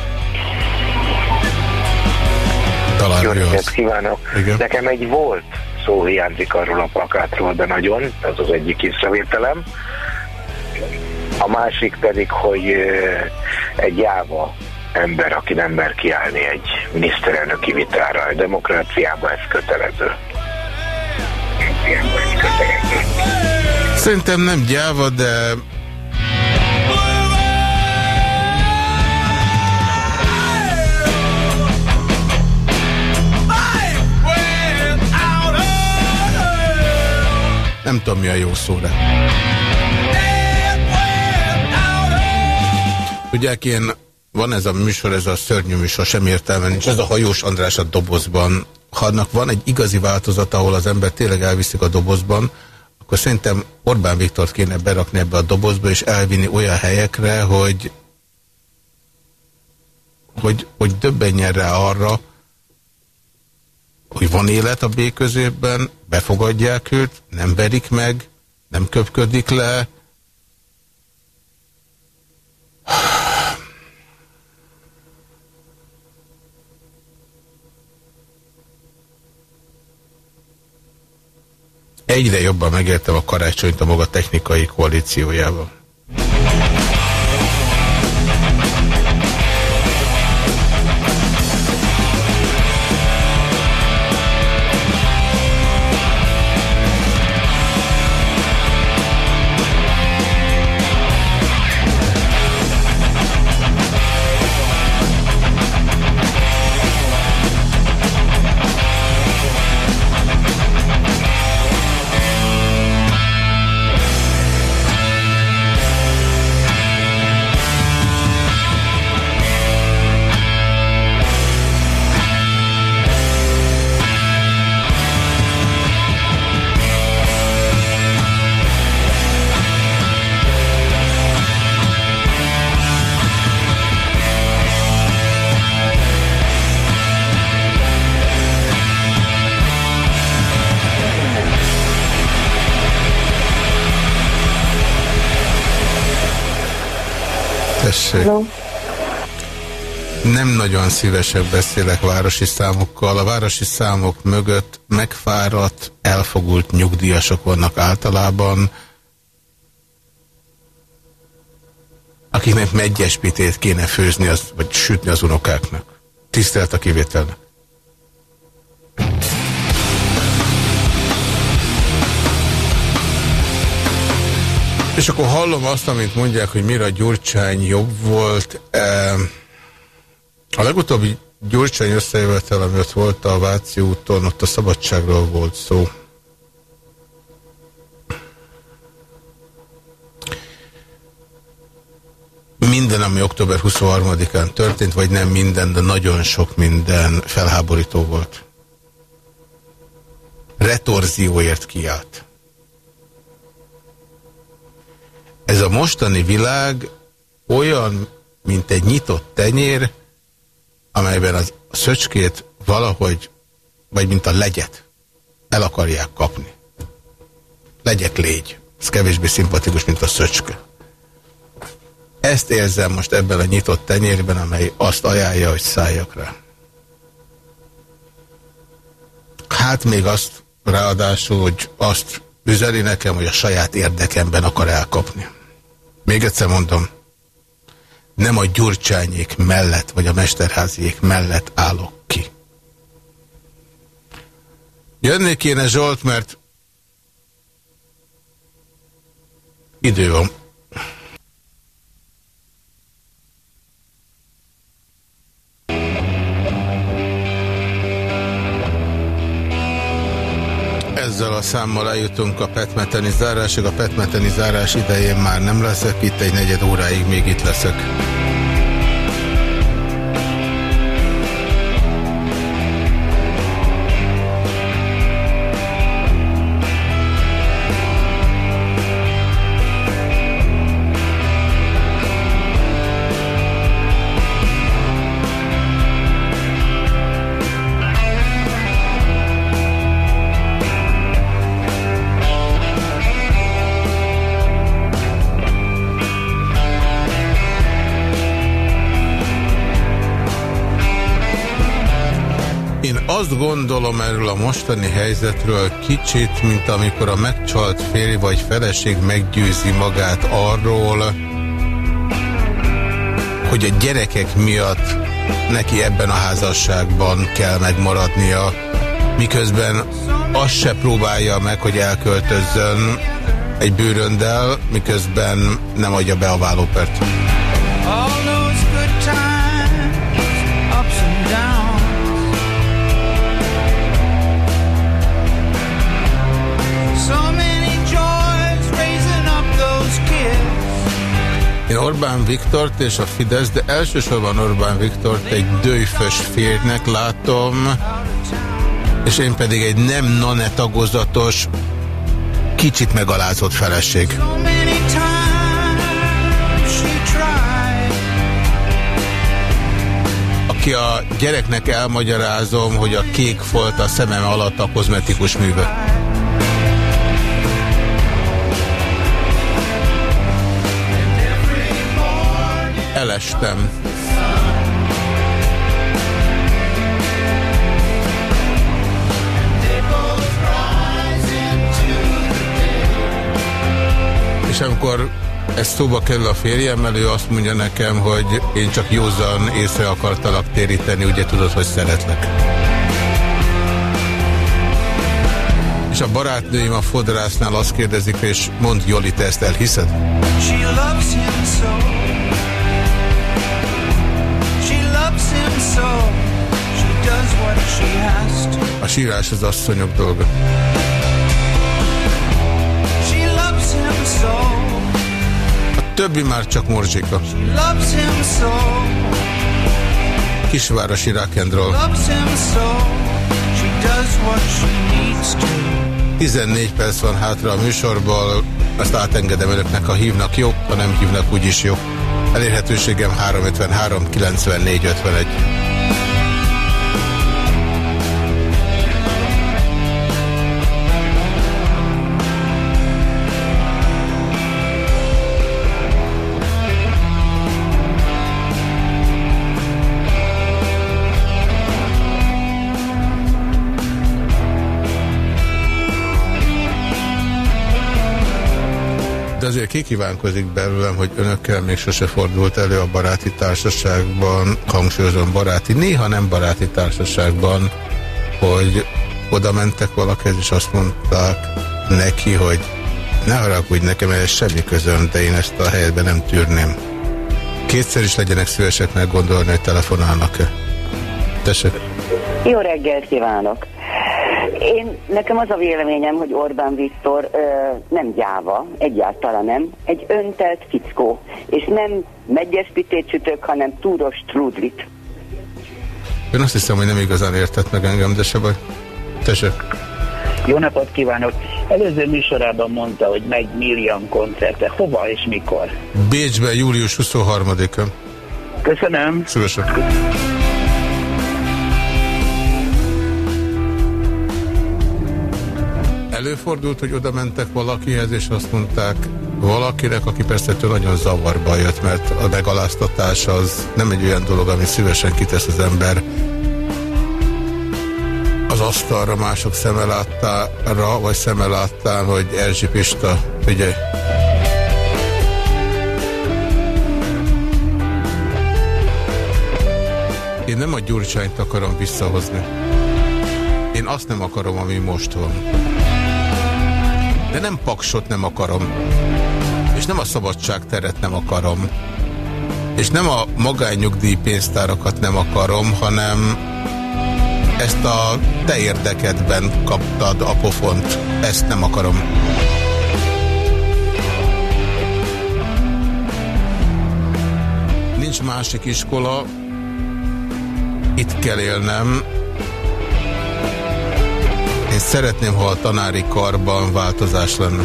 Talán Jó reggelt kívánok! Igen. Nekem egy volt szó hiányzik arról a plakátról, de nagyon, ez az egyik észrevételem. A másik pedig, hogy egy jáva ember, aki nem mer kiállni egy miniszterelnöki vitára. A demokráciában ez kötelező. Szerintem nem gyáva, de nem tudom mi a jó szó rá. Tudják, én van ez a műsor, ez a szörnyű műsor, sem értelme nincs. Ez a hajós András a dobozban. Ha annak van egy igazi változata, ahol az ember tényleg elviszik a dobozban, akkor szerintem Orbán Viktort kéne berakni ebbe a dobozba, és elvinni olyan helyekre, hogy hogy, hogy döbbenjen rá arra, hogy van élet a B középben, befogadják őt, nem verik meg, nem köpködik le. Egyre jobban megértem a karácsonyt a maga technikai koalíciójával. Tessék. Nem nagyon szívesen beszélek városi számokkal. A városi számok mögött megfáradt, elfogult nyugdíjasok vannak általában, akiknek megyespitét kéne főzni, az, vagy sütni az unokáknak. Tisztelt a kivételnek. És akkor hallom azt, amit mondják, hogy mire Gyurcsány jobb volt. A legutóbbi Gyurcsány összejövetel, ami ott volt a Váci úton, ott a szabadságról volt szó. Minden, ami október 23-án történt, vagy nem minden, de nagyon sok minden felháborító volt. Retorzióért kiállt. Ez a mostani világ olyan, mint egy nyitott tenyér, amelyben az, szöcskét valahogy, vagy mint a legyet, el akarják kapni. Legyek légy. Ez kevésbé szimpatikus, mint a szöcske. Ezt érzem most ebben a nyitott tenyérben, amely azt ajánlja, hogy szálljak rá. Hát még azt ráadásul, hogy azt üzeli nekem, hogy a saját érdekemben akar elkapni. Még egyszer mondom, nem a gyurcsányék mellett, vagy a mesterháziék mellett állok ki. Jönni kéne Zsolt, mert idő van. Ezzel a számmal eljutunk a petmeteni zárásig. A petmeteni zárás idején már nem leszek itt, egy negyed óráig még itt leszek. Azt gondolom erről a mostani helyzetről kicsit, mint amikor a megcsalt férj vagy feleség meggyőzi magát arról, hogy a gyerekek miatt neki ebben a házasságban kell megmaradnia, miközben azt se próbálja meg, hogy elköltözzön egy bőröndel, miközben nem adja be a vállópert. Én Orbán Viktort és a Fidesz, de elsősorban Orbán Viktort egy dőfös férnek látom, és én pedig egy nem nane tagozatos, kicsit megalázott feleség. Aki a gyereknek elmagyarázom, hogy a kék folt a szemem alatt a kozmetikus műve. Elestem. És amikor ez szóba kerül a férjemmel, ő azt mondja nekem, hogy én csak józan észre akartalak téríteni, ugye tudod, hogy szeretlek. És a barátnőim a fodrásznál azt kérdezik, és mond Joli, te ezt elhiszed? She loves him so. A sírás az asszonyok dolga. A többi már csak morzsika. Kisvárosi rock'n'roll. 14 perc van hátra a műsorból, azt átengedem önöknek, ha hívnak jó, ha nem hívnak úgyis jó. Elérhetőségem 353 94 51. azért kikívánkozik belőlem, hogy önökkel még sose fordult elő a baráti társaságban, hangsúlyozom baráti, néha nem baráti társaságban, hogy oda mentek valakihez, és azt mondták neki, hogy ne haragudj nekem, ez semmi közöm, de én ezt a helyetben nem tűrném. Kétszer is legyenek szívesek meggondolni, hogy telefonálnak-e. Tessék. Jó reggelt kívánok! Én, nekem az a véleményem, hogy Orbán Viktor ö, nem gyáva, egyáltalán nem, egy öntelt fickó, és nem megyespitét csütök, hanem túros trudlit. Ön azt hiszem, hogy nem igazán értett meg engem, de se baj. Tessék. Jó napot kívánok! Előző műsorában mondta, hogy megy Millian koncerte. Hova és mikor? Bécsben július 23-a. Köszönöm. Szívesen. Előfordult, hogy oda mentek valakihez, és azt mondták valakinek, aki persze ettől nagyon zavarba jött, mert a megaláztatás az nem egy olyan dolog, ami szívesen kitesz az ember az asztalra mások szemeláttára, vagy szemeláttán, hogy Erzsi Pista, figyelj. Én nem a Gyurcsányt akarom visszahozni. Én azt nem akarom, ami most van. De nem paksot nem akarom. És nem a szabadságteret nem akarom. És nem a magányugdíjpénztárakat nem akarom, hanem ezt a te érdekedben kaptad a pofont. Ezt nem akarom. Nincs másik iskola, itt kell élnem. Szeretném, ha a tanári karban változás lenne.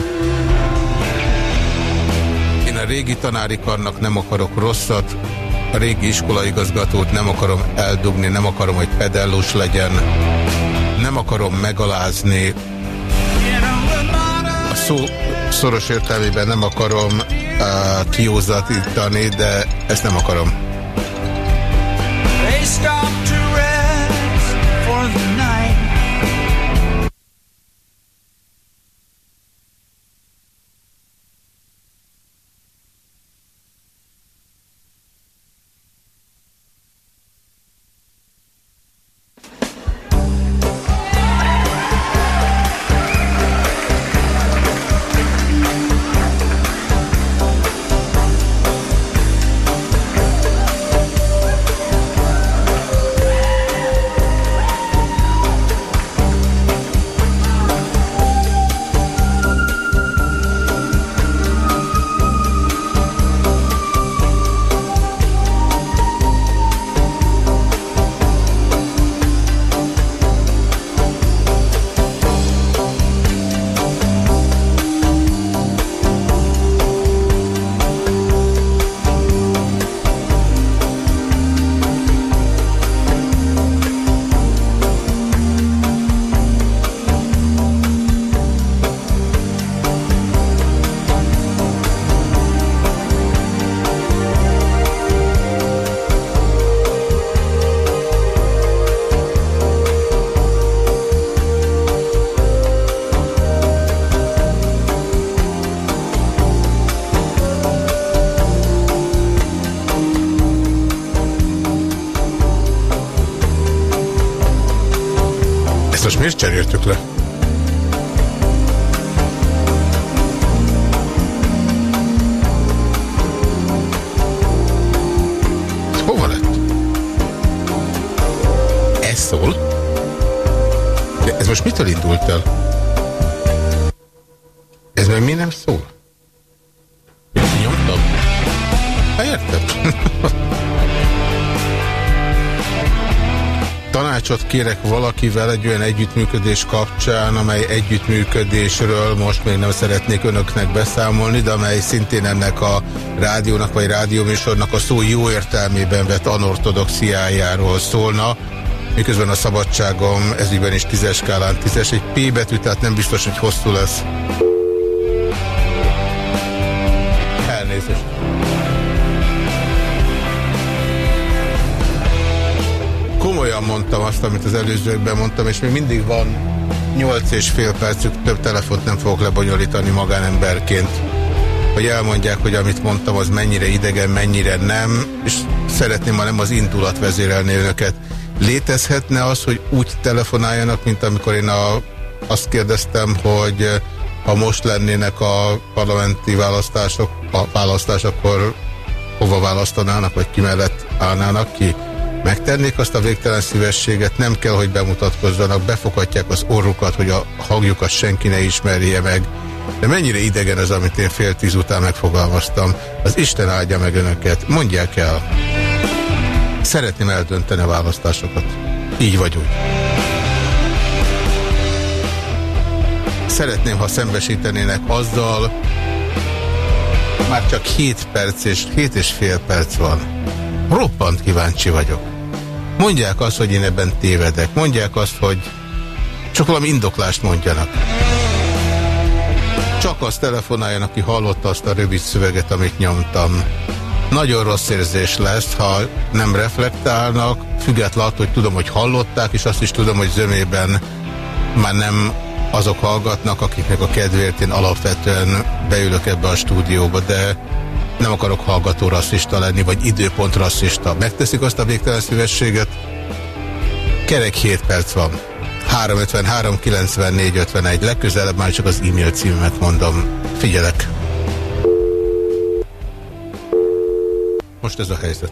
Én a régi tanári karnak nem akarok rosszat, a régi iskolaigazgatót nem akarom eldugni, nem akarom, hogy pedellus legyen, nem akarom megalázni. A szó szoros értelmében nem akarom uh, kiózatítani, de ezt nem akarom. They stop kérek valakivel egy olyan együttműködés kapcsán, amely együttműködésről most még nem szeretnék önöknek beszámolni, de amely szintén ennek a rádiónak vagy rádióműsornak a szó jó értelmében vett anortodoxiájáról szólna, miközben a szabadságom ezügyben is tízes skálán tízes, egy P betű, tehát nem biztos, hogy hosszú lesz. Elnézést. Komolyan mondtam azt, amit az előzőkben mondtam, és még mindig van 8 és fél percük, több telefont nem fogok lebonyolítani magánemberként. hogy elmondják, hogy amit mondtam, az mennyire idegen, mennyire nem, és szeretném, ha nem az indulat vezérelni önöket. Létezhetne az, hogy úgy telefonáljanak, mint amikor én a, azt kérdeztem, hogy eh, ha most lennének a parlamenti választások, a választás, akkor hova választanának, vagy ki mellett állnának ki? Megtennék azt a végtelen szívességet, nem kell, hogy bemutatkozzanak, befoghatják az orrukat, hogy a hangjukat senki ne ismerje meg. De mennyire idegen ez, amit én fél tíz után megfogalmaztam. Az Isten áldja meg önöket. Mondják el. Szeretném eldönteni a választásokat. Így vagy úgy. Szeretném, ha szembesítenének azzal, már csak 7 perc és 7 és fél perc van. Roppant kíváncsi vagyok. Mondják azt, hogy én ebben tévedek. Mondják azt, hogy csak valami indoklást mondjanak. Csak azt telefonáljon, aki hallotta azt a rövid szöveget, amit nyomtam. Nagyon rossz érzés lesz, ha nem reflektálnak, függetlenül hogy tudom, hogy hallották, és azt is tudom, hogy zömében már nem azok hallgatnak, akiknek a kedvéért én alapvetően beülök ebbe a stúdióba, de nem akarok hallgató rasszista lenni, vagy időpont rasszista. Megteszik azt a végtelen szívességet? Kerek 7 perc van. 353 94 51. Legközelebb már csak az e-mail címemet mondom. Figyelek. Most ez a helyzet.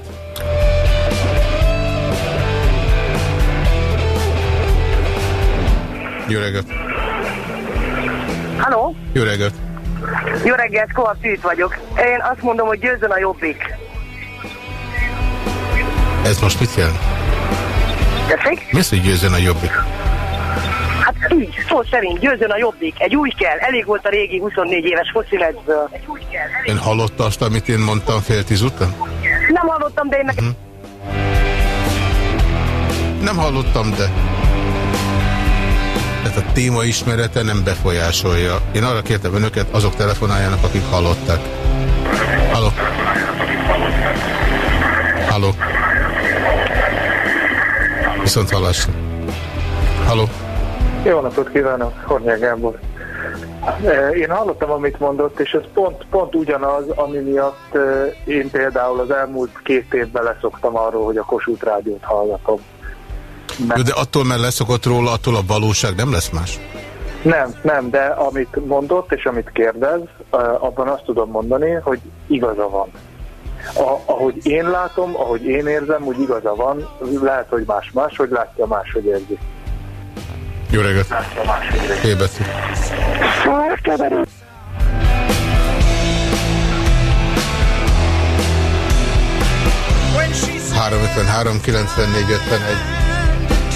Jó reggelt! Halló? Jó reggelt! Jó reggelt, Tűt vagyok. Én azt mondom, hogy győzön a jobbik. Ez most mit jelent? Tessék? Mi az, hogy győzön a jobbik? Hát így, szó szerint győzön a jobbik. Egy új kell, elég volt a régi 24 éves focimedzből. Ön hallotta azt, amit én mondtam fél tíz után? Nem hallottam, de én meg... Hm. Nem hallottam, de... Téma ismerete nem befolyásolja. Én arra kértem önöket, azok telefonáljanak, akik hallották. Halló? Halló? Viszont hallásra. Halló? Jó napot kívánok, Hornyák Gábor. Eh, Én hallottam, amit mondott, és ez pont, pont ugyanaz, ami miatt eh, én például az elmúlt két évben leszoktam arról, hogy a Kossuth Rádiót hallgatom. Jó, de attól, mert leszokott róla, attól a valóság nem lesz más? Nem, nem, de amit mondott és amit kérdez, abban azt tudom mondani, hogy igaza van. A, ahogy én látom, ahogy én érzem, úgy igaza van, lehet, hogy más máshogy látja, máshogy érzi. Jó reggelt! Hébetű. 353 94 51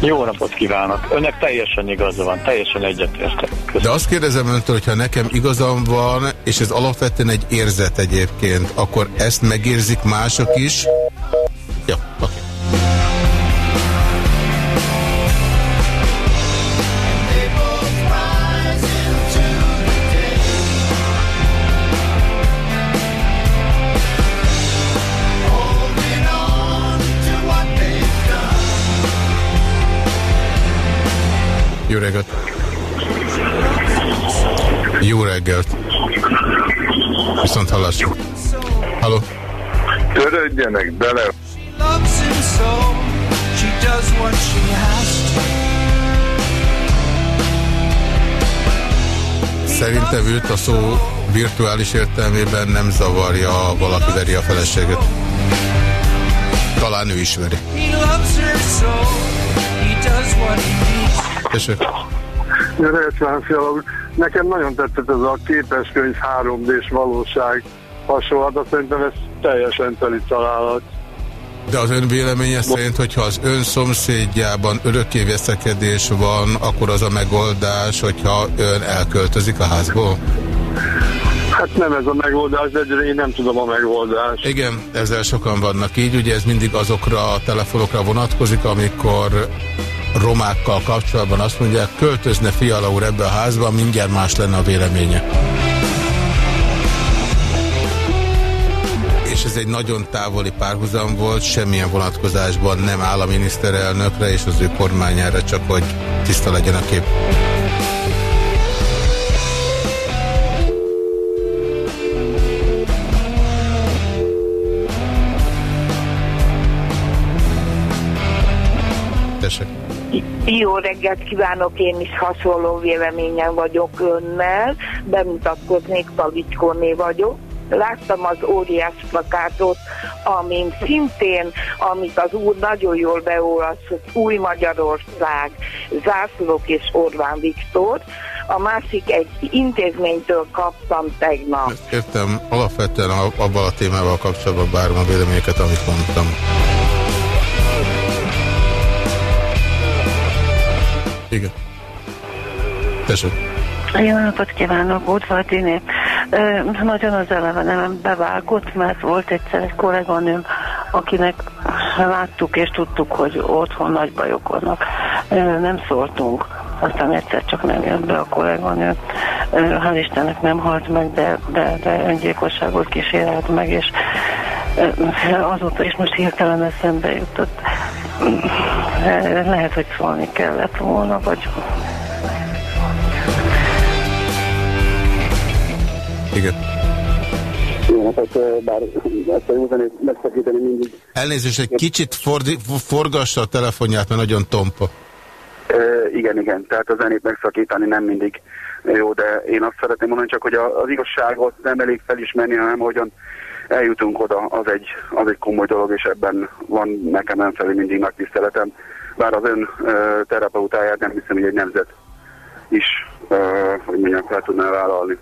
Jó napot kívánok! Önnek teljesen igaza van, teljesen egyetértek. De azt kérdezem öntől, hogyha nekem igazam van, és ez alapvetően egy érzet egyébként, akkor ezt megérzik mások is? Ja, oké. Jó reggelt! Jó reggelt! Viszont hallásra. Halló? Törődjenek bele. Szerintem őt a szó virtuális értelmében nem zavarja, ha valaki veri a feleséget. Talán ő is veri. He loves her so, he does what he needs. Tessék. Fiala úr. Nekem nagyon tetszett ez a képeskönyv 3D-s valóság hasonlat, szerintem ez teljesen teli találat. De az ön véleménye szerint, hogyha az ön szomszédjában örökké veszekedés van, akkor az a megoldás, hogyha ön elköltözik a házból? Hát nem ez a megoldás, de én nem tudom a megoldást. Igen, ezzel sokan vannak így. Ugye ez mindig azokra a telefonokra vonatkozik, amikor romákkal kapcsolatban azt mondják, költözne Fiala úr ebbe a házba, mindjárt más lenne a véleménye. És ez egy nagyon távoli párhuzam volt, semmilyen vonatkozásban nem áll a miniszterelnökre és az ő kormányára, csak hogy tiszta legyen a kép. Jó reggelt kívánok, én is hasonló véleményen vagyok önnel, bemutatkoznék, Palicskóné vagyok. Láttam az óriás plakátot, amin szintén, amit az úr nagyon jól beolvasott, Új Magyarország, Zászlók és Orbán Viktor. A másik egy intézménytől kaptam tegnap. Értem, alapvetően abban a témával kapcsolatban várom a véleményeket, amit mondtam. Igen. Tessék. Jó napot kívánok, Udvardiné. Nagyon az eleve nem bevágott, mert volt egyszer egy kolléganőm, akinek láttuk és tudtuk, hogy otthon nagy bajok vannak. Nem szóltunk, aztán egyszer csak nem jött be a kolléganő. Hál' Istennek nem halt meg, de, de, de öngyilkosságot kísérelt meg, és azóta is most hirtelen eszembe jutott. Ö, Lehet, hogy szólni kellett volna, vagy Igen. Jó napot, bár ezt a józanét megszakítani mindig. Elnézést, egy kicsit fordi, forgassa a telefonját, mert nagyon tompa. Ö, igen, igen, tehát a zenét megszakítani nem mindig jó, de én azt szeretném mondani csak, hogy a, az igazságot nem elég felismerni, hanem hogyan eljutunk oda, az egy, az egy komoly dolog, és ebben van nekem nem felé mindig nagy tiszteletem. Bár az ön ö, terapeutáját nem hiszem, hogy egy nemzet is, ö, hogy mondjam, fel tudná vállalni.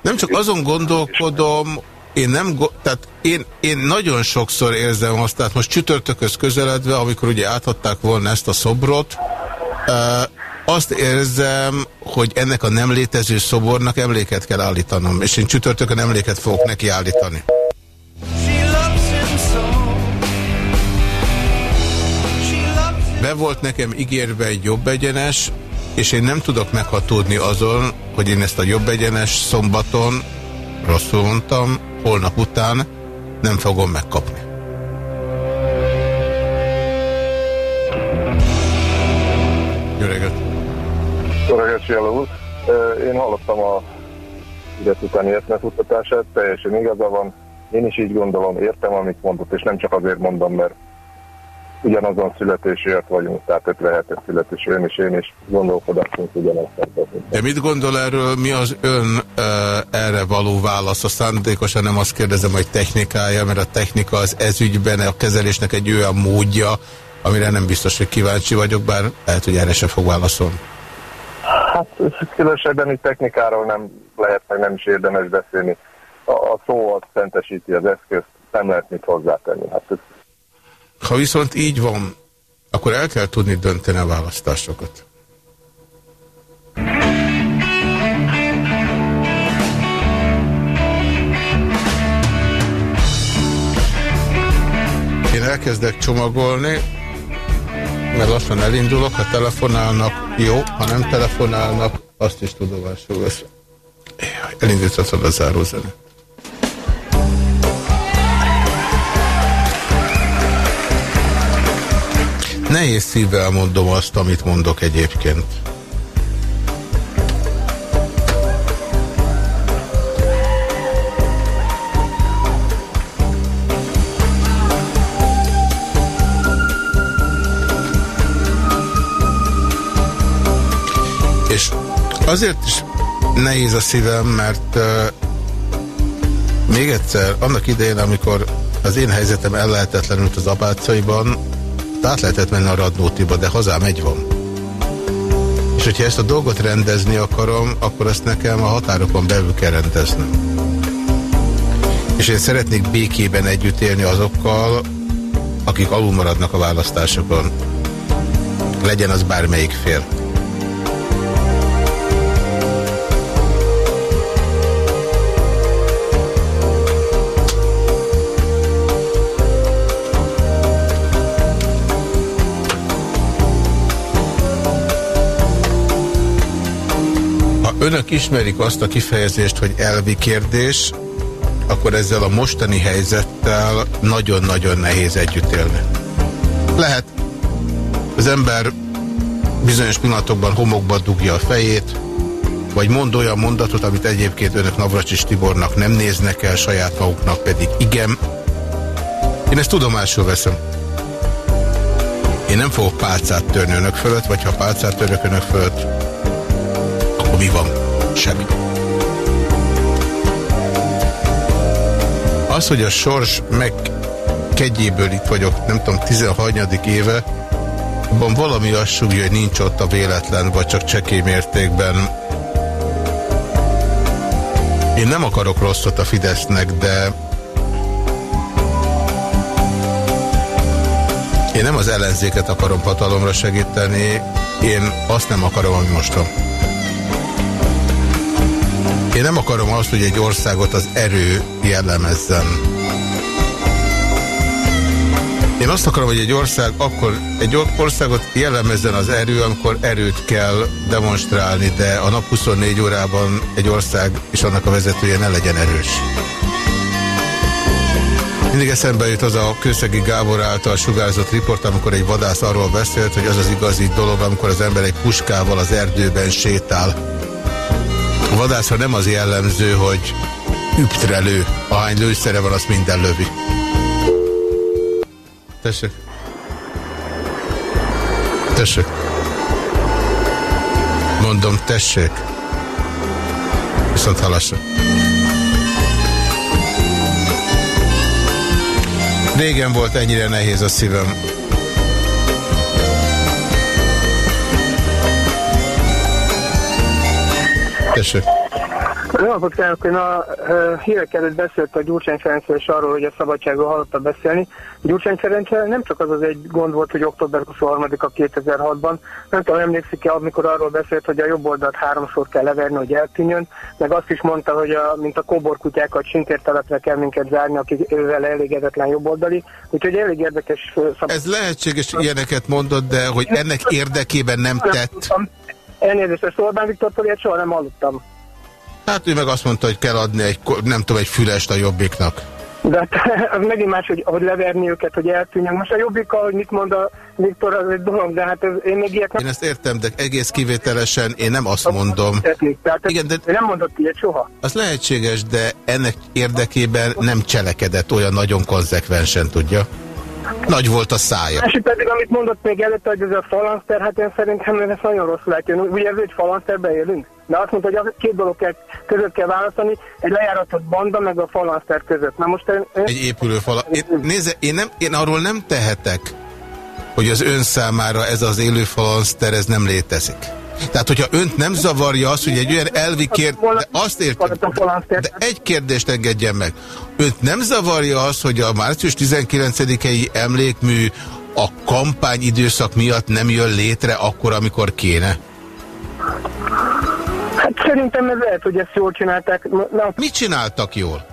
Nem csak azon gondolkodom, én nem, tehát én, én nagyon sokszor érzem azt, tehát most csütörtököz közeledve, amikor ugye átadták volna ezt a szobrot, azt érzem, hogy ennek a nem létező szobornak emléket kell állítanom, és én csütörtökön emléket fogok neki állítani. Be volt nekem ígérve egy jobb egyenes, és én nem tudok meghatódni azon, hogy én ezt a jobb egyenes szombaton, rosszul mondtam, holnap után nem fogom megkapni. Jó reggelt! Jó reggelt, úr. Én hallottam a ügyet utáni eszmefuttatását, teljesen igaza van. Én is így gondolom, értem, amit mondott, és nem csak azért mondom, mert ugyanazon születésért vagyunk, tehát 57-es születésű ön és én is gondolkodásunk ugyanazt. De mit gondol erről, mi az ön uh, erre való válasz? A szándékosan nem azt kérdezem, hogy technikája, mert a technika az ezügyben a kezelésnek egy olyan módja, amire nem biztos, hogy kíváncsi vagyok, bár lehet, hogy erre se fog válaszolni. Hát különösebben itt technikáról nem lehet, meg nem is érdemes beszélni. A, a szó az szentesíti az eszközt, nem lehet mit hozzátenni. Hát ez Ha viszont így van, akkor el kell tudni dönteni a választásokat. Én elkezdek csomagolni, mert lassan elindulok, ha telefonálnak, jó, ha nem telefonálnak, azt is tudomásul vesz. Elindíthatod a zárózene. Nehéz szívvel mondom azt, amit mondok egyébként. Azért is nehéz a szívem, mert még egyszer, annak idején, amikor az én helyzetem ellehetetlenült az apácaiban, át lehetett menni a Radnótiba, de hazám egy van. És hogyha ezt a dolgot rendezni akarom, akkor azt nekem a határokon belül kell rendeznem. És én szeretnék békében együtt élni azokkal, akik alul maradnak a választásokon. Legyen az bármelyik fél. Önök ismerik azt a kifejezést, hogy elvi kérdés, akkor ezzel a mostani helyzettel nagyon-nagyon nehéz együtt élni. Lehet, az ember bizonyos pillanatokban homokba dugja a fejét, vagy mond olyan mondatot, amit egyébként önök Navracsis Tibornak nem néznek el, saját maguknak pedig igen. Én ezt tudomásul veszem. Én nem fogok pálcát törni önök fölött, vagy ha pálcát török önök fölött, mi van? Semmi. Az, hogy a sors meg kegyéből itt vagyok, nem tudom, 13. éve, abban valami azt súgja, hogy nincs ott a véletlen, vagy csak csekély mértékben. Én nem akarok rosszat a Fidesznek, de én nem az ellenzéket akarom hatalomra segíteni, én azt nem akarom, ami most van. Én nem akarom azt, hogy egy országot az erő jellemezzen. Én azt akarom, hogy egy ország akkor egy országot jellemezzen az erő, amikor erőt kell demonstrálni, de a nap 24 órában egy ország és annak a vezetője ne legyen erős. Mindig eszembe jut az a Kőszegi Gábor által sugárzott riport, amikor egy vadász arról beszélt, hogy az az igazi dolog, amikor az ember egy puskával az erdőben sétál. A vadászra nem az jellemző, hogy üptre lő. Ahány lőszere van, azt minden lövi. Tessék. Tessék. Mondom, tessék. Viszont halasra. Régen volt ennyire nehéz a szívem. Tessék. Jó napot kívánok, én a hírek előtt beszélt a Gyurcsány Ferencről és arról, hogy a szabadságról hallotta beszélni. Gyurcsány Ferencsel nem csak az az egy gond volt, hogy október 23-a 2006-ban, nem tudom, emlékszik-e, amikor arról beszélt, hogy a jobb oldalt háromszor kell leverni, hogy eltűnjön, meg azt is mondta, hogy a, mint a kóborkutyákat sinkértelepre kell minket zárni, akik ővel elégedetlen jobboldali. Úgyhogy elég érdekes... Szab... Ez lehetséges, ilyeneket mondott, de hogy ennek érdekében nem tett. Elnézést, ezt Orbán Viktortól ilyet soha nem hallottam. Hát ő meg azt mondta, hogy kell adni egy, nem tudom, egy fülest a jobbiknak. De hát, az megint más, hogy, hogy leverni őket, hogy eltűnjön. Most a jobbikkal, hogy mit mond a Viktor, az egy dolog, de hát ez, én még ilyet nem... Én ezt értem, de egész kivételesen én nem azt mondom. Tehát Igen, de... nem mondott ilyet soha. Az lehetséges, de ennek érdekében nem cselekedett olyan nagyon konzekvensen, tudja. Nagy volt a szája. És pedig, amit mondott még előtte, hogy ez a falanszter, hát én szerintem ez nagyon rosszul látja. Ugye ez egy falanszterbe élünk? De azt mondta, hogy az két dolog kell, között kell választani, egy lejáratott banda, meg a falanszter között. Na most én, én... Egy épülő fala... Én, nézze, én, nem, én arról nem tehetek, hogy az ön számára ez az élő falanszter, ez nem létezik. Tehát, hogyha önt nem zavarja az, hogy egy olyan elvi kérdés, de azt értem, de, de egy kérdést engedjen meg. Önt nem zavarja az, hogy a március 19-i emlékmű a kampány időszak miatt nem jön létre akkor, amikor kéne? Hát szerintem ez lehet, hogy ezt jól csinálták. Na, Mit csináltak jól?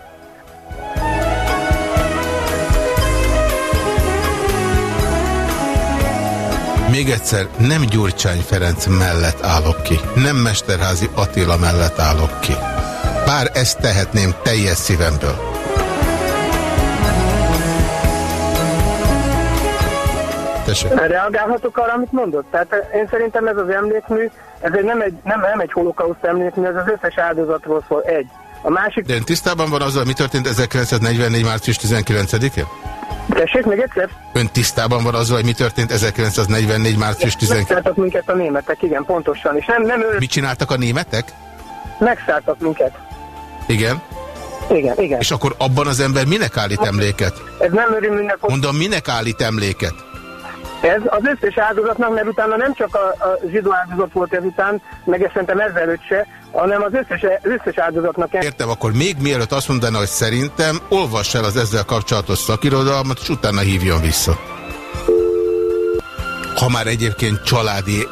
Még egyszer, nem Gyurcsány Ferenc mellett állok ki, nem Mesterházi Attila mellett állok ki. Bár ezt tehetném teljes szívemből. Tessék. Reagálhatok arra, amit mondott? Tehát én szerintem ez az emlékmű, ez egy, nem, egy, nem, nem egy holokauszt emlékmű, ez az összes áldozatról szól. Egy. A másik... De ön tisztában van azzal, mi történt 1944. március 19-én? Tessék, még egyszer? Ön tisztában van azzal, hogy mi történt 1944. március 19 Megszálltak minket a németek, igen, pontosan. És nem, nem ő... Mit csináltak a németek? Megszálltak minket. Igen? Igen, igen. És akkor abban az ember minek állít emléket? Ez nem örülműnek... Mondom, minek állít emléket? Ez az összes áldozatnak, mert utána nem csak a, a zsidó áldozat volt ezután, meg ezt szerintem ezelőtt se, hanem az összes, összes áldozatnak... Értem, akkor még mielőtt azt mondaná, hogy szerintem, olvass el az ezzel kapcsolatos szakirodalmat, és utána hívjon vissza. Ha már egyébként családi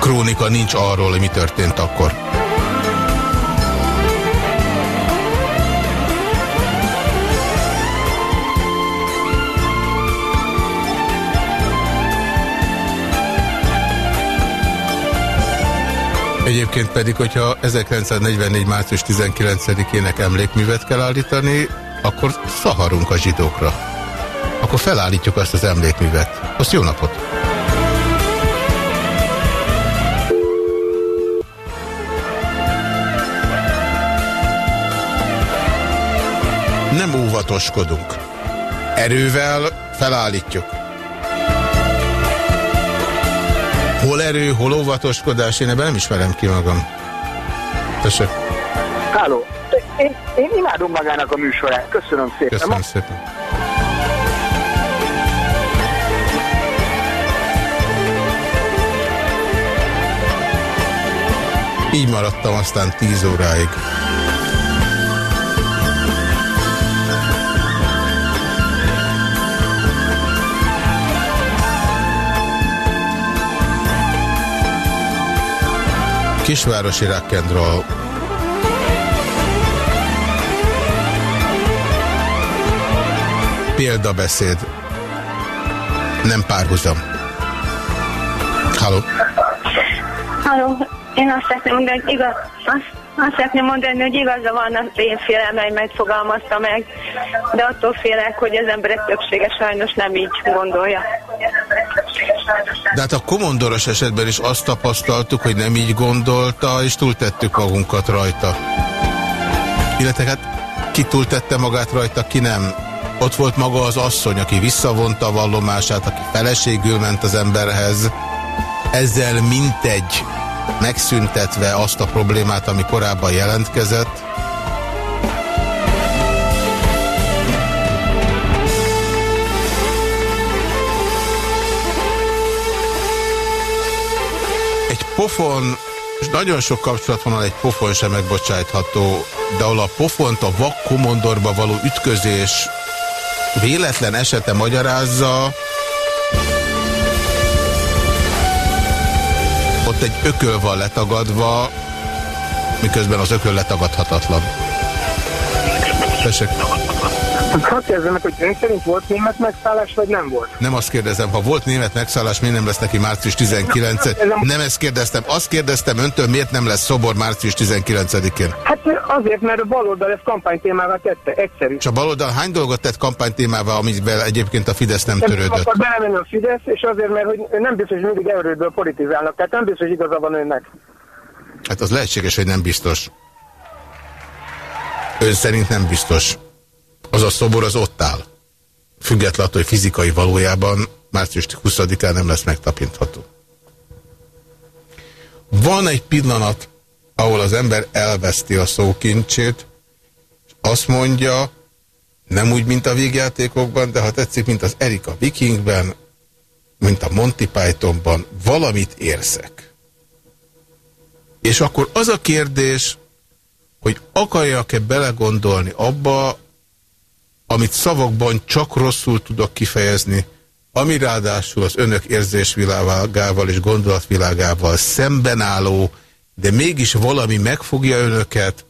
krónika nincs arról, hogy mi történt akkor. Egyébként pedig, hogyha 1944. március 19-ének emlékművet kell állítani, akkor szaharunk a zsidókra. Akkor felállítjuk azt az emlékművet. Azt jó napot! Nem óvatoskodunk. Erővel felállítjuk. Erő, hol óvatoskodás, én ebben nem ismerem ki magam. Tessék. Háló, én, én imádom magának a műsorát, köszönöm szépen. Köszönöm szépen. Így maradtam aztán 10 óráig. Kisvárosi rock'n'roll. Példabeszéd. Nem párhuzam. Halló? Halló, én azt szeretném mondani, hogy igaz, azt, azt szeretném mondani, hogy igaza van az én félelmeim, megfogalmazta meg, de attól félek, hogy az emberek többsége sajnos nem így gondolja. De hát a komondoros esetben is azt tapasztaltuk, hogy nem így gondolta, és túltettük magunkat rajta. Illetve hát ki túltette magát rajta, ki nem. Ott volt maga az asszony, aki visszavonta a vallomását, aki feleségül ment az emberhez. Ezzel mintegy megszüntetve azt a problémát, ami korábban jelentkezett. Pofon, és nagyon sok kapcsolat van, egy pofon sem megbocsájtható, de ahol a pofont a vak komondorba való ütközés véletlen esete magyarázza, ott egy ököl van letagadva, miközben az ököl letagadhatatlan. Tessék. Hadd kezdenek, hogy ön szerint volt német megszállás, vagy nem volt? Nem azt kérdezem, ha volt német megszállás, miért nem lesz neki március 19 -e? Nem ezt kérdeztem. Azt kérdeztem öntől, miért nem lesz szobor március 19-én? Hát azért, mert a baloldal ezt kampánytémával tette, egyszerű. És a baloldal hány dolgot tett kampánytémával, amivel egyébként a Fidesz nem Nem törődött? akar belemenni a Fidesz, és azért, mert hogy nem biztos, hogy mindig erőből politizálnak, tehát nem biztos, hogy igaza van önnek. Hát az lehetséges, hogy nem biztos. Ön szerint nem biztos. Az a szobor az ott áll. Függetlenül, hogy fizikai valójában március 20-án nem lesz megtapintható. Van egy pillanat, ahol az ember elveszti a szókincsét, és azt mondja, nem úgy, mint a végjátékokban, de ha tetszik, mint az Erika Vikingben, mint a Monty Pythonban, valamit érzek. És akkor az a kérdés, hogy akaljak-e belegondolni abba, amit szavakban csak rosszul tudok kifejezni, ami ráadásul az önök érzésvilágával és gondolatvilágával szemben álló, de mégis valami megfogja önöket,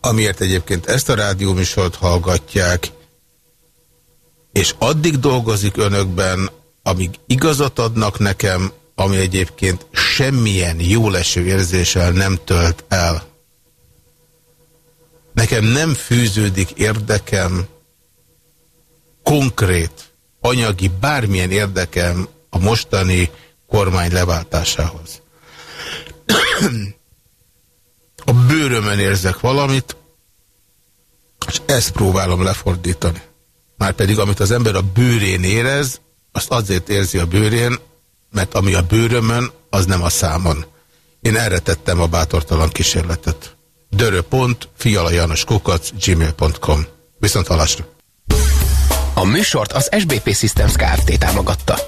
amiért egyébként ezt a rádióműsort hallgatják, és addig dolgozik önökben, amíg igazat adnak nekem, ami egyébként semmilyen jóleső érzéssel nem tölt el. Nekem nem fűződik érdekem, konkrét, anyagi, bármilyen érdekem a mostani kormány leváltásához. A bőrömön érzek valamit, és ezt próbálom lefordítani. Márpedig amit az ember a bőrén érez, azt azért érzi a bőrén, mert ami a bőrömön, az nem a számon. Én erre tettem a bátortalan kísérletet. Dörö.pont, fialajanoskukac, gmail.com. Viszont hallásra. A műsort az SBP Systems Kft. támogatta.